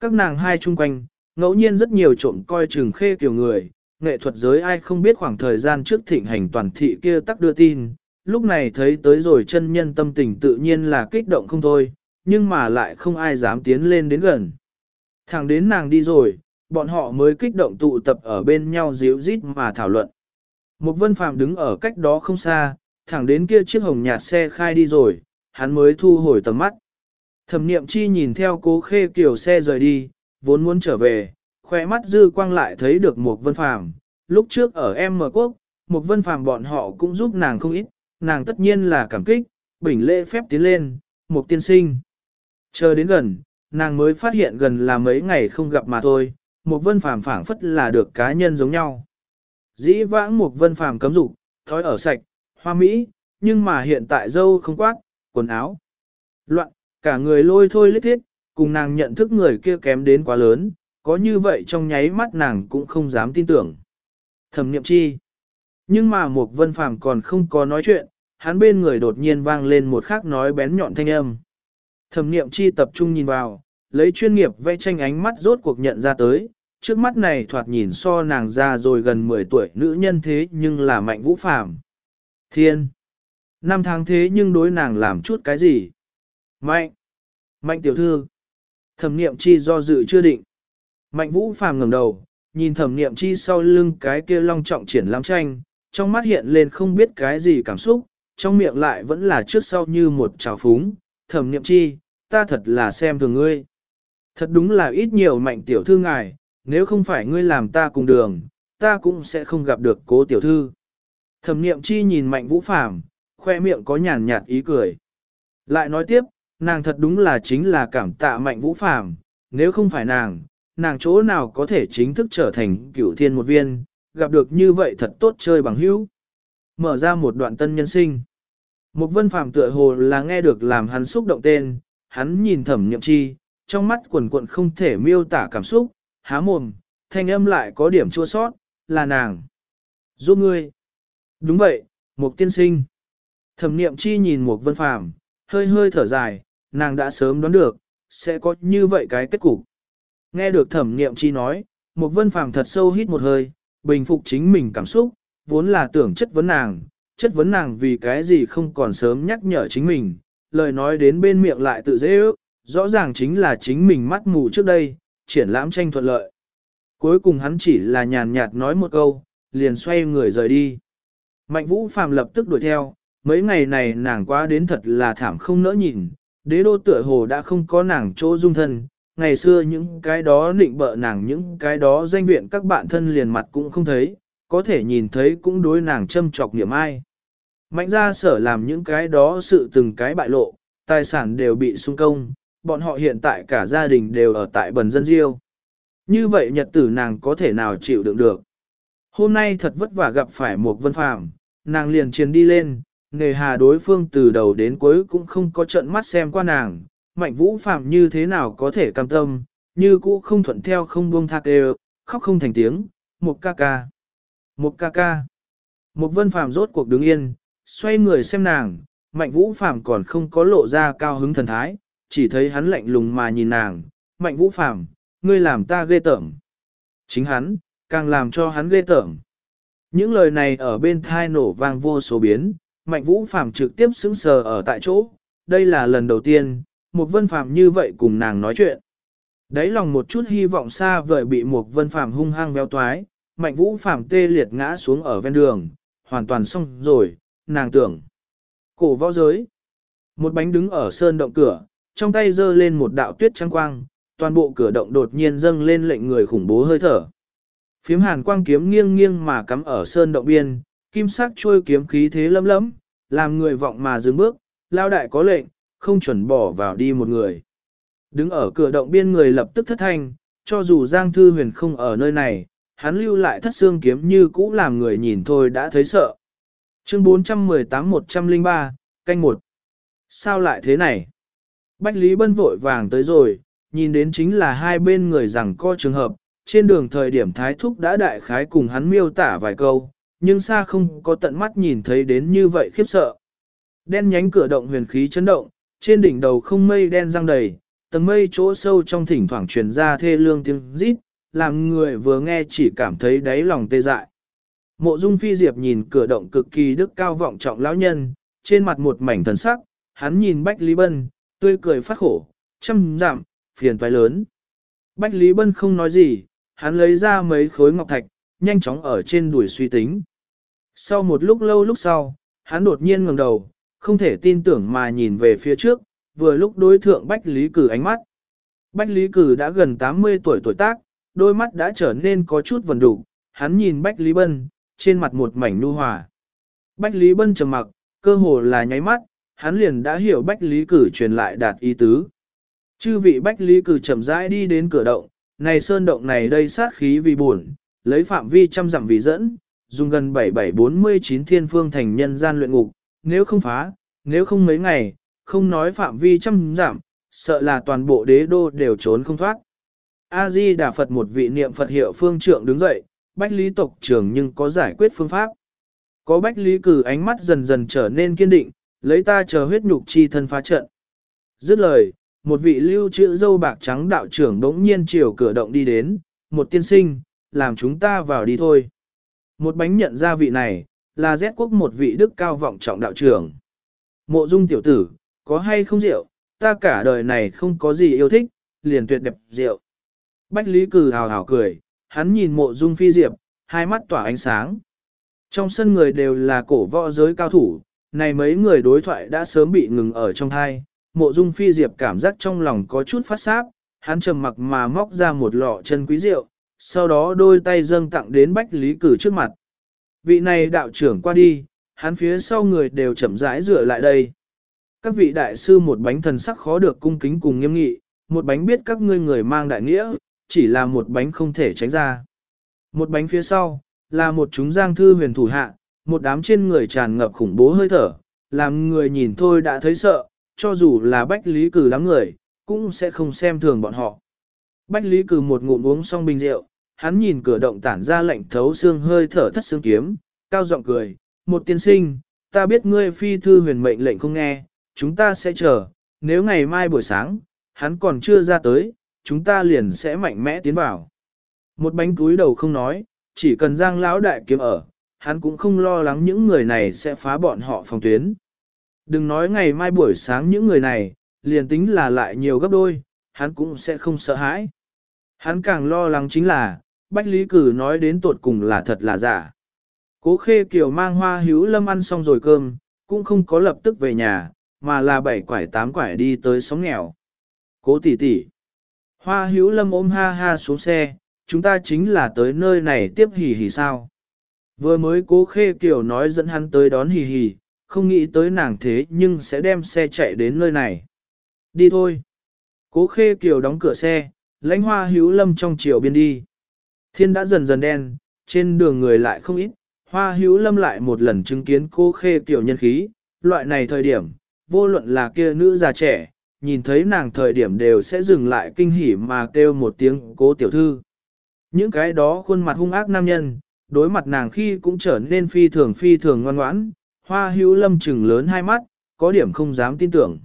Các nàng hai chung quanh, ngẫu nhiên rất nhiều trộm coi chừng khê kiểu người, nghệ thuật giới ai không biết khoảng thời gian trước thịnh hành toàn thị kia tắc đưa tin, lúc này thấy tới rồi chân nhân tâm tình tự nhiên là kích động không thôi, nhưng mà lại không ai dám tiến lên đến gần. Thẳng đến nàng đi rồi, bọn họ mới kích động tụ tập ở bên nhau díu rít mà thảo luận. Một vân phàm đứng ở cách đó không xa, thẳng đến kia chiếc hồng nhạt xe khai đi rồi, hắn mới thu hồi tầm mắt. Thẩm niệm chi nhìn theo cố khê kiểu xe rời đi, vốn muốn trở về, khỏe mắt dư quang lại thấy được một vân phàm. Lúc trước ở em mở quốc, một vân phàm bọn họ cũng giúp nàng không ít, nàng tất nhiên là cảm kích, bình lễ phép tiến lên, một tiên sinh. Chờ đến gần, nàng mới phát hiện gần là mấy ngày không gặp mà thôi, một vân phàm phảng phất là được cá nhân giống nhau. Dĩ vãng một vân phàm cấm dục, thói ở sạch, hoa mỹ, nhưng mà hiện tại dâu không quát, quần áo. Loạn, cả người lôi thôi lít thiết, cùng nàng nhận thức người kia kém đến quá lớn, có như vậy trong nháy mắt nàng cũng không dám tin tưởng. Thẩm niệm chi. Nhưng mà Mục vân phàm còn không có nói chuyện, hắn bên người đột nhiên vang lên một khắc nói bén nhọn thanh âm. Thẩm niệm chi tập trung nhìn vào, lấy chuyên nghiệp vẽ tranh ánh mắt rốt cuộc nhận ra tới, trước mắt này thoạt nhìn so nàng ra rồi gần 10 tuổi nữ nhân thế nhưng là mạnh vũ phàm. Thiên! Năm tháng thế nhưng đối nàng làm chút cái gì? Mạnh! Mạnh tiểu thư! Thẩm niệm chi do dự chưa định. Mạnh vũ phàm ngẩng đầu, nhìn thẩm niệm chi sau lưng cái kia long trọng triển lãm tranh, trong mắt hiện lên không biết cái gì cảm xúc, trong miệng lại vẫn là trước sau như một trào phúng. Thẩm niệm chi, ta thật là xem thường ngươi. Thật đúng là ít nhiều mạnh tiểu thư ngài, nếu không phải ngươi làm ta cùng đường, ta cũng sẽ không gặp được cố tiểu thư. Thẩm niệm chi nhìn mạnh vũ phàm, khoe miệng có nhàn nhạt ý cười. Lại nói tiếp, nàng thật đúng là chính là cảm tạ mạnh vũ phàm, nếu không phải nàng, nàng chỗ nào có thể chính thức trở thành cửu thiên một viên, gặp được như vậy thật tốt chơi bằng hữu. Mở ra một đoạn tân nhân sinh. Một vân phàm tựa hồ là nghe được làm hắn xúc động tên, hắn nhìn thẩm nhậm chi, trong mắt quần quận không thể miêu tả cảm xúc, há mồm, thanh âm lại có điểm chua sót, là nàng. Giúp ngươi. Đúng vậy, một tiên sinh. Thẩm niệm chi nhìn một vân phàm, hơi hơi thở dài, nàng đã sớm đoán được, sẽ có như vậy cái kết cục. Nghe được thẩm nghiệm chi nói, một vân phàm thật sâu hít một hơi, bình phục chính mình cảm xúc, vốn là tưởng chất vấn nàng, chất vấn nàng vì cái gì không còn sớm nhắc nhở chính mình, lời nói đến bên miệng lại tự dễ ước, rõ ràng chính là chính mình mắt mù trước đây, triển lãm tranh thuận lợi. Cuối cùng hắn chỉ là nhàn nhạt nói một câu, liền xoay người rời đi. Mạnh vũ phàm lập tức đuổi theo, mấy ngày này nàng quá đến thật là thảm không nỡ nhìn, đế đô tựa hồ đã không có nàng chỗ dung thân, ngày xưa những cái đó định bợ nàng những cái đó danh viện các bạn thân liền mặt cũng không thấy, có thể nhìn thấy cũng đối nàng châm trọc niệm ai. Mạnh ra sở làm những cái đó sự từng cái bại lộ, tài sản đều bị sung công, bọn họ hiện tại cả gia đình đều ở tại bần dân diêu. Như vậy nhật tử nàng có thể nào chịu đựng được. Hôm nay thật vất vả gặp phải một vân phàm, nàng liền chiến đi lên, nghề hà đối phương từ đầu đến cuối cũng không có trận mắt xem qua nàng, mạnh vũ Phạm như thế nào có thể cam tâm, như cũ không thuận theo không buông thạc đều, khóc không thành tiếng, một ca ca, một ca ca. Một vân Phạm rốt cuộc đứng yên, xoay người xem nàng, mạnh vũ Phạm còn không có lộ ra cao hứng thần thái, chỉ thấy hắn lạnh lùng mà nhìn nàng, mạnh vũ Phạm, ngươi làm ta ghê tởm. Chính hắn, càng làm cho hắn ghê tởm. Những lời này ở bên thai nổ vang vô số biến, mạnh vũ phàm trực tiếp sững sờ ở tại chỗ, đây là lần đầu tiên, một vân phàm như vậy cùng nàng nói chuyện. Đấy lòng một chút hy vọng xa vời bị một vân phàm hung hăng béo toái, mạnh vũ phàm tê liệt ngã xuống ở ven đường, hoàn toàn xong rồi, nàng tưởng. Cổ võ giới. Một bánh đứng ở sơn động cửa, trong tay giơ lên một đạo tuyết trắng quang, toàn bộ cửa động đột nhiên dâng lên lệnh người khủng bố hơi thở. Phiếm hàn quang kiếm nghiêng nghiêng mà cắm ở sơn động biên, kim sắc trôi kiếm khí thế lấm lấm, làm người vọng mà dừng bước, lao đại có lệnh, không chuẩn bỏ vào đi một người. Đứng ở cửa động biên người lập tức thất thanh, cho dù Giang Thư Huyền không ở nơi này, hắn lưu lại thất xương kiếm như cũ làm người nhìn thôi đã thấy sợ. Chương 418-103, canh một Sao lại thế này? Bách Lý Bân vội vàng tới rồi, nhìn đến chính là hai bên người rằng co trường hợp, trên đường thời điểm Thái Thúc đã đại khái cùng hắn miêu tả vài câu, nhưng xa không có tận mắt nhìn thấy đến như vậy khiếp sợ. Đen nhánh cửa động huyền khí chấn động, trên đỉnh đầu không mây đen răng đầy, tầng mây chỗ sâu trong thỉnh thoảng truyền ra thê lương tiếng rít, làm người vừa nghe chỉ cảm thấy đáy lòng tê dại. Mộ Dung Phi Diệp nhìn cửa động cực kỳ đức cao vọng trọng lão nhân, trên mặt một mảnh thần sắc, hắn nhìn Bách Lý Bân, tươi cười phát khổ, chăm giảm, phiền toái lớn. Bách Lý Bân không nói gì, hắn lấy ra mấy khối ngọc thạch, nhanh chóng ở trên đuổi suy tính. Sau một lúc lâu lúc sau, hắn đột nhiên ngẩng đầu, không thể tin tưởng mà nhìn về phía trước, vừa lúc đối thượng Bách Lý Cử ánh mắt. Bách Lý Cử đã gần 80 tuổi tuổi tác, đôi mắt đã trở nên có chút vần đủ, hắn nhìn Bách Lý Bân, trên mặt một mảnh nu hòa. Bách Lý Bân trầm mặc, cơ hồ là nháy mắt, hắn liền đã hiểu Bách Lý Cử truyền lại đạt ý tứ. Chư vị Bách Lý Cử chậm rãi đi đến cửa động, này sơn động này đây sát khí vì buồn, lấy phạm vi trăm dặm vì dẫn, dùng gần 7749 thiên phương thành nhân gian luyện ngục, nếu không phá, nếu không mấy ngày, không nói phạm vi trăm giảm, sợ là toàn bộ đế đô đều trốn không thoát. A-di Đà Phật một vị niệm Phật hiệu phương trượng đứng dậy, Bách Lý tộc trưởng nhưng có giải quyết phương pháp. Có Bách Lý cử ánh mắt dần dần trở nên kiên định, lấy ta chờ huyết nhục chi thân phá trận. Dứt lời, một vị lưu trữ dâu bạc trắng đạo trưởng đống nhiên chiều cửa động đi đến, một tiên sinh, làm chúng ta vào đi thôi. Một bánh nhận ra vị này, là Z quốc một vị đức cao vọng trọng đạo trưởng. Mộ dung tiểu tử, có hay không rượu, ta cả đời này không có gì yêu thích, liền tuyệt đẹp rượu. Bách Lý cử hào hào cười, hắn nhìn mộ dung phi diệp, hai mắt tỏa ánh sáng. Trong sân người đều là cổ võ giới cao thủ, này mấy người đối thoại đã sớm bị ngừng ở trong thai. Mộ dung phi diệp cảm giác trong lòng có chút phát sáp, hắn trầm mặc mà móc ra một lọ chân quý rượu, sau đó đôi tay dâng tặng đến Bách Lý Cử trước mặt. Vị này đạo trưởng qua đi, hắn phía sau người đều chậm rãi rửa lại đây. Các vị đại sư một bánh thần sắc khó được cung kính cùng nghiêm nghị, một bánh biết các ngươi người mang đại nghĩa, chỉ là một bánh không thể tránh ra. Một bánh phía sau, là một chúng giang thư huyền thủ hạ, một đám trên người tràn ngập khủng bố hơi thở, làm người nhìn thôi đã thấy sợ, cho dù là bách lý cử đám người, cũng sẽ không xem thường bọn họ. Bách lý cử một ngụm uống xong bình rượu, hắn nhìn cửa động tản ra lạnh thấu xương hơi thở thất xương kiếm, cao giọng cười, một tiên sinh, ta biết ngươi phi thư huyền mệnh lệnh không nghe, chúng ta sẽ chờ, nếu ngày mai buổi sáng, hắn còn chưa ra tới, chúng ta liền sẽ mạnh mẽ tiến vào. Một bánh túi đầu không nói, chỉ cần giang lão đại kiếm ở, hắn cũng không lo lắng những người này sẽ phá bọn họ phòng tuyến. Đừng nói ngày mai buổi sáng những người này, liền tính là lại nhiều gấp đôi, hắn cũng sẽ không sợ hãi. Hắn càng lo lắng chính là, Bách Lý Cử nói đến tột cùng là thật là giả. Cố khê kiều mang hoa hữu lâm ăn xong rồi cơm, cũng không có lập tức về nhà, mà là bảy quải tám quải đi tới sóng nghèo. Cố tỷ tỷ. Hoa hữu lâm ôm ha ha xuống xe, chúng ta chính là tới nơi này tiếp hỉ hỉ sao. Vừa mới cố khê kiều nói dẫn hắn tới đón hỉ hỉ, không nghĩ tới nàng thế nhưng sẽ đem xe chạy đến nơi này. Đi thôi. Cố khê kiều đóng cửa xe, lãnh hoa hữu lâm trong chiều biên đi. Thiên đã dần dần đen, trên đường người lại không ít, hoa hữu lâm lại một lần chứng kiến cô khê kiều nhân khí, loại này thời điểm, vô luận là kia nữ già trẻ, nhìn thấy nàng thời điểm đều sẽ dừng lại kinh hỉ mà kêu một tiếng cố tiểu thư. Những cái đó khuôn mặt hung ác nam nhân, đối mặt nàng khi cũng trở nên phi thường phi thường ngoan ngoãn, hoa hữu lâm trừng lớn hai mắt, có điểm không dám tin tưởng.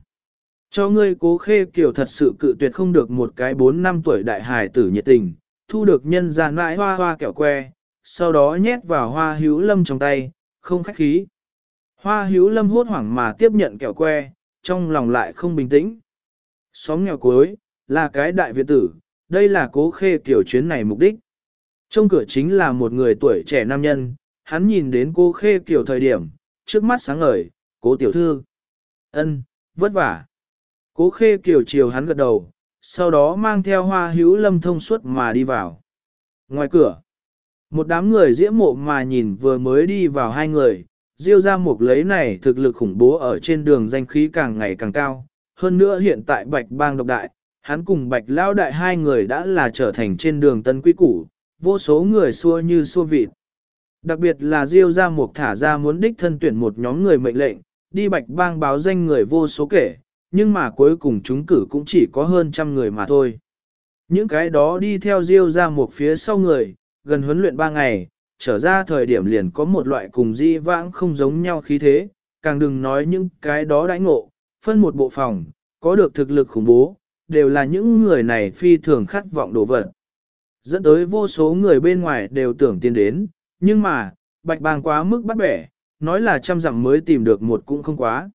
Cho ngươi cố khê kiểu thật sự cự tuyệt không được một cái 4 năm tuổi đại hài tử nhiệt tình, thu được nhân gian mãi hoa hoa kẹo que, sau đó nhét vào hoa hữu lâm trong tay, không khách khí. Hoa hữu lâm hốt hoảng mà tiếp nhận kẹo que, trong lòng lại không bình tĩnh. Xóm nghèo cuối, là cái đại viện tử, đây là cố khê tiểu chuyến này mục đích. Trong cửa chính là một người tuổi trẻ nam nhân, hắn nhìn đến cô khê kiểu thời điểm, trước mắt sáng ngời, cố tiểu thư. ân vất vả. Cố khê kiểu chiều hắn gật đầu, sau đó mang theo hoa hữu lâm thông suốt mà đi vào. Ngoài cửa, một đám người diễm mộ mà nhìn vừa mới đi vào hai người, diêu ra một lấy này thực lực khủng bố ở trên đường danh khí càng ngày càng cao. Hơn nữa hiện tại bạch bang độc đại, hắn cùng bạch lao đại hai người đã là trở thành trên đường tân quý củ, vô số người xua như xua vịt. Đặc biệt là Diêu gia mục thả ra muốn đích thân tuyển một nhóm người mệnh lệnh, đi bạch bang báo danh người vô số kể, nhưng mà cuối cùng chúng cử cũng chỉ có hơn trăm người mà thôi. Những cái đó đi theo Diêu ra một phía sau người, gần huấn luyện ba ngày, trở ra thời điểm liền có một loại cùng di vãng không giống nhau khí thế, càng đừng nói những cái đó đãi ngộ, phân một bộ phòng, có được thực lực khủng bố, đều là những người này phi thường khát vọng đồ vật. Dẫn tới vô số người bên ngoài đều tưởng tiến đến, nhưng mà, bạch bàng quá mức bắt bẻ, nói là trăm dặm mới tìm được một cũng không quá.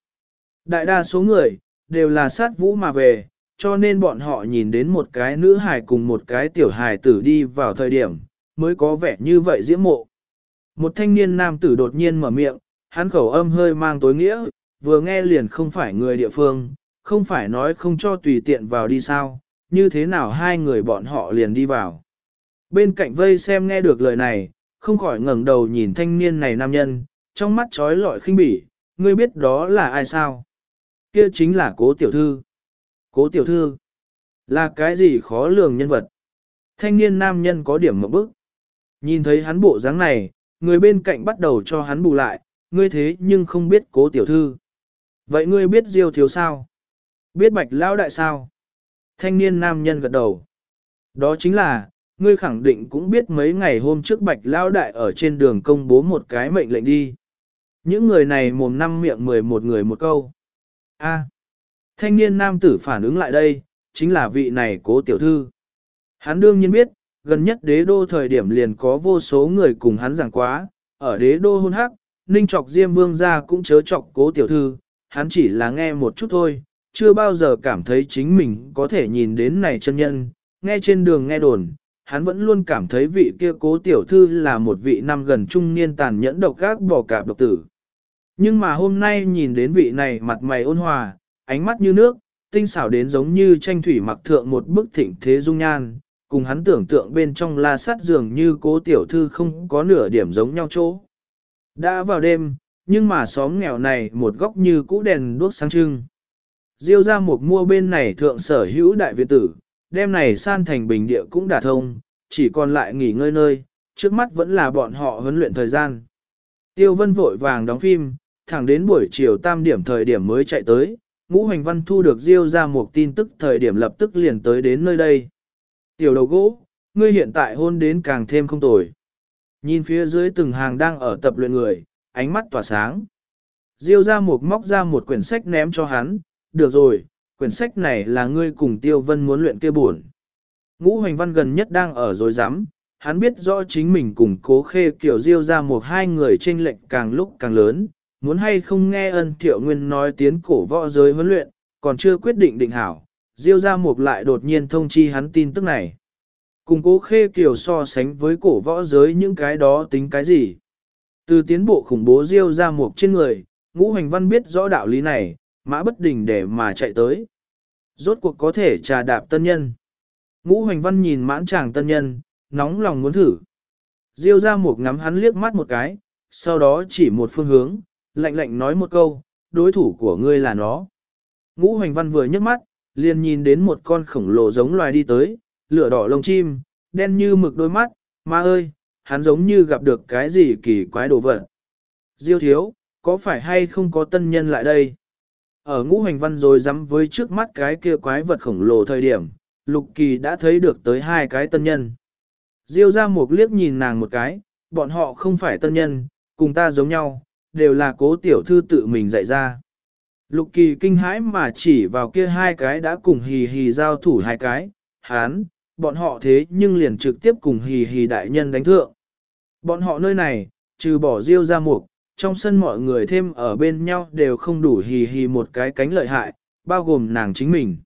Đại đa số người, đều là sát vũ mà về, cho nên bọn họ nhìn đến một cái nữ hài cùng một cái tiểu hài tử đi vào thời điểm, mới có vẻ như vậy diễm mộ. Một thanh niên nam tử đột nhiên mở miệng, hắn khẩu âm hơi mang tối nghĩa, vừa nghe liền không phải người địa phương, không phải nói không cho tùy tiện vào đi sao, như thế nào hai người bọn họ liền đi vào. Bên cạnh vây xem nghe được lời này, không khỏi ngẩng đầu nhìn thanh niên này nam nhân, trong mắt trói lọi khinh bỉ, ngươi biết đó là ai sao? Kia chính là cố tiểu thư. Cố tiểu thư, là cái gì khó lường nhân vật? Thanh niên nam nhân có điểm một bức. Nhìn thấy hắn bộ dáng này, người bên cạnh bắt đầu cho hắn bù lại, ngươi thế nhưng không biết cố tiểu thư. Vậy ngươi biết diêu thiếu sao? Biết bạch lão đại sao? Thanh niên nam nhân gật đầu. Đó chính là, ngươi khẳng định cũng biết mấy ngày hôm trước bạch lão đại ở trên đường công bố một cái mệnh lệnh đi. Những người này mồm năm miệng mười một người một câu. A. thanh niên nam tử phản ứng lại đây, chính là vị này cố tiểu thư. Hắn đương nhiên biết, gần nhất đế đô thời điểm liền có vô số người cùng hắn giảng quá, ở đế đô hôn hắc, ninh trọc diêm vương ra cũng chớ trọc cố tiểu thư, hắn chỉ là nghe một chút thôi, chưa bao giờ cảm thấy chính mình có thể nhìn đến này chân nhân, nghe trên đường nghe đồn, hắn vẫn luôn cảm thấy vị kia cố tiểu thư là một vị năm gần trung niên tàn nhẫn độc gác bỏ cạp độc tử. Nhưng mà hôm nay nhìn đến vị này mặt mày ôn hòa, ánh mắt như nước, tinh xảo đến giống như tranh thủy mặc thượng một bức thịnh thế dung nhan, cùng hắn tưởng tượng bên trong la sắt dường như cố tiểu thư không có nửa điểm giống nhau chỗ. Đã vào đêm, nhưng mà xóm nghèo này một góc như cũ đèn đuốc sáng trưng. Diêu ra một mua bên này thượng sở hữu đại viện tử, đêm này san thành bình địa cũng đả thông, chỉ còn lại nghỉ ngơi nơi, trước mắt vẫn là bọn họ huấn luyện thời gian. Tiêu vân vội vàng đóng phim, thẳng đến buổi chiều tam điểm thời điểm mới chạy tới, ngũ hành văn thu được Diêu ra một tin tức thời điểm lập tức liền tới đến nơi đây. Tiểu đầu gỗ, ngươi hiện tại hôn đến càng thêm không tồi. Nhìn phía dưới từng hàng đang ở tập luyện người, ánh mắt tỏa sáng. Diêu ra một móc ra một quyển sách ném cho hắn, được rồi, quyển sách này là ngươi cùng Tiêu Vân muốn luyện kia buồn. Ngũ Hoành Văn gần nhất đang ở dối rắm hắn biết rõ chính mình cùng cố khê kiểu diêu ra một hai người tranh lệnh càng lúc càng lớn, muốn hay không nghe ân thiệu nguyên nói tiến cổ võ giới huấn luyện, còn chưa quyết định định hảo, diêu ra mục lại đột nhiên thông chi hắn tin tức này. Cùng cố khê kiểu so sánh với cổ võ giới những cái đó tính cái gì? Từ tiến bộ khủng bố diêu ra mục trên người, ngũ hành văn biết rõ đạo lý này, mã bất đình để mà chạy tới. Rốt cuộc có thể trà đạp tân nhân. Ngũ hoành văn nhìn mãn chàng tân nhân, nóng lòng muốn thử. Diêu ra mục ngắm hắn liếc mắt một cái, sau đó chỉ một phương hướng, lạnh lạnh nói một câu, đối thủ của ngươi là nó. Ngũ hoành văn vừa nhấc mắt, liền nhìn đến một con khổng lồ giống loài đi tới, lửa đỏ lông chim, đen như mực đôi mắt, ma ơi, hắn giống như gặp được cái gì kỳ quái đồ vật. Diêu thiếu, có phải hay không có tân nhân lại đây? Ở ngũ hành văn rồi dám với trước mắt cái kia quái vật khổng lồ thời điểm, Lục Kỳ đã thấy được tới hai cái tân nhân. Diêu ra một liếc nhìn nàng một cái, bọn họ không phải tân nhân, cùng ta giống nhau, đều là cố tiểu thư tự mình dạy ra. Lục Kỳ kinh hãi mà chỉ vào kia hai cái đã cùng hì hì giao thủ hai cái, hán, bọn họ thế nhưng liền trực tiếp cùng hì hì đại nhân đánh thượng. Bọn họ nơi này, trừ bỏ Diêu ra mục, trong sân mọi người thêm ở bên nhau đều không đủ hì hì một cái cánh lợi hại, bao gồm nàng chính mình.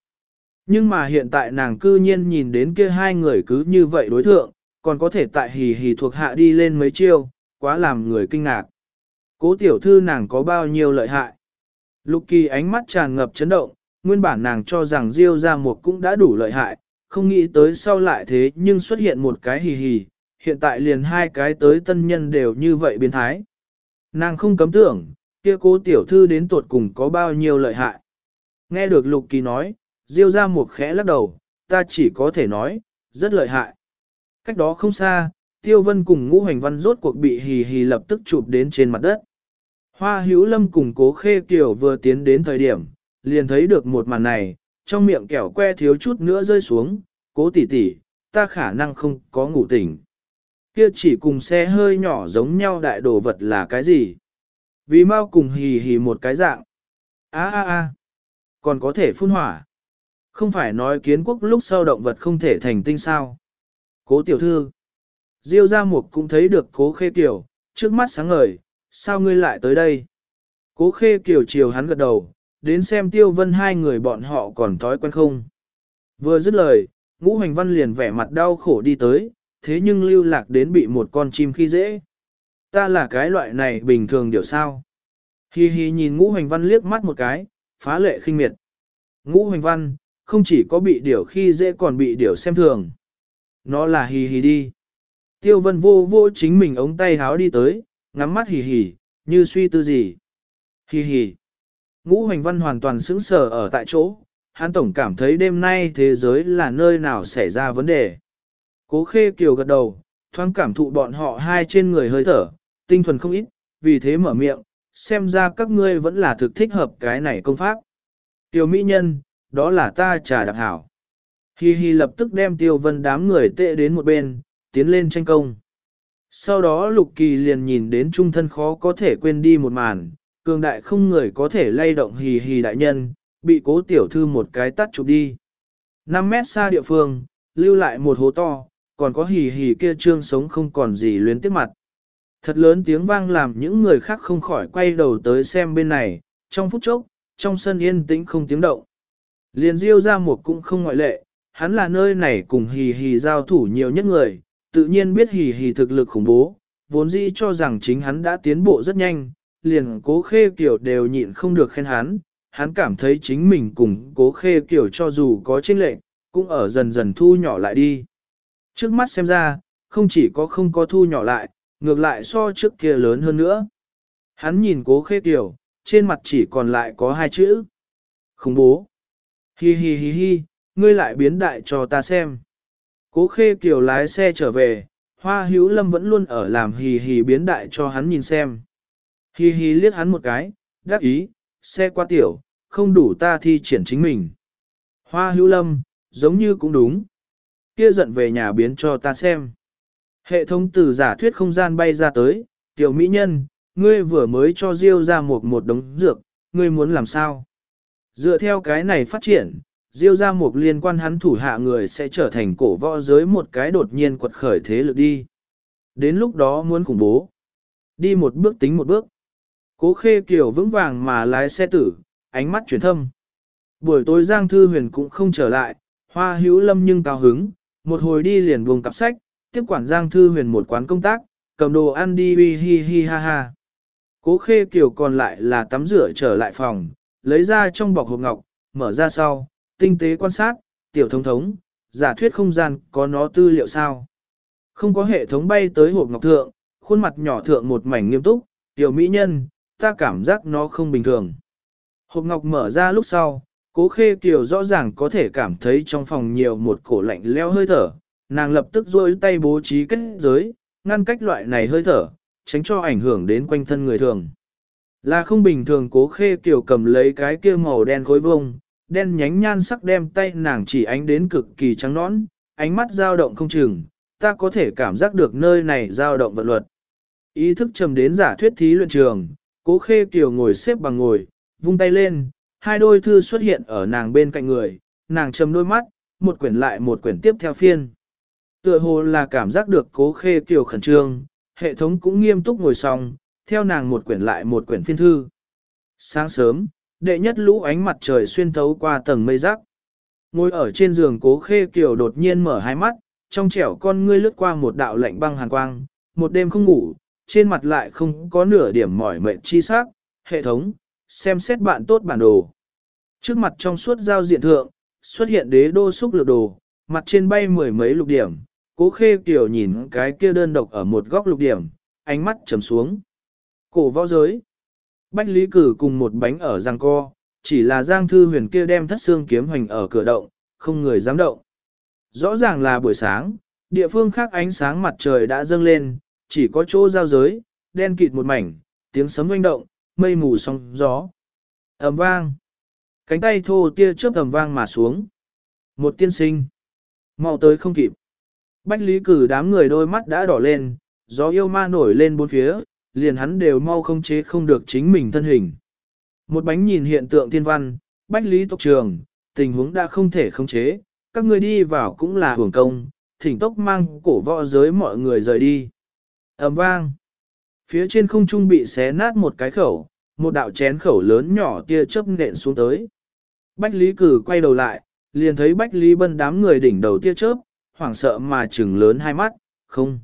Nhưng mà hiện tại nàng cư nhiên nhìn đến kia hai người cứ như vậy đối thượng, còn có thể tại hì hì thuộc hạ đi lên mấy chiêu, quá làm người kinh ngạc. Cố tiểu thư nàng có bao nhiêu lợi hại. Lục kỳ ánh mắt tràn ngập chấn động, nguyên bản nàng cho rằng Diêu ra một cũng đã đủ lợi hại, không nghĩ tới sau lại thế nhưng xuất hiện một cái hì hì, hiện tại liền hai cái tới tân nhân đều như vậy biến thái. Nàng không cấm tưởng, kia cố tiểu thư đến tuột cùng có bao nhiêu lợi hại. Nghe được lục kỳ nói, diêu ra một khẽ lắc đầu, ta chỉ có thể nói, rất lợi hại. Cách đó không xa, tiêu vân cùng ngũ hành văn rốt cuộc bị hì hì lập tức chụp đến trên mặt đất. Hoa hữu lâm cùng cố khê kiểu vừa tiến đến thời điểm, liền thấy được một màn này, trong miệng kẹo que thiếu chút nữa rơi xuống, cố tỷ tỷ, ta khả năng không có ngủ tỉnh. Kia chỉ cùng xe hơi nhỏ giống nhau đại đồ vật là cái gì? Vì mau cùng hì hì một cái dạng. a a a còn có thể phun hỏa. Không phải nói kiến quốc lúc sau động vật không thể thành tinh sao. Cố tiểu thư. Diêu ra mục cũng thấy được cố khê tiểu, trước mắt sáng ngời, sao ngươi lại tới đây? Cố khê kiểu chiều hắn gật đầu, đến xem tiêu vân hai người bọn họ còn thói quen không. Vừa dứt lời, ngũ hành văn liền vẻ mặt đau khổ đi tới, thế nhưng lưu lạc đến bị một con chim khi dễ. Ta là cái loại này bình thường điều sao. Hi hi nhìn ngũ hành văn liếc mắt một cái, phá lệ khinh miệt. Ngũ hành văn, không chỉ có bị điều khi dễ còn bị điều xem thường. Nó là hi hi đi. Tiêu vân vô vô chính mình ống tay háo đi tới, ngắm mắt hì hì, như suy tư gì. Hì hì. Ngũ Hoành văn hoàn toàn sững sờ ở tại chỗ, hắn tổng cảm thấy đêm nay thế giới là nơi nào xảy ra vấn đề. Cố khê kiều gật đầu, thoáng cảm thụ bọn họ hai trên người hơi thở, tinh thuần không ít, vì thế mở miệng, xem ra các ngươi vẫn là thực thích hợp cái này công pháp. Tiểu mỹ nhân, đó là ta trà đặc hảo. Hi hi lập tức đem tiêu vân đám người tệ đến một bên, tiến lên tranh công. Sau đó lục kỳ liền nhìn đến trung thân khó có thể quên đi một màn, cường đại không người có thể lay động hì hì đại nhân, bị cố tiểu thư một cái tắt chụp đi. 5 mét xa địa phương, lưu lại một hố to, còn có hì hì kia trương sống không còn gì luyến tiếc mặt. Thật lớn tiếng vang làm những người khác không khỏi quay đầu tới xem bên này, trong phút chốc, trong sân yên tĩnh không tiếng động. Liền diêu ra một cũng không ngoại lệ, hắn là nơi này cùng hì hì giao thủ nhiều nhất người, tự nhiên biết hì hì thực lực khủng bố, vốn dĩ cho rằng chính hắn đã tiến bộ rất nhanh, liền cố khê kiểu đều nhịn không được khen hắn, hắn cảm thấy chính mình cùng cố khê kiểu cho dù có chênh lệnh, cũng ở dần dần thu nhỏ lại đi. Trước mắt xem ra, không chỉ có không có thu nhỏ lại, ngược lại so trước kia lớn hơn nữa. Hắn nhìn cố khê kiểu, trên mặt chỉ còn lại có hai chữ. Khủng bố. Hi hi hi hi, ngươi lại biến đại cho ta xem. Cố khê kiều lái xe trở về, hoa hữu lâm vẫn luôn ở làm hì hì biến đại cho hắn nhìn xem. Hì hì liếc hắn một cái, đáp ý, xe qua tiểu, không đủ ta thi triển chính mình. Hoa hữu lâm, giống như cũng đúng. Kia giận về nhà biến cho ta xem. Hệ thống từ giả thuyết không gian bay ra tới, tiểu mỹ nhân, ngươi vừa mới cho Diêu ra một một đống dược, ngươi muốn làm sao? Dựa theo cái này phát triển, Diêu ra một liên quan hắn thủ hạ người sẽ trở thành cổ võ giới một cái đột nhiên quật khởi thế lực đi. Đến lúc đó muốn khủng bố. Đi một bước tính một bước. Cố khê kiểu vững vàng mà lái xe tử, ánh mắt chuyển thâm. Buổi tối Giang Thư Huyền cũng không trở lại, hoa hữu lâm nhưng cao hứng, một hồi đi liền buông cặp sách, tiếp quản Giang Thư Huyền một quán công tác, cầm đồ ăn đi hi hi hi ha ha. Cố khê kiểu còn lại là tắm rửa trở lại phòng, lấy ra trong bọc hộp ngọc, mở ra sau, tinh tế quan sát, tiểu thống thống, giả thuyết không gian có nó tư liệu sao. Không có hệ thống bay tới hộp ngọc thượng, khuôn mặt nhỏ thượng một mảnh nghiêm túc, tiểu mỹ nhân, ta cảm giác nó không bình thường. Hộp ngọc mở ra lúc sau, Cố khê kiều rõ ràng có thể cảm thấy trong phòng nhiều một cổ lạnh leo hơi thở, nàng lập tức rôi tay bố trí kết giới, ngăn cách loại này hơi thở, tránh cho ảnh hưởng đến quanh thân người thường. Là không bình thường cố khê kiều cầm lấy cái kia màu đen khối vông, đen nhánh nhan sắc đem tay nàng chỉ ánh đến cực kỳ trắng nõn, ánh mắt dao động không chừng, ta có thể cảm giác được nơi này dao động vận luật. Ý thức trầm đến giả thuyết thí luyện trường, cố khê kiều ngồi xếp bằng ngồi, vung tay lên, hai đôi thư xuất hiện ở nàng bên cạnh người, nàng trầm đôi mắt, một quyển lại một quyển tiếp theo phiên. Tựa hồ là cảm giác được cố khê kiều khẩn trương, hệ thống cũng nghiêm túc ngồi xong, theo nàng một quyển lại một quyển phiên thư. Sáng sớm, đệ nhất lũ ánh mặt trời xuyên thấu qua tầng mây rắc. Ngồi ở trên giường cố khê kiều đột nhiên mở hai mắt, trong trẻo con ngươi lướt qua một đạo lạnh băng hàn quang, một đêm không ngủ, trên mặt lại không có nửa điểm mỏi mệt chi sắc, hệ thống, xem xét bạn tốt bản đồ. Trước mặt trong suốt giao diện thượng, xuất hiện đế đô xúc lược đồ, mặt trên bay mười mấy lục điểm, cố khê kiều nhìn cái kia đơn độc ở một góc lục điểm, ánh mắt trầm xuống. Cổ võ giới. Bách Lý Cử cùng một bánh ở giang co, chỉ là Giang Thư Huyền kia đem thất xương kiếm hoành ở cửa động, không người dám động. Rõ ràng là buổi sáng, địa phương khác ánh sáng mặt trời đã dâng lên, chỉ có chỗ giao giới, đen kịt một mảnh, tiếng sấm oanh động, mây mù sóng gió. ầm vang. Cánh tay thô tia chớp ầm vang mà xuống. Một tiên sinh. mau tới không kịp. Bách Lý Cử đám người đôi mắt đã đỏ lên, gió yêu ma nổi lên bốn phía, liền hắn đều mau không chế không được chính mình thân hình. Một bánh nhìn hiện tượng thiên văn, bách lý tộc trường, tình huống đã không thể không chế, các người đi vào cũng là hưởng công, thỉnh tốc mang cổ võ giới mọi người rời đi. ầm vang. Phía trên không trung bị xé nát một cái khẩu, một đạo chén khẩu lớn nhỏ tia chớp nện xuống tới. Bách Lý Cử quay đầu lại, liền thấy Bách Lý Bân đám người đỉnh đầu tia chớp, hoảng sợ mà trừng lớn hai mắt, không.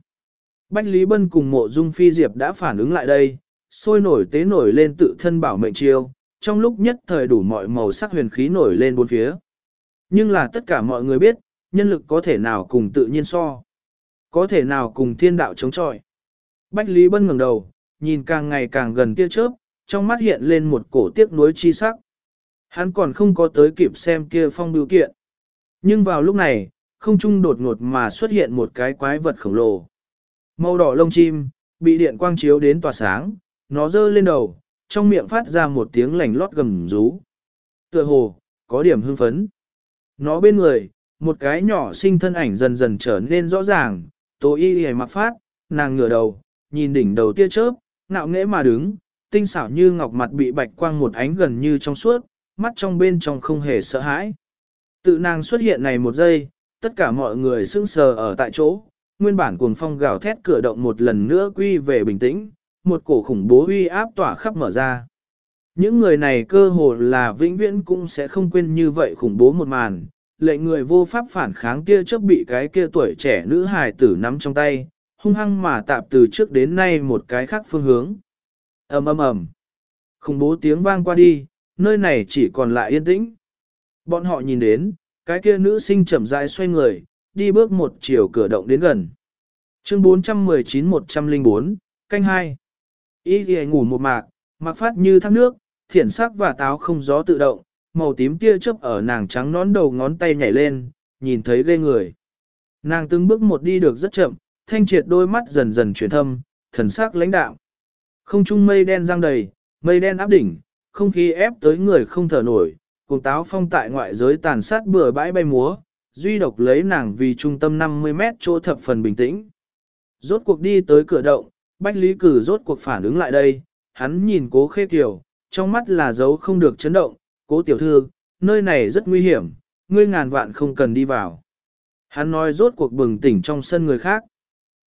Bách Lý Bân cùng mộ dung phi diệp đã phản ứng lại đây, sôi nổi tế nổi lên tự thân bảo mệnh chiêu, trong lúc nhất thời đủ mọi màu sắc huyền khí nổi lên bốn phía. Nhưng là tất cả mọi người biết, nhân lực có thể nào cùng tự nhiên so. Có thể nào cùng thiên đạo chống chọi. Bách Lý Bân ngẩng đầu, nhìn càng ngày càng gần tia chớp, trong mắt hiện lên một cổ tiếc nuối chi sắc. Hắn còn không có tới kịp xem kia phong biểu kiện. Nhưng vào lúc này, không trung đột ngột mà xuất hiện một cái quái vật khổng lồ. Màu đỏ lông chim, bị điện quang chiếu đến tỏa sáng, nó dơ lên đầu, trong miệng phát ra một tiếng lành lót gầm rú. Tựa hồ, có điểm hưng phấn. Nó bên người, một cái nhỏ sinh thân ảnh dần dần trở nên rõ ràng, tố y y mặc phát, nàng ngửa đầu, nhìn đỉnh đầu tia chớp, ngạo nghễ mà đứng, tinh xảo như ngọc mặt bị bạch quang một ánh gần như trong suốt, mắt trong bên trong không hề sợ hãi. Tự nàng xuất hiện này một giây, tất cả mọi người sững sờ ở tại chỗ, nguyên bản cuồng phong gào thét cửa động một lần nữa quy về bình tĩnh, một cổ khủng bố uy áp tỏa khắp mở ra. Những người này cơ hồ là vĩnh viễn cũng sẽ không quên như vậy khủng bố một màn, lệnh người vô pháp phản kháng kia chấp bị cái kia tuổi trẻ nữ hài tử nắm trong tay, hung hăng mà tạp từ trước đến nay một cái khác phương hướng. ầm ầm ầm, khủng bố tiếng vang qua đi, nơi này chỉ còn lại yên tĩnh. Bọn họ nhìn đến, cái kia nữ sinh chậm rãi xoay người, đi bước một chiều cửa động đến gần. Chương 419-104, canh 2. Y ghi ngủ một mạc, mặc phát như thác nước, thiển sắc và táo không gió tự động, màu tím tia chớp ở nàng trắng nón đầu ngón tay nhảy lên, nhìn thấy ghê người. Nàng từng bước một đi được rất chậm, thanh triệt đôi mắt dần dần chuyển thâm, thần sắc lãnh đạo. Không trung mây đen giăng đầy, mây đen áp đỉnh, không khí ép tới người không thở nổi, cùng táo phong tại ngoại giới tàn sát bừa bãi bay múa, duy độc lấy nàng vì trung tâm 50 mét chỗ thập phần bình tĩnh. Rốt cuộc đi tới cửa động, Bách Lý Cử rốt cuộc phản ứng lại đây, hắn nhìn cố khê kiểu, trong mắt là dấu không được chấn động, cố tiểu thư, nơi này rất nguy hiểm, ngươi ngàn vạn không cần đi vào. Hắn nói rốt cuộc bừng tỉnh trong sân người khác.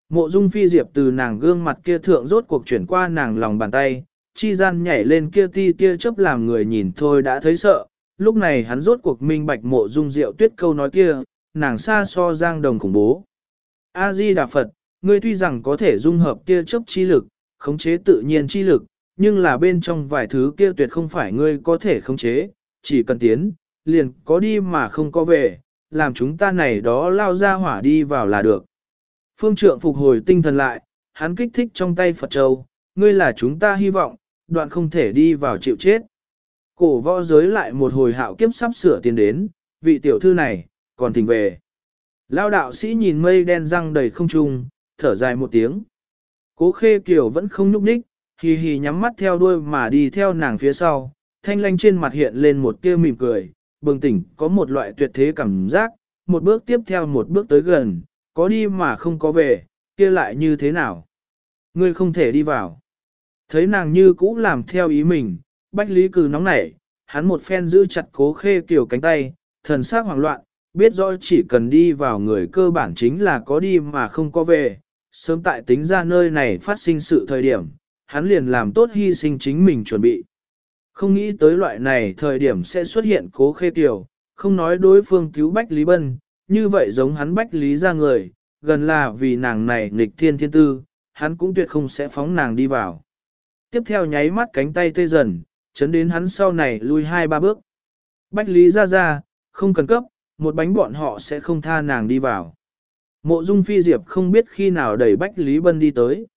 Mộ dung phi diệp từ nàng gương mặt kia thượng rốt cuộc chuyển qua nàng lòng bàn tay, chi gian nhảy lên kia ti tia chớp làm người nhìn thôi đã thấy sợ, lúc này hắn rốt cuộc minh bạch mộ dung rượu tuyết câu nói kia, nàng xa so giang đồng khủng bố. A-di Đà Phật, ngươi tuy rằng có thể dung hợp tia chấp chi lực, khống chế tự nhiên chi lực, nhưng là bên trong vài thứ kia tuyệt không phải ngươi có thể khống chế, chỉ cần tiến, liền có đi mà không có về, làm chúng ta này đó lao ra hỏa đi vào là được. Phương trượng phục hồi tinh thần lại, hắn kích thích trong tay Phật Châu, ngươi là chúng ta hy vọng, đoạn không thể đi vào chịu chết. Cổ võ giới lại một hồi hạo kiếp sắp sửa tiến đến, vị tiểu thư này, còn thỉnh về. Lao đạo sĩ nhìn mây đen răng đầy không trung, thở dài một tiếng. Cố khê kiều vẫn không nhúc nhích, hì hì nhắm mắt theo đuôi mà đi theo nàng phía sau, thanh lanh trên mặt hiện lên một tia mỉm cười, bừng tỉnh có một loại tuyệt thế cảm giác, một bước tiếp theo một bước tới gần, có đi mà không có về, kia lại như thế nào? Ngươi không thể đi vào. Thấy nàng như cũ làm theo ý mình, Bách Lý Cừ nóng nảy, hắn một phen giữ chặt cố khê kiểu cánh tay, thần sắc hoảng loạn, biết rõ chỉ cần đi vào người cơ bản chính là có đi mà không có về. Sớm tại tính ra nơi này phát sinh sự thời điểm, hắn liền làm tốt hy sinh chính mình chuẩn bị. Không nghĩ tới loại này thời điểm sẽ xuất hiện cố khê tiểu, không nói đối phương cứu Bách Lý Bân, như vậy giống hắn Bách Lý ra người, gần là vì nàng này nghịch thiên thiên tư, hắn cũng tuyệt không sẽ phóng nàng đi vào. Tiếp theo nháy mắt cánh tay tê dần, chấn đến hắn sau này lui hai ba bước. Bách Lý ra ra, không cần cấp, một bánh bọn họ sẽ không tha nàng đi vào. Mộ Dung Phi Diệp không biết khi nào đẩy Bách Lý Bân đi tới.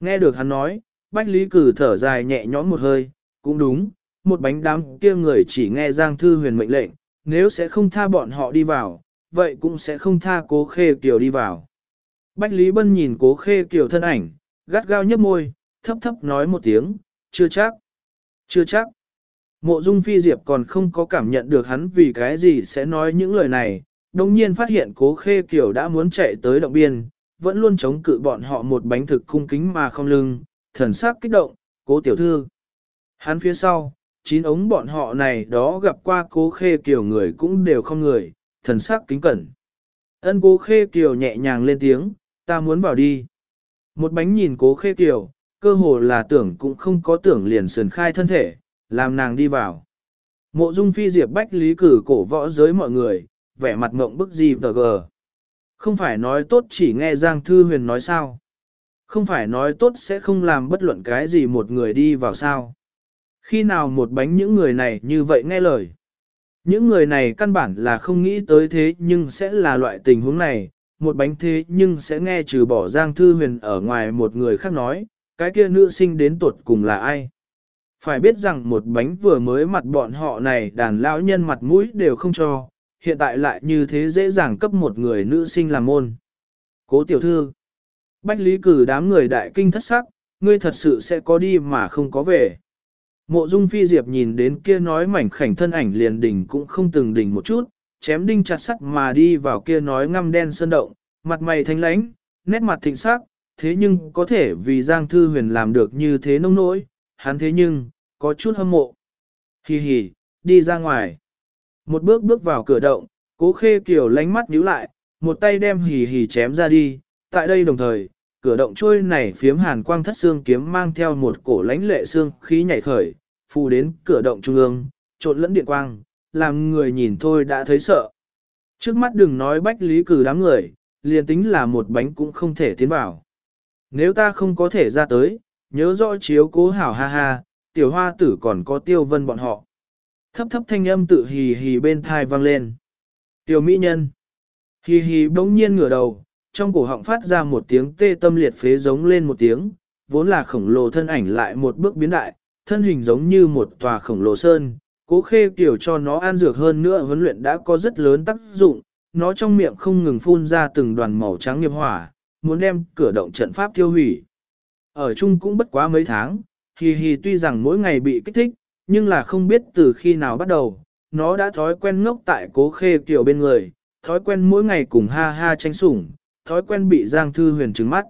Nghe được hắn nói, Bách Lý cử thở dài nhẹ nhõm một hơi, cũng đúng, một bánh đám kia người chỉ nghe Giang Thư huyền mệnh lệnh, nếu sẽ không tha bọn họ đi vào, vậy cũng sẽ không tha cố khê kiều đi vào. Bách Lý Bân nhìn cố khê kiều thân ảnh, gắt gao nhếch môi, thấp thấp nói một tiếng, chưa chắc, chưa chắc. Mộ Dung Phi Diệp còn không có cảm nhận được hắn vì cái gì sẽ nói những lời này, đồng nhiên phát hiện cố khê kiều đã muốn chạy tới động biên, vẫn luôn chống cự bọn họ một bánh thực cung kính mà không lưng, thần sắc kích động, cố tiểu thư. Hắn phía sau, chín ống bọn họ này đó gặp qua cố khê kiều người cũng đều không người, thần sắc kính cẩn. Ân cố khê kiều nhẹ nhàng lên tiếng, ta muốn vào đi. Một bánh nhìn cố khê kiều, cơ hồ là tưởng cũng không có tưởng liền sườn khai thân thể, làm nàng đi vào. Mộ dung phi diệp bách lý cử cổ võ giới mọi người, vẻ mặt ngộng bức gì tờ gờ. Không phải nói tốt chỉ nghe Giang Thư Huyền nói sao. Không phải nói tốt sẽ không làm bất luận cái gì một người đi vào sao. Khi nào một bánh những người này như vậy nghe lời. Những người này căn bản là không nghĩ tới thế nhưng sẽ là loại tình huống này, một bánh thế nhưng sẽ nghe trừ bỏ Giang Thư Huyền ở ngoài một người khác nói, cái kia nữ sinh đến tuột cùng là ai. Phải biết rằng một bánh vừa mới mặt bọn họ này đàn lão nhân mặt mũi đều không cho, hiện tại lại như thế dễ dàng cấp một người nữ sinh làm môn. Cố tiểu thư, Bách Lý cử đám người đại kinh thất sắc, ngươi thật sự sẽ có đi mà không có về. Mộ Dung Phi Diệp nhìn đến kia nói mảnh khảnh thân ảnh liền đỉnh cũng không từng đỉnh một chút, chém đinh chặt sắt mà đi vào kia nói ngăm đen sơn động, mặt mày thanh lãnh, nét mặt thịnh sắc, thế nhưng có thể vì Giang Thư Huyền làm được như thế nông nỗi, hắn thế nhưng, có chút hâm mộ. Hì hì, đi ra ngoài. Một bước bước vào cửa động, cố khê kiểu lánh mắt nhíu lại, một tay đem hì hì chém ra đi, tại đây đồng thời, cửa động trôi này phiếm hàn quang thất xương kiếm mang theo một cổ lãnh lệ xương khí nhảy khởi, phù đến cửa động trung ương, trộn lẫn điện quang, làm người nhìn thôi đã thấy sợ. Trước mắt đừng nói bách lý cử đám người, liền tính là một bánh cũng không thể tiến vào. Nếu ta không có thể ra tới, nhớ rõ chiếu cố hảo ha ha, tiểu hoa tử còn có tiêu vân bọn họ. Thấp thấp thanh âm tự hì hì bên thai vang lên. Tiểu mỹ nhân. Hì hì bỗng nhiên ngửa đầu, trong cổ họng phát ra một tiếng tê tâm liệt phế giống lên một tiếng, vốn là khổng lồ thân ảnh lại một bước biến đại, thân hình giống như một tòa khổng lồ sơn, cố khê kiểu cho nó an dược hơn nữa huấn luyện đã có rất lớn tác dụng, nó trong miệng không ngừng phun ra từng đoàn màu trắng nghiệp hỏa, muốn đem cửa động trận pháp tiêu hủy. Ở chung cũng bất quá mấy tháng, hì hì tuy rằng mỗi ngày bị kích thích, nhưng là không biết từ khi nào bắt đầu, nó đã thói quen ngốc tại cố khê kiểu bên người, thói quen mỗi ngày cùng ha ha tranh sủng, thói quen bị Giang Thư Huyền trứng mắt.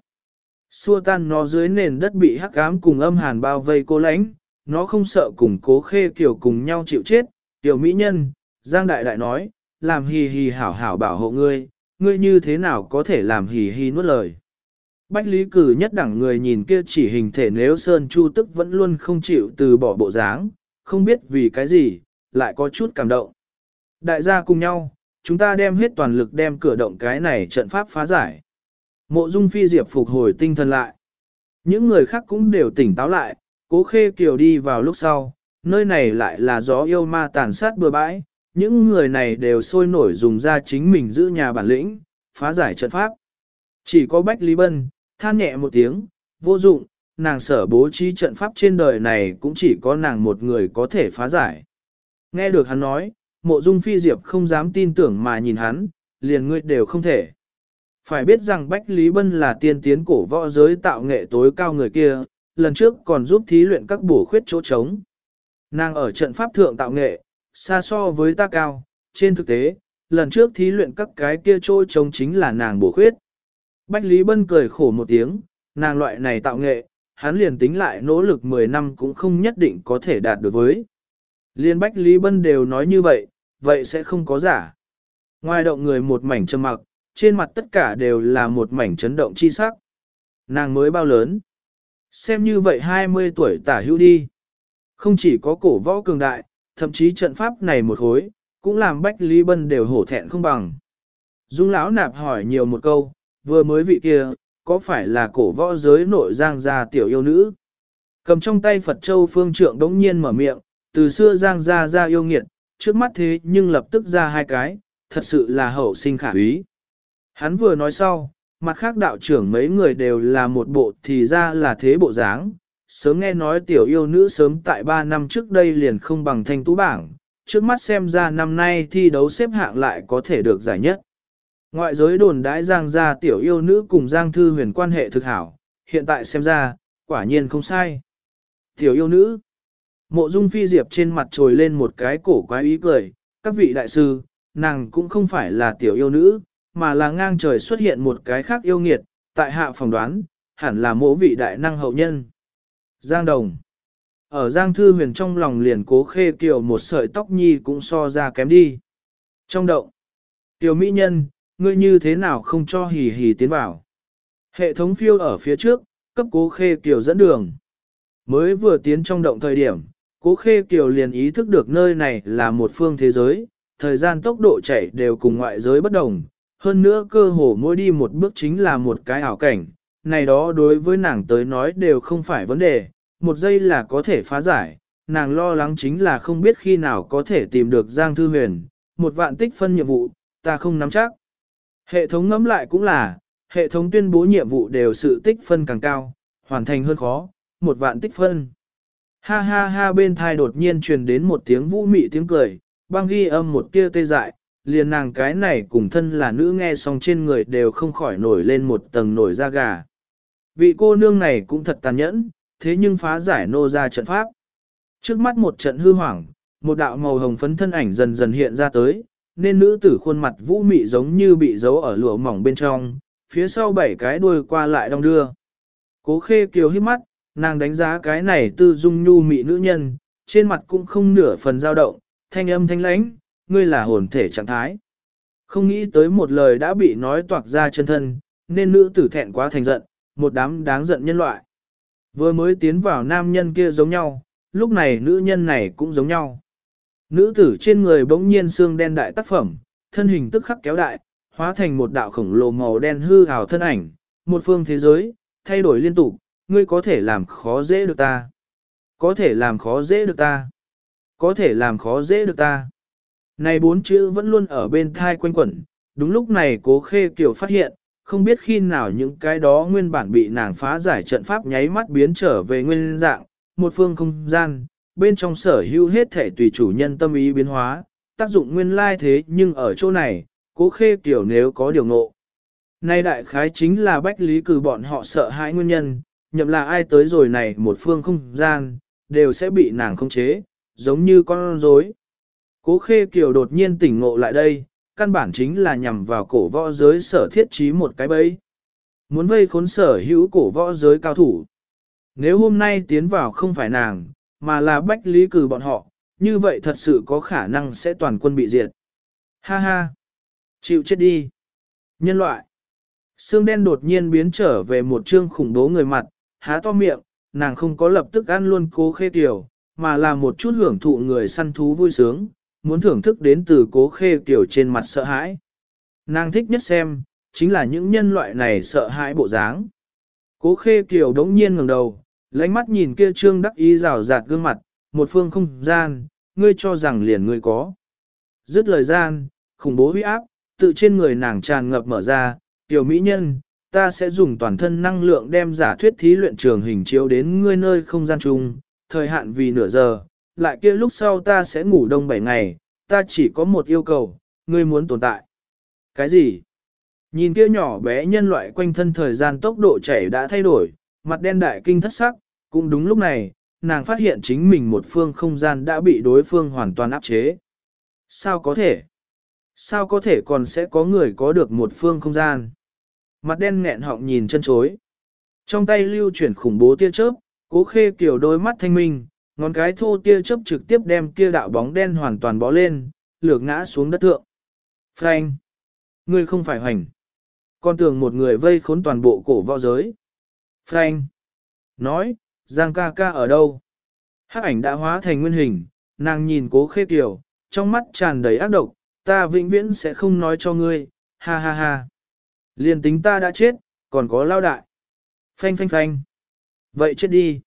Xua tan nó dưới nền đất bị hắc ám cùng âm hàn bao vây cô lãnh, nó không sợ cùng cố khê kiểu cùng nhau chịu chết. Tiểu mỹ nhân, Giang Đại Đại nói, làm hì hì hảo hảo bảo hộ ngươi, ngươi như thế nào có thể làm hì hì nuốt lời. Bách Lý Cử nhất đẳng người nhìn kia chỉ hình thể nếu Sơn Chu tức vẫn luôn không chịu từ bỏ bộ dáng, không biết vì cái gì, lại có chút cảm động. Đại gia cùng nhau, chúng ta đem hết toàn lực đem cửa động cái này trận pháp phá giải. Mộ Dung Phi Diệp phục hồi tinh thần lại. Những người khác cũng đều tỉnh táo lại, cố khê kiều đi vào lúc sau, nơi này lại là gió yêu ma tàn sát bừa bãi, những người này đều sôi nổi dùng ra chính mình giữ nhà bản lĩnh, phá giải trận pháp. Chỉ có Bách Lý Bân, than nhẹ một tiếng, vô dụng, nàng sở bố trí trận pháp trên đời này cũng chỉ có nàng một người có thể phá giải. Nghe được hắn nói, mộ dung phi diệp không dám tin tưởng mà nhìn hắn, liền ngươi đều không thể. Phải biết rằng Bách Lý Bân là tiên tiến cổ võ giới tạo nghệ tối cao người kia, lần trước còn giúp thí luyện các bổ khuyết chỗ trống. Nàng ở trận pháp thượng tạo nghệ, xa so với ta cao, trên thực tế, lần trước thí luyện các cái kia trôi trống chính là nàng bổ khuyết. Bách Lý Bân cười khổ một tiếng, nàng loại này tạo nghệ, hắn liền tính lại nỗ lực 10 năm cũng không nhất định có thể đạt được với. Liên Bách Lý Bân đều nói như vậy, vậy sẽ không có giả. Ngoài động người một mảnh trầm mặc, trên mặt tất cả đều là một mảnh chấn động chi sắc. Nàng mới bao lớn. Xem như vậy 20 tuổi tả hữu đi. Không chỉ có cổ võ cường đại, thậm chí trận pháp này một hối, cũng làm Bách Lý Bân đều hổ thẹn không bằng. Dung lão nạp hỏi nhiều một câu, vừa mới vị kia, có phải là cổ võ giới nội giang gia tiểu yêu nữ? Cầm trong tay Phật Châu phương trượng đống nhiên mở miệng, từ xưa giang gia gia yêu nghiệt, trước mắt thế nhưng lập tức ra hai cái, thật sự là hậu sinh khả úy. Hắn vừa nói sau, mặt khác đạo trưởng mấy người đều là một bộ thì ra là thế bộ dáng. Sớm nghe nói tiểu yêu nữ sớm tại 3 năm trước đây liền không bằng thanh tú bảng, trước mắt xem ra năm nay thi đấu xếp hạng lại có thể được giải nhất. Ngoại giới đồn đãi giang ra tiểu yêu nữ cùng giang thư huyền quan hệ thực hảo, hiện tại xem ra, quả nhiên không sai. Tiểu yêu nữ, mộ dung phi diệp trên mặt trồi lên một cái cổ quái ý cười, các vị đại sư, nàng cũng không phải là tiểu yêu nữ, mà là ngang trời xuất hiện một cái khác yêu nghiệt, tại hạ phỏng đoán, hẳn là mỗ vị đại năng hậu nhân. Giang Đồng Ở Giang Thư Huyền trong lòng liền cố khê kiều một sợi tóc nhi cũng so ra kém đi. Trong động, tiểu mỹ nhân, ngươi như thế nào không cho hì hì tiến vào. Hệ thống phiêu ở phía trước, cấp cố khê kiều dẫn đường. Mới vừa tiến trong động thời điểm, cố khê kiều liền ý thức được nơi này là một phương thế giới, thời gian tốc độ chạy đều cùng ngoại giới bất đồng, hơn nữa cơ hồ mỗi đi một bước chính là một cái ảo cảnh, này đó đối với nàng tới nói đều không phải vấn đề, một giây là có thể phá giải, nàng lo lắng chính là không biết khi nào có thể tìm được Giang Thư Huyền, một vạn tích phân nhiệm vụ, ta không nắm chắc. Hệ thống ngẫm lại cũng là, hệ thống tuyên bố nhiệm vụ đều sự tích phân càng cao, hoàn thành hơn khó, một vạn tích phân. Ha ha ha bên thai đột nhiên truyền đến một tiếng vũ mị tiếng cười, băng ghi âm một tia tê dại, liền nàng cái này cùng thân là nữ nghe xong trên người đều không khỏi nổi lên một tầng nổi da gà. Vị cô nương này cũng thật tàn nhẫn, thế nhưng phá giải nô ra trận pháp. Trước mắt một trận hư hoảng, một đạo màu hồng phấn thân ảnh dần dần hiện ra tới, nên nữ tử khuôn mặt vũ mị giống như bị giấu ở lụa mỏng bên trong, phía sau bảy cái đuôi qua lại đong đưa. Cố khê kiều hít mắt, nàng đánh giá cái này tư dung nhu mị nữ nhân, trên mặt cũng không nửa phần dao động, thanh âm thanh lãnh, ngươi là hồn thể trạng thái. Không nghĩ tới một lời đã bị nói toạc ra chân thân, nên nữ tử thẹn quá thành giận, một đám đáng giận nhân loại. Vừa mới tiến vào nam nhân kia giống nhau, lúc này nữ nhân này cũng giống nhau. Nữ tử trên người bỗng nhiên xương đen đại tác phẩm, thân hình tức khắc kéo đại, hóa thành một đạo khổng lồ màu đen hư ảo thân ảnh, một phương thế giới, thay đổi liên tục, ngươi có thể làm khó dễ được ta. Có thể làm khó dễ được ta. Có thể làm khó dễ được ta. Này bốn chữ vẫn luôn ở bên thai quanh quẩn, đúng lúc này cố khê kiểu phát hiện, không biết khi nào những cái đó nguyên bản bị nàng phá giải trận pháp nháy mắt biến trở về nguyên dạng, một phương không gian, bên trong sở hữu hết thể tùy chủ nhân tâm ý biến hóa, tác dụng nguyên lai thế nhưng ở chỗ này, cố khê kiểu nếu có điều ngộ. Nay đại khái chính là bách lý cử bọn họ sợ hãi nguyên nhân, nhậm là ai tới rồi này một phương không gian, đều sẽ bị nàng khống chế, giống như con rối. Cố khê kiểu đột nhiên tỉnh ngộ lại đây, căn bản chính là nhằm vào cổ võ giới sở thiết trí một cái bẫy. Muốn vây khốn sở hữu cổ võ giới cao thủ. Nếu hôm nay tiến vào không phải nàng, mà là bách lý cử bọn họ, như vậy thật sự có khả năng sẽ toàn quân bị diệt. Ha ha! Chịu chết đi! Nhân loại! Xương đen đột nhiên biến trở về một trương khủng bố người mặt, há to miệng, nàng không có lập tức ăn luôn cố khê tiểu, mà là một chút hưởng thụ người săn thú vui sướng, muốn thưởng thức đến từ cố khê tiểu trên mặt sợ hãi. Nàng thích nhất xem, chính là những nhân loại này sợ hãi bộ dáng. Cố khê kiểu đống nhiên ngẩng đầu, lánh mắt nhìn kia trương đắc ý rào rạt gương mặt, một phương không gian, ngươi cho rằng liền ngươi có. Dứt lời gian, khủng bố huy áp, tự trên người nàng tràn ngập mở ra, tiểu mỹ nhân, ta sẽ dùng toàn thân năng lượng đem giả thuyết thí luyện trường hình chiếu đến ngươi nơi không gian chung, thời hạn vì nửa giờ, lại kia lúc sau ta sẽ ngủ đông 7 ngày, ta chỉ có một yêu cầu, ngươi muốn tồn tại. Cái gì? Nhìn kia nhỏ bé nhân loại quanh thân thời gian tốc độ chảy đã thay đổi, mặt đen đại kinh thất sắc, cũng đúng lúc này, nàng phát hiện chính mình một phương không gian đã bị đối phương hoàn toàn áp chế. Sao có thể? Sao có thể còn sẽ có người có được một phương không gian? Mặt đen nghẹn họng nhìn chân chối. Trong tay lưu chuyển khủng bố tia chớp, cố khê kiểu đôi mắt thanh minh, ngón cái thô tia chớp trực tiếp đem kia đạo bóng đen hoàn toàn bó lên, lược ngã xuống đất thượng. Frank! Ngươi không phải hoành. Con tưởng một người vây khốn toàn bộ cổ võ giới. Frank! Nói, Giang ca ca ở đâu? Hắc ảnh đã hóa thành nguyên hình, nàng nhìn cố khê kiểu, trong mắt tràn đầy ác độc, ta vĩnh viễn sẽ không nói cho ngươi, ha ha ha. Liên tính ta đã chết, còn có lao đại. Phanh phanh phanh. Vậy chết đi.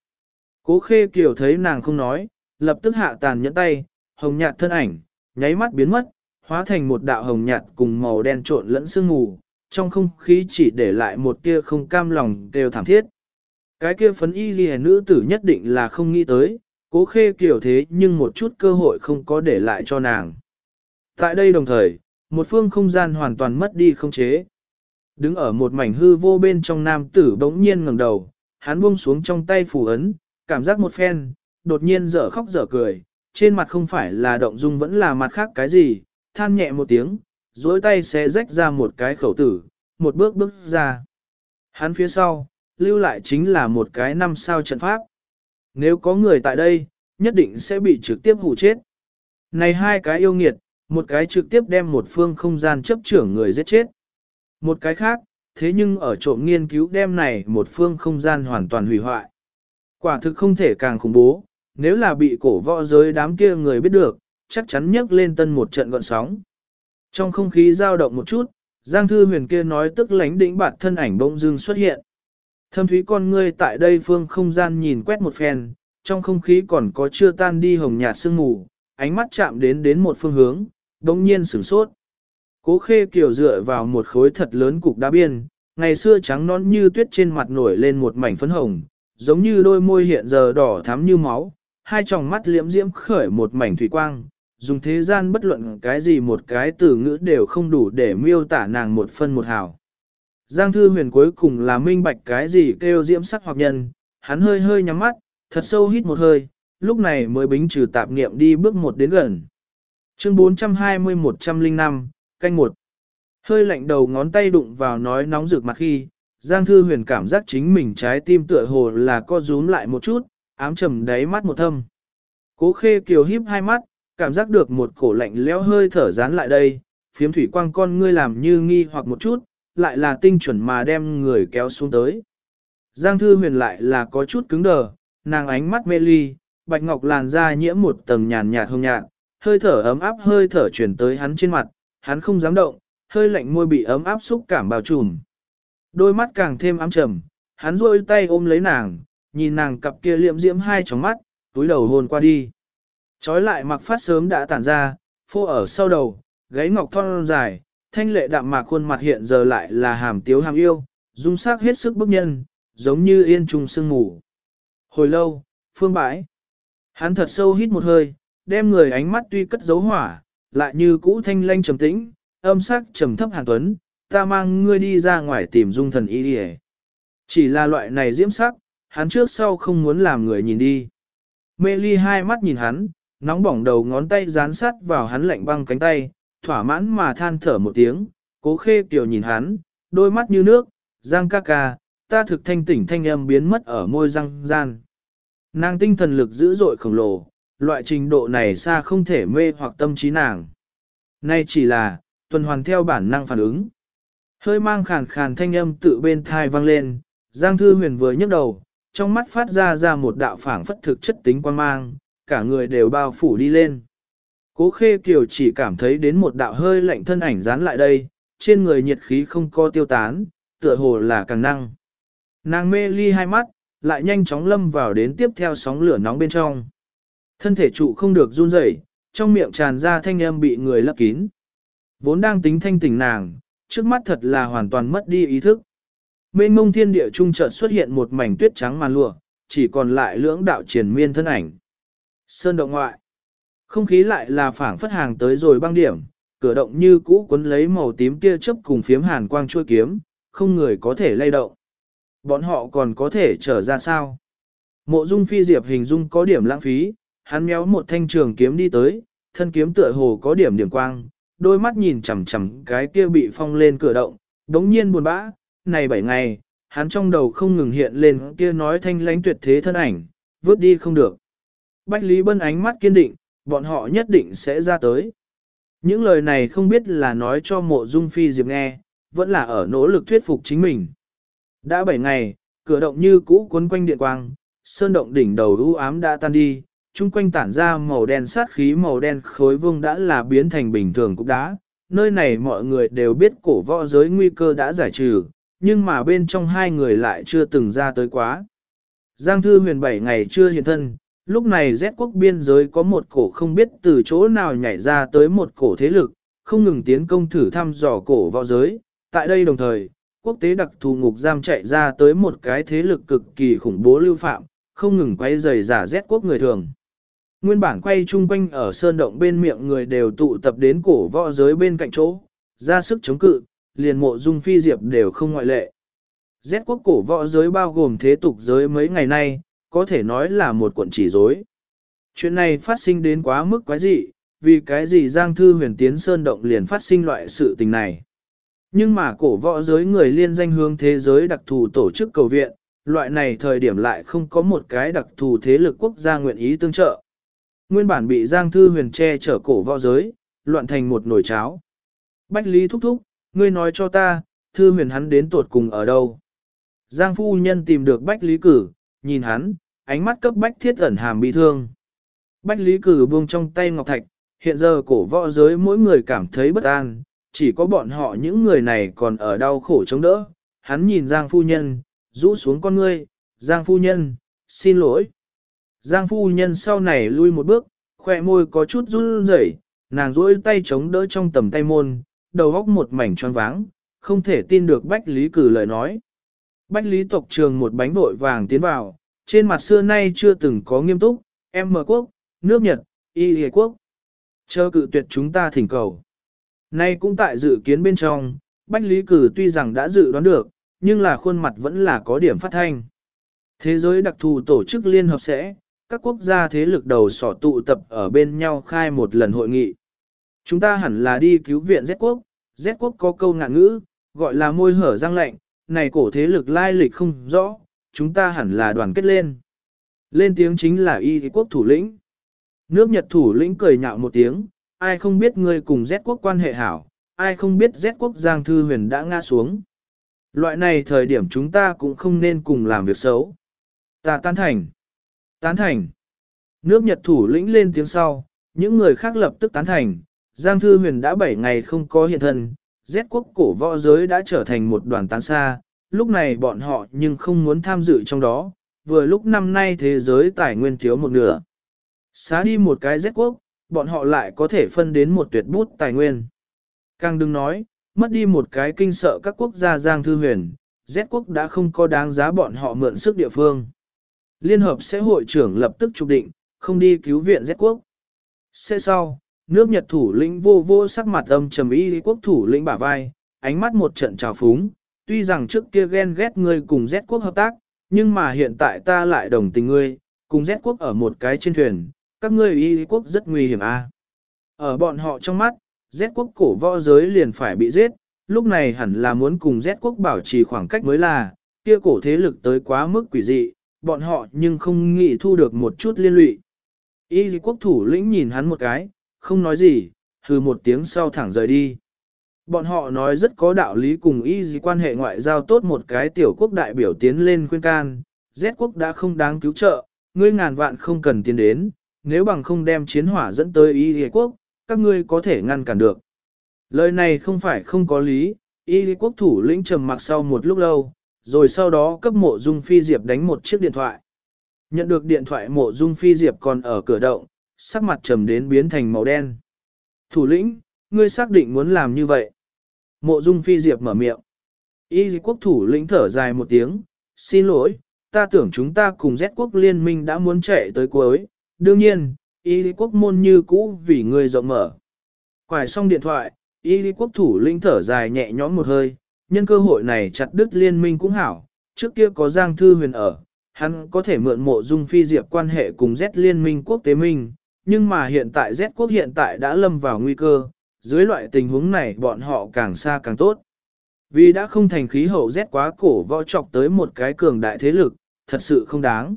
Cố khê kiều thấy nàng không nói, lập tức hạ tàn nhẫn tay, hồng nhạt thân ảnh, nháy mắt biến mất, hóa thành một đạo hồng nhạt cùng màu đen trộn lẫn sương mù, trong không khí chỉ để lại một tia không cam lòng đều thảm thiết. Cái kia phấn y ghi nữ tử nhất định là không nghĩ tới, cố khê kiểu thế nhưng một chút cơ hội không có để lại cho nàng. Tại đây đồng thời, một phương không gian hoàn toàn mất đi không chế. Đứng ở một mảnh hư vô bên trong nam tử bỗng nhiên ngẩng đầu, hắn buông xuống trong tay phù ấn, cảm giác một phen, đột nhiên dở khóc dở cười, trên mặt không phải là động dung vẫn là mặt khác cái gì, than nhẹ một tiếng, dối tay sẽ rách ra một cái khẩu tử, một bước bước ra. Hắn phía sau, lưu lại chính là một cái năm sao trận pháp. Nếu có người tại đây, nhất định sẽ bị trực tiếp hủ chết. Này hai cái yêu nghiệt, một cái trực tiếp đem một phương không gian chấp trưởng người giết chết. Một cái khác, thế nhưng ở trộm nghiên cứu đem này một phương không gian hoàn toàn hủy hoại. Quả thực không thể càng khủng bố, nếu là bị cổ võ giới đám kia người biết được, chắc chắn nhấc lên tân một trận gọn sóng. Trong không khí dao động một chút, Giang Thư Huyền kia nói tức lánh đỉnh bạt thân ảnh bỗng dưng xuất hiện. Thâm thúy con ngươi tại đây phương không gian nhìn quét một phen, trong không khí còn có chưa tan đi hồng nhạt sương mù, ánh mắt chạm đến đến một phương hướng, đồng nhiên sửng sốt. Cố khê kiều dựa vào một khối thật lớn cục đá biên, ngày xưa trắng nón như tuyết trên mặt nổi lên một mảnh phấn hồng, giống như đôi môi hiện giờ đỏ thắm như máu, hai tròng mắt liễm diễm khởi một mảnh thủy quang, dùng thế gian bất luận cái gì một cái từ ngữ đều không đủ để miêu tả nàng một phân một hào. Giang Thư Huyền cuối cùng là minh bạch cái gì kêu diễm sắc hoặc nhân, hắn hơi hơi nhắm mắt, thật sâu hít một hơi, lúc này mới bính trừ tạp niệm đi bước một đến gần. Chương 420-105, canh một. Hơi lạnh đầu ngón tay đụng vào nói nóng rực mặt khi, Giang Thư Huyền cảm giác chính mình trái tim tựa hồ là co rúm lại một chút, ám trầm đáy mắt một thâm. Cố khê kiều híp hai mắt, cảm giác được một cổ lạnh lẽo hơi thở dán lại đây, phiếm thủy quang con ngươi làm như nghi hoặc một chút, lại là tinh chuẩn mà đem người kéo xuống tới. Giang Thư Huyền lại là có chút cứng đờ, nàng ánh mắt mê ly, bạch ngọc làn da nhiễm một tầng nhàn nhạt hồng nhạt, hơi thở ấm áp hơi thở truyền tới hắn trên mặt, hắn không dám động, hơi lạnh môi bị ấm áp xúc cảm bao trùm. Đôi mắt càng thêm ám trầm, hắn rôi tay ôm lấy nàng, nhìn nàng cặp kia liệm diễm hai tròng mắt, túi đầu hôn qua đi. Chói lại mặc phát sớm đã tản ra, phô ở sau đầu, gáy ngọc thon dài, thanh lệ đạm mạc khuôn mặt hiện giờ lại là hàm tiếu hàm yêu, dung sắc hết sức bức nhân, giống như yên trùng sương ngủ. Hồi lâu, phương bãi. Hắn thật sâu hít một hơi, đem người ánh mắt tuy cất dấu hỏa, lại như cũ thanh lanh trầm tĩnh, âm sắc trầm thấp hàn tuấn, ta mang ngươi đi ra ngoài tìm dung thần y đi Chỉ là loại này diễm sắc, hắn trước sau không muốn làm người nhìn đi. Mê ly hai mắt nhìn hắn, nóng bỏng đầu ngón tay dán sát vào hắn lạnh băng cánh tay, thỏa mãn mà than thở một tiếng, cố khê tiểu nhìn hắn, đôi mắt như nước, giang ca ca, ta thực thanh tỉnh thanh âm biến mất ở môi răng gian. Nàng tinh thần lực dữ dội khổng lồ, loại trình độ này xa không thể mê hoặc tâm trí nàng. Nay chỉ là, tuần hoàn theo bản năng phản ứng. Hơi mang khàn khàn thanh âm tự bên thai vang lên, Giang Thư Huyền vừa nhấc đầu, trong mắt phát ra ra một đạo phảng phất thực chất tính quan mang, cả người đều bao phủ đi lên. Cố Khê Kiều chỉ cảm thấy đến một đạo hơi lạnh thân ảnh dán lại đây, trên người nhiệt khí không co tiêu tán, tựa hồ là càng năng. Nàng mê ly hai mắt, lại nhanh chóng lâm vào đến tiếp theo sóng lửa nóng bên trong. Thân thể trụ không được run rẩy, trong miệng tràn ra thanh âm bị người lấp kín. Vốn đang tính thanh tỉnh nàng, trước mắt thật là hoàn toàn mất đi ý thức. mênh mông thiên địa trung chợt xuất hiện một mảnh tuyết trắng màn lụa, chỉ còn lại lưỡng đạo triển miên thân ảnh. Sơn động ngoại. Không khí lại là phảng phất hàng tới rồi băng điểm, cửa động như cũ cuốn lấy màu tím tia chớp cùng phiếm hàn quang chua kiếm, không người có thể lay động. Bọn họ còn có thể trở ra sao? Mộ dung phi diệp hình dung có điểm lãng phí, hắn méo một thanh trường kiếm đi tới, thân kiếm tựa hồ có điểm điểm quang, đôi mắt nhìn chằm chằm cái kia bị phong lên cửa động, đống nhiên buồn bã, này bảy ngày, hắn trong đầu không ngừng hiện lên kia nói thanh lãnh tuyệt thế thân ảnh, vứt đi không được. Bách Lý Bân ánh mắt kiên định, bọn họ nhất định sẽ ra tới. Những lời này không biết là nói cho mộ dung phi diệp nghe, vẫn là ở nỗ lực thuyết phục chính mình. Đã bảy ngày, cửa động như cũ cuốn quanh điện quang, sơn động đỉnh đầu u ám đã tan đi, chung quanh tản ra màu đen sát khí màu đen khối vương đã là biến thành bình thường cục đá. Nơi này mọi người đều biết cổ võ giới nguy cơ đã giải trừ, nhưng mà bên trong hai người lại chưa từng ra tới quá. Giang Thư huyền bảy ngày chưa hiện thân, lúc này Z quốc biên giới có một cổ không biết từ chỗ nào nhảy ra tới một cổ thế lực, không ngừng tiến công thử thăm dò cổ võ giới. Tại đây đồng thời, quốc tế đặc thù ngục giam chạy ra tới một cái thế lực cực kỳ khủng bố lưu phạm, không ngừng quay rời giả Z quốc người thường. Nguyên bản quay chung quanh ở sơn động bên miệng người đều tụ tập đến cổ võ giới bên cạnh chỗ, ra sức chống cự, liền mộ dung phi diệp đều không ngoại lệ. Z quốc cổ võ giới bao gồm thế tục giới mấy ngày nay, có thể nói là một cuộn chỉ rối. Chuyện này phát sinh đến quá mức quái dị, vì cái gì Giang Thư huyền tiến sơn động liền phát sinh loại sự tình này. Nhưng mà cổ võ giới người liên danh hướng thế giới đặc thù tổ chức cầu viện, loại này thời điểm lại không có một cái đặc thù thế lực quốc gia nguyện ý tương trợ. Nguyên bản bị Giang Thư huyền che chở cổ võ giới, loạn thành một nồi cháo. Bách Lý thúc thúc, ngươi nói cho ta, Thư huyền hắn đến tuột cùng ở đâu. Giang phu nhân tìm được Bách Lý cử, nhìn hắn, ánh mắt cấp Bách thiết ẩn hàm bị thương. Bách Lý cử buông trong tay ngọc thạch, hiện giờ cổ võ giới mỗi người cảm thấy bất an, chỉ có bọn họ những người này còn ở đau khổ chống đỡ. Hắn nhìn Giang phu nhân, rũ xuống con ngươi, Giang phu nhân, xin lỗi. Giang phu nhân sau này lui một bước, khoe môi có chút run rẩy, nàng duỗi tay chống đỡ trong tầm tay môn, đầu góc một mảnh tròn váng, không thể tin được Bách Lý cử lời nói. Bách Lý tộc trường một bánh vội vàng tiến vào, trên mặt xưa nay chưa từng có nghiêm túc, em mở quốc, nước Nhật, y hề quốc. Chờ cự tuyệt chúng ta thỉnh cầu. Nay cũng tại dự kiến bên trong, Bách Lý Cử tuy rằng đã dự đoán được, nhưng là khuôn mặt vẫn là có điểm phát thanh. Thế giới đặc thù tổ chức liên hợp sẽ, các quốc gia thế lực đầu sỏ tụ tập ở bên nhau khai một lần hội nghị. Chúng ta hẳn là đi cứu viện Z quốc, Z quốc có câu ngạn ngữ, gọi là môi hở răng lạnh, này cổ thế lực lai lịch không rõ, chúng ta hẳn là đoàn kết lên. Lên tiếng chính là y quốc thủ lĩnh. Nước Nhật thủ lĩnh cười nhạo một tiếng, ai không biết ngươi cùng Z quốc quan hệ hảo, ai không biết Z quốc Giang Thư Huyền đã ngã xuống. Loại này thời điểm chúng ta cũng không nên cùng làm việc xấu. Ta tan thành. Tán thành. Nước Nhật thủ lĩnh lên tiếng sau, những người khác lập tức tán thành. Giang Thư Huyền đã 7 ngày không có hiện thân, Z quốc cổ võ giới đã trở thành một đoàn tán xa, lúc này bọn họ nhưng không muốn tham dự trong đó, vừa lúc năm nay thế giới tài nguyên thiếu một nửa. Xá đi một cái Z quốc, bọn họ lại có thể phân đến một tuyệt bút tài nguyên. Càng đừng nói, mất đi một cái kinh sợ các quốc gia giang thư huyền, Z quốc đã không có đáng giá bọn họ mượn sức địa phương. Liên hợp sẽ hội trưởng lập tức trục định, không đi cứu viện Z quốc. Sẽ sau, nước Nhật thủ lĩnh vô vô sắc mặt âm trầm y quốc thủ lĩnh bả vai, ánh mắt một trận trào phúng, tuy rằng trước kia ghen ghét ngươi cùng Z quốc hợp tác, nhưng mà hiện tại ta lại đồng tình ngươi, cùng Z quốc ở một cái trên thuyền, các ngươi y quốc rất nguy hiểm a. À? Ở bọn họ trong mắt, Z quốc cổ võ giới liền phải bị giết, lúc này hẳn là muốn cùng Z quốc bảo trì khoảng cách mới là, kia cổ thế lực tới quá mức quỷ dị, bọn họ nhưng không nghĩ thu được một chút liên lụy. Y quốc thủ lĩnh nhìn hắn một cái, không nói gì, hừ một tiếng sau thẳng rời đi. Bọn họ nói rất có đạo lý cùng y gì quan hệ ngoại giao tốt một cái tiểu quốc đại biểu tiến lên khuyên can, Z quốc đã không đáng cứu trợ, ngươi ngàn vạn không cần tiến đến, nếu bằng không đem chiến hỏa dẫn tới y quốc, các ngươi có thể ngăn cản được. Lời này không phải không có lý, y quốc thủ lĩnh trầm mặc sau một lúc lâu, rồi sau đó cấp mộ dung phi diệp đánh một chiếc điện thoại. Nhận được điện thoại mộ dung phi diệp còn ở cửa động, sắc mặt trầm đến biến thành màu đen. Thủ lĩnh, ngươi xác định muốn làm như vậy. Mộ dung phi diệp mở miệng. Y quốc thủ lĩnh thở dài một tiếng, xin lỗi, ta tưởng chúng ta cùng Z quốc liên minh đã muốn chạy tới cuối, đương nhiên, Y quốc môn như cũ vì người rộng mở. Quải xong điện thoại, Y quốc thủ lĩnh thở dài nhẹ nhõm một hơi, nhân cơ hội này chặt đứt liên minh cũng hảo, trước kia có Giang Thư Huyền ở, hắn có thể mượn mộ dung phi diệp quan hệ cùng Z liên minh quốc tế minh, nhưng mà hiện tại Z quốc hiện tại đã lâm vào nguy cơ, dưới loại tình huống này bọn họ càng xa càng tốt. Vì đã không thành khí hậu Z quá cổ võ trọc tới một cái cường đại thế lực, thật sự không đáng.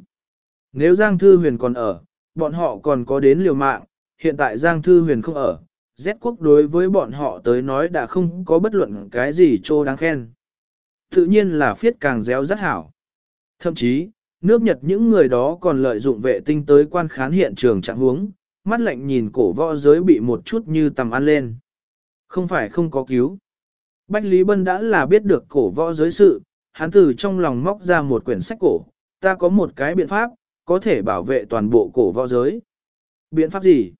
Nếu Giang Thư Huyền còn ở, bọn họ còn có đến liều mạng, hiện tại Giang Thư Huyền không ở, Z quốc đối với bọn họ tới nói đã không có bất luận cái gì trô đáng khen. Tự nhiên là phiết càng réo rất hảo. Thậm chí, nước Nhật những người đó còn lợi dụng vệ tinh tới quan khán hiện trường trạng huống, mắt lạnh nhìn cổ võ giới bị một chút như tầm ăn lên. Không phải không có cứu. Bách Lý Bân đã là biết được cổ võ giới sự, hắn từ trong lòng móc ra một quyển sách cổ, ta có một cái biện pháp, có thể bảo vệ toàn bộ cổ võ giới. Biện pháp gì?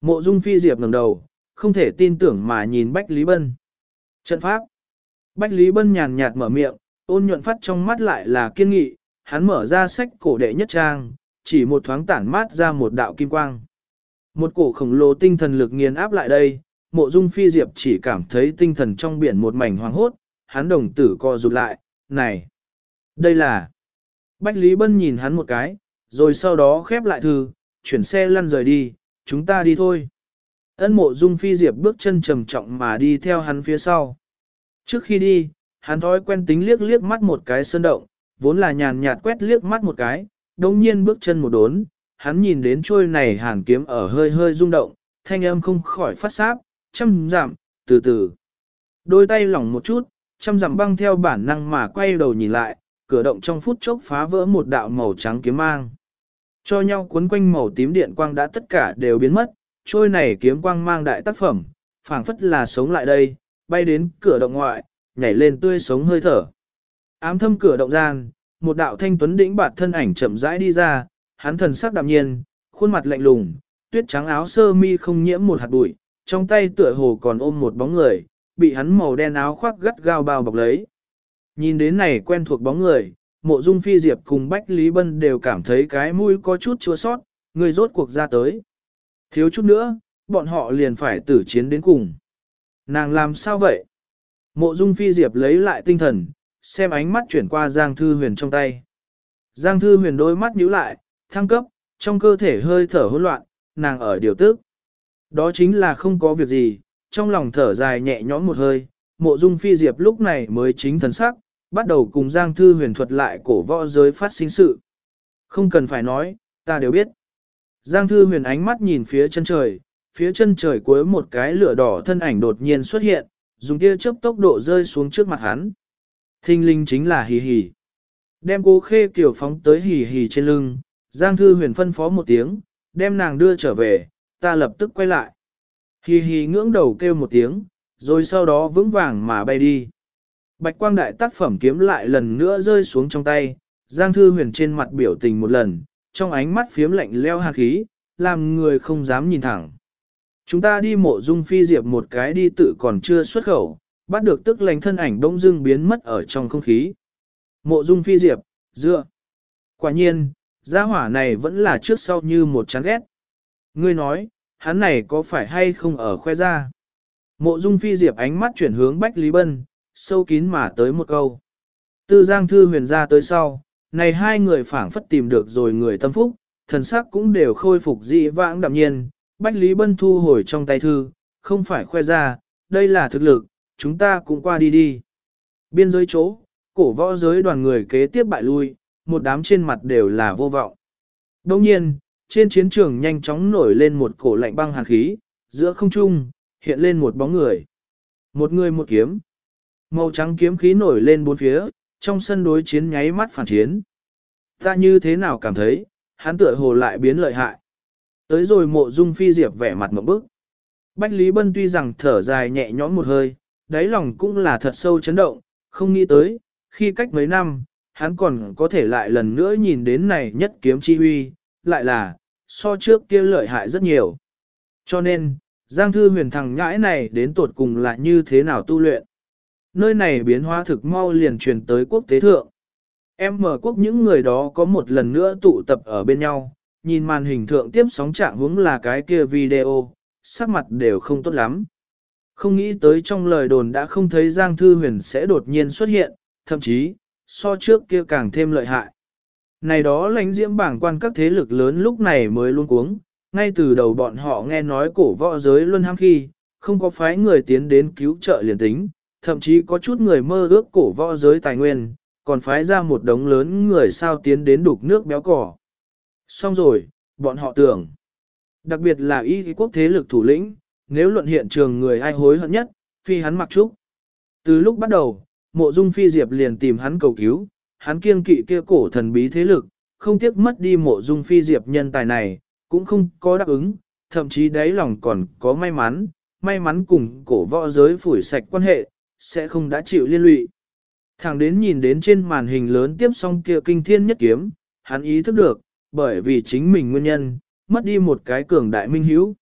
Mộ Dung Phi Diệp ngẩng đầu, không thể tin tưởng mà nhìn Bách Lý Bân. Trận pháp. Bách Lý Bân nhàn nhạt mở miệng, ôn nhuận phát trong mắt lại là kiên nghị, hắn mở ra sách cổ đệ nhất trang, chỉ một thoáng tản mát ra một đạo kim quang. Một cổ khổng lồ tinh thần lực nghiền áp lại đây, mộ dung phi diệp chỉ cảm thấy tinh thần trong biển một mảnh hoàng hốt, hắn đồng tử co rụt lại, này, đây là... Bách Lý Bân nhìn hắn một cái, rồi sau đó khép lại thư, chuyển xe lăn rời đi, chúng ta đi thôi. Ân mộ dung phi diệp bước chân trầm trọng mà đi theo hắn phía sau. Trước khi đi, hắn thói quen tính liếc liếc mắt một cái sơn động, vốn là nhàn nhạt quét liếc mắt một cái, đồng nhiên bước chân một đốn, hắn nhìn đến trôi này hàn kiếm ở hơi hơi rung động, thanh âm không khỏi phát sáp, chăm giảm, từ từ. Đôi tay lỏng một chút, chăm giảm băng theo bản năng mà quay đầu nhìn lại, cửa động trong phút chốc phá vỡ một đạo màu trắng kiếm mang. Cho nhau cuốn quanh màu tím điện quang đã tất cả đều biến mất, trôi này kiếm quang mang đại tác phẩm, phảng phất là sống lại đây, bay đến cửa động ngoại, nhảy lên tươi sống hơi thở. Ám thâm cửa động gian, một đạo thanh tuấn đĩnh bạt thân ảnh chậm rãi đi ra, hắn thần sắc đạm nhiên, khuôn mặt lạnh lùng, tuyết trắng áo sơ mi không nhiễm một hạt bụi, trong tay tựa hồ còn ôm một bóng người, bị hắn màu đen áo khoác gắt gao bao bọc lấy. Nhìn đến này quen thuộc bóng người, mộ dung phi diệp cùng Bách Lý Bân đều cảm thấy cái mũi có chút chua sót, người rốt cuộc ra tới. Thiếu chút nữa, bọn họ liền phải tử chiến đến cùng. Nàng làm sao vậy? Mộ dung phi diệp lấy lại tinh thần, xem ánh mắt chuyển qua Giang Thư Huyền trong tay. Giang Thư Huyền đôi mắt nhíu lại, thăng cấp, trong cơ thể hơi thở hỗn loạn, nàng ở điều tức. Đó chính là không có việc gì, trong lòng thở dài nhẹ nhõm một hơi, mộ dung phi diệp lúc này mới chính thần sắc, bắt đầu cùng Giang Thư huyền thuật lại cổ võ giới phát sinh sự. Không cần phải nói, ta đều biết. Giang Thư huyền ánh mắt nhìn phía chân trời, phía chân trời cuối một cái lửa đỏ thân ảnh đột nhiên xuất hiện, dùng tia chớp tốc độ rơi xuống trước mặt hắn. Thinh linh chính là hì hì. Đem cô khê kiểu phóng tới hì hì trên lưng, Giang Thư huyền phân phó một tiếng, đem nàng đưa trở về, ta lập tức quay lại. Hì hì ngưỡng đầu kêu một tiếng, rồi sau đó vững vàng mà bay đi. Bạch quang đại tác phẩm kiếm lại lần nữa rơi xuống trong tay, Giang Thư Huyền trên mặt biểu tình một lần, trong ánh mắt phiếm lạnh leo hạt khí, làm người không dám nhìn thẳng. Chúng ta đi mộ dung phi diệp một cái đi tự còn chưa xuất khẩu, bắt được tức lành thân ảnh đông dưng biến mất ở trong không khí. Mộ dung phi diệp, dựa. Quả nhiên, gia hỏa này vẫn là trước sau như một chán ghét. Ngươi nói, hắn này có phải hay không ở khoe ra? Mộ dung phi diệp ánh mắt chuyển hướng Bách Lý Bân, sâu kín mà tới một câu. Tư Giang Thư huyền ra tới sau, này hai người phảng phất tìm được rồi người tâm phúc, thần sắc cũng đều khôi phục dị vãng đạm nhiên. Bách Lý Bân thu hồi trong tay thư, không phải khoe ra, đây là thực lực, chúng ta cũng qua đi đi. Biên giới chỗ, cổ võ giới đoàn người kế tiếp bại lui, một đám trên mặt đều là vô vọng. Đồng nhiên, trên chiến trường nhanh chóng nổi lên một cổ lạnh băng hàn khí, giữa không trung, hiện lên một bóng người. Một người một kiếm. Màu trắng kiếm khí nổi lên bốn phía, trong sân đối chiến nháy mắt phản chiến. Ta như thế nào cảm thấy, hắn tựa hồ lại biến lợi hại. Tới rồi mộ dung phi diệp vẻ mặt một bức. Bách Lý Bân tuy rằng thở dài nhẹ nhõm một hơi, đáy lòng cũng là thật sâu chấn động, không nghĩ tới, khi cách mấy năm, hắn còn có thể lại lần nữa nhìn đến này nhất kiếm chi huy, lại là, so trước kia lợi hại rất nhiều. Cho nên, Giang Thư huyền thằng nhãi này đến tột cùng là như thế nào tu luyện nơi này biến hóa thực mau liền truyền tới quốc tế thượng. Em mở quốc những người đó có một lần nữa tụ tập ở bên nhau, nhìn màn hình thượng tiếp sóng trạng hướng là cái kia video, sắc mặt đều không tốt lắm. Không nghĩ tới trong lời đồn đã không thấy Giang Thư Huyền sẽ đột nhiên xuất hiện, thậm chí, so trước kia càng thêm lợi hại. Này đó lãnh diễm bảng quan các thế lực lớn lúc này mới luôn cuống, ngay từ đầu bọn họ nghe nói cổ võ giới luân hăng khi, không có phái người tiến đến cứu trợ liền tính, thậm chí có chút người mơ ước cổ võ giới tài nguyên, còn phái ra một đống lớn người sao tiến đến đục nước béo cỏ. Xong rồi, bọn họ tưởng, đặc biệt là y quốc thế lực thủ lĩnh, nếu luận hiện trường người ai hối hận nhất, phi hắn mặc trúc. Từ lúc bắt đầu, mộ dung phi diệp liền tìm hắn cầu cứu, hắn kiêng kỵ kia cổ thần bí thế lực, không tiếc mất đi mộ dung phi diệp nhân tài này, cũng không có đáp ứng, thậm chí đáy lòng còn có may mắn, may mắn cùng cổ võ giới phủi sạch quan hệ, sẽ không đã chịu liên lụy. Thẳng đến nhìn đến trên màn hình lớn tiếp xong kia kinh thiên nhất kiếm, hắn ý thức được, bởi vì chính mình nguyên nhân, mất đi một cái cường đại minh hiếu,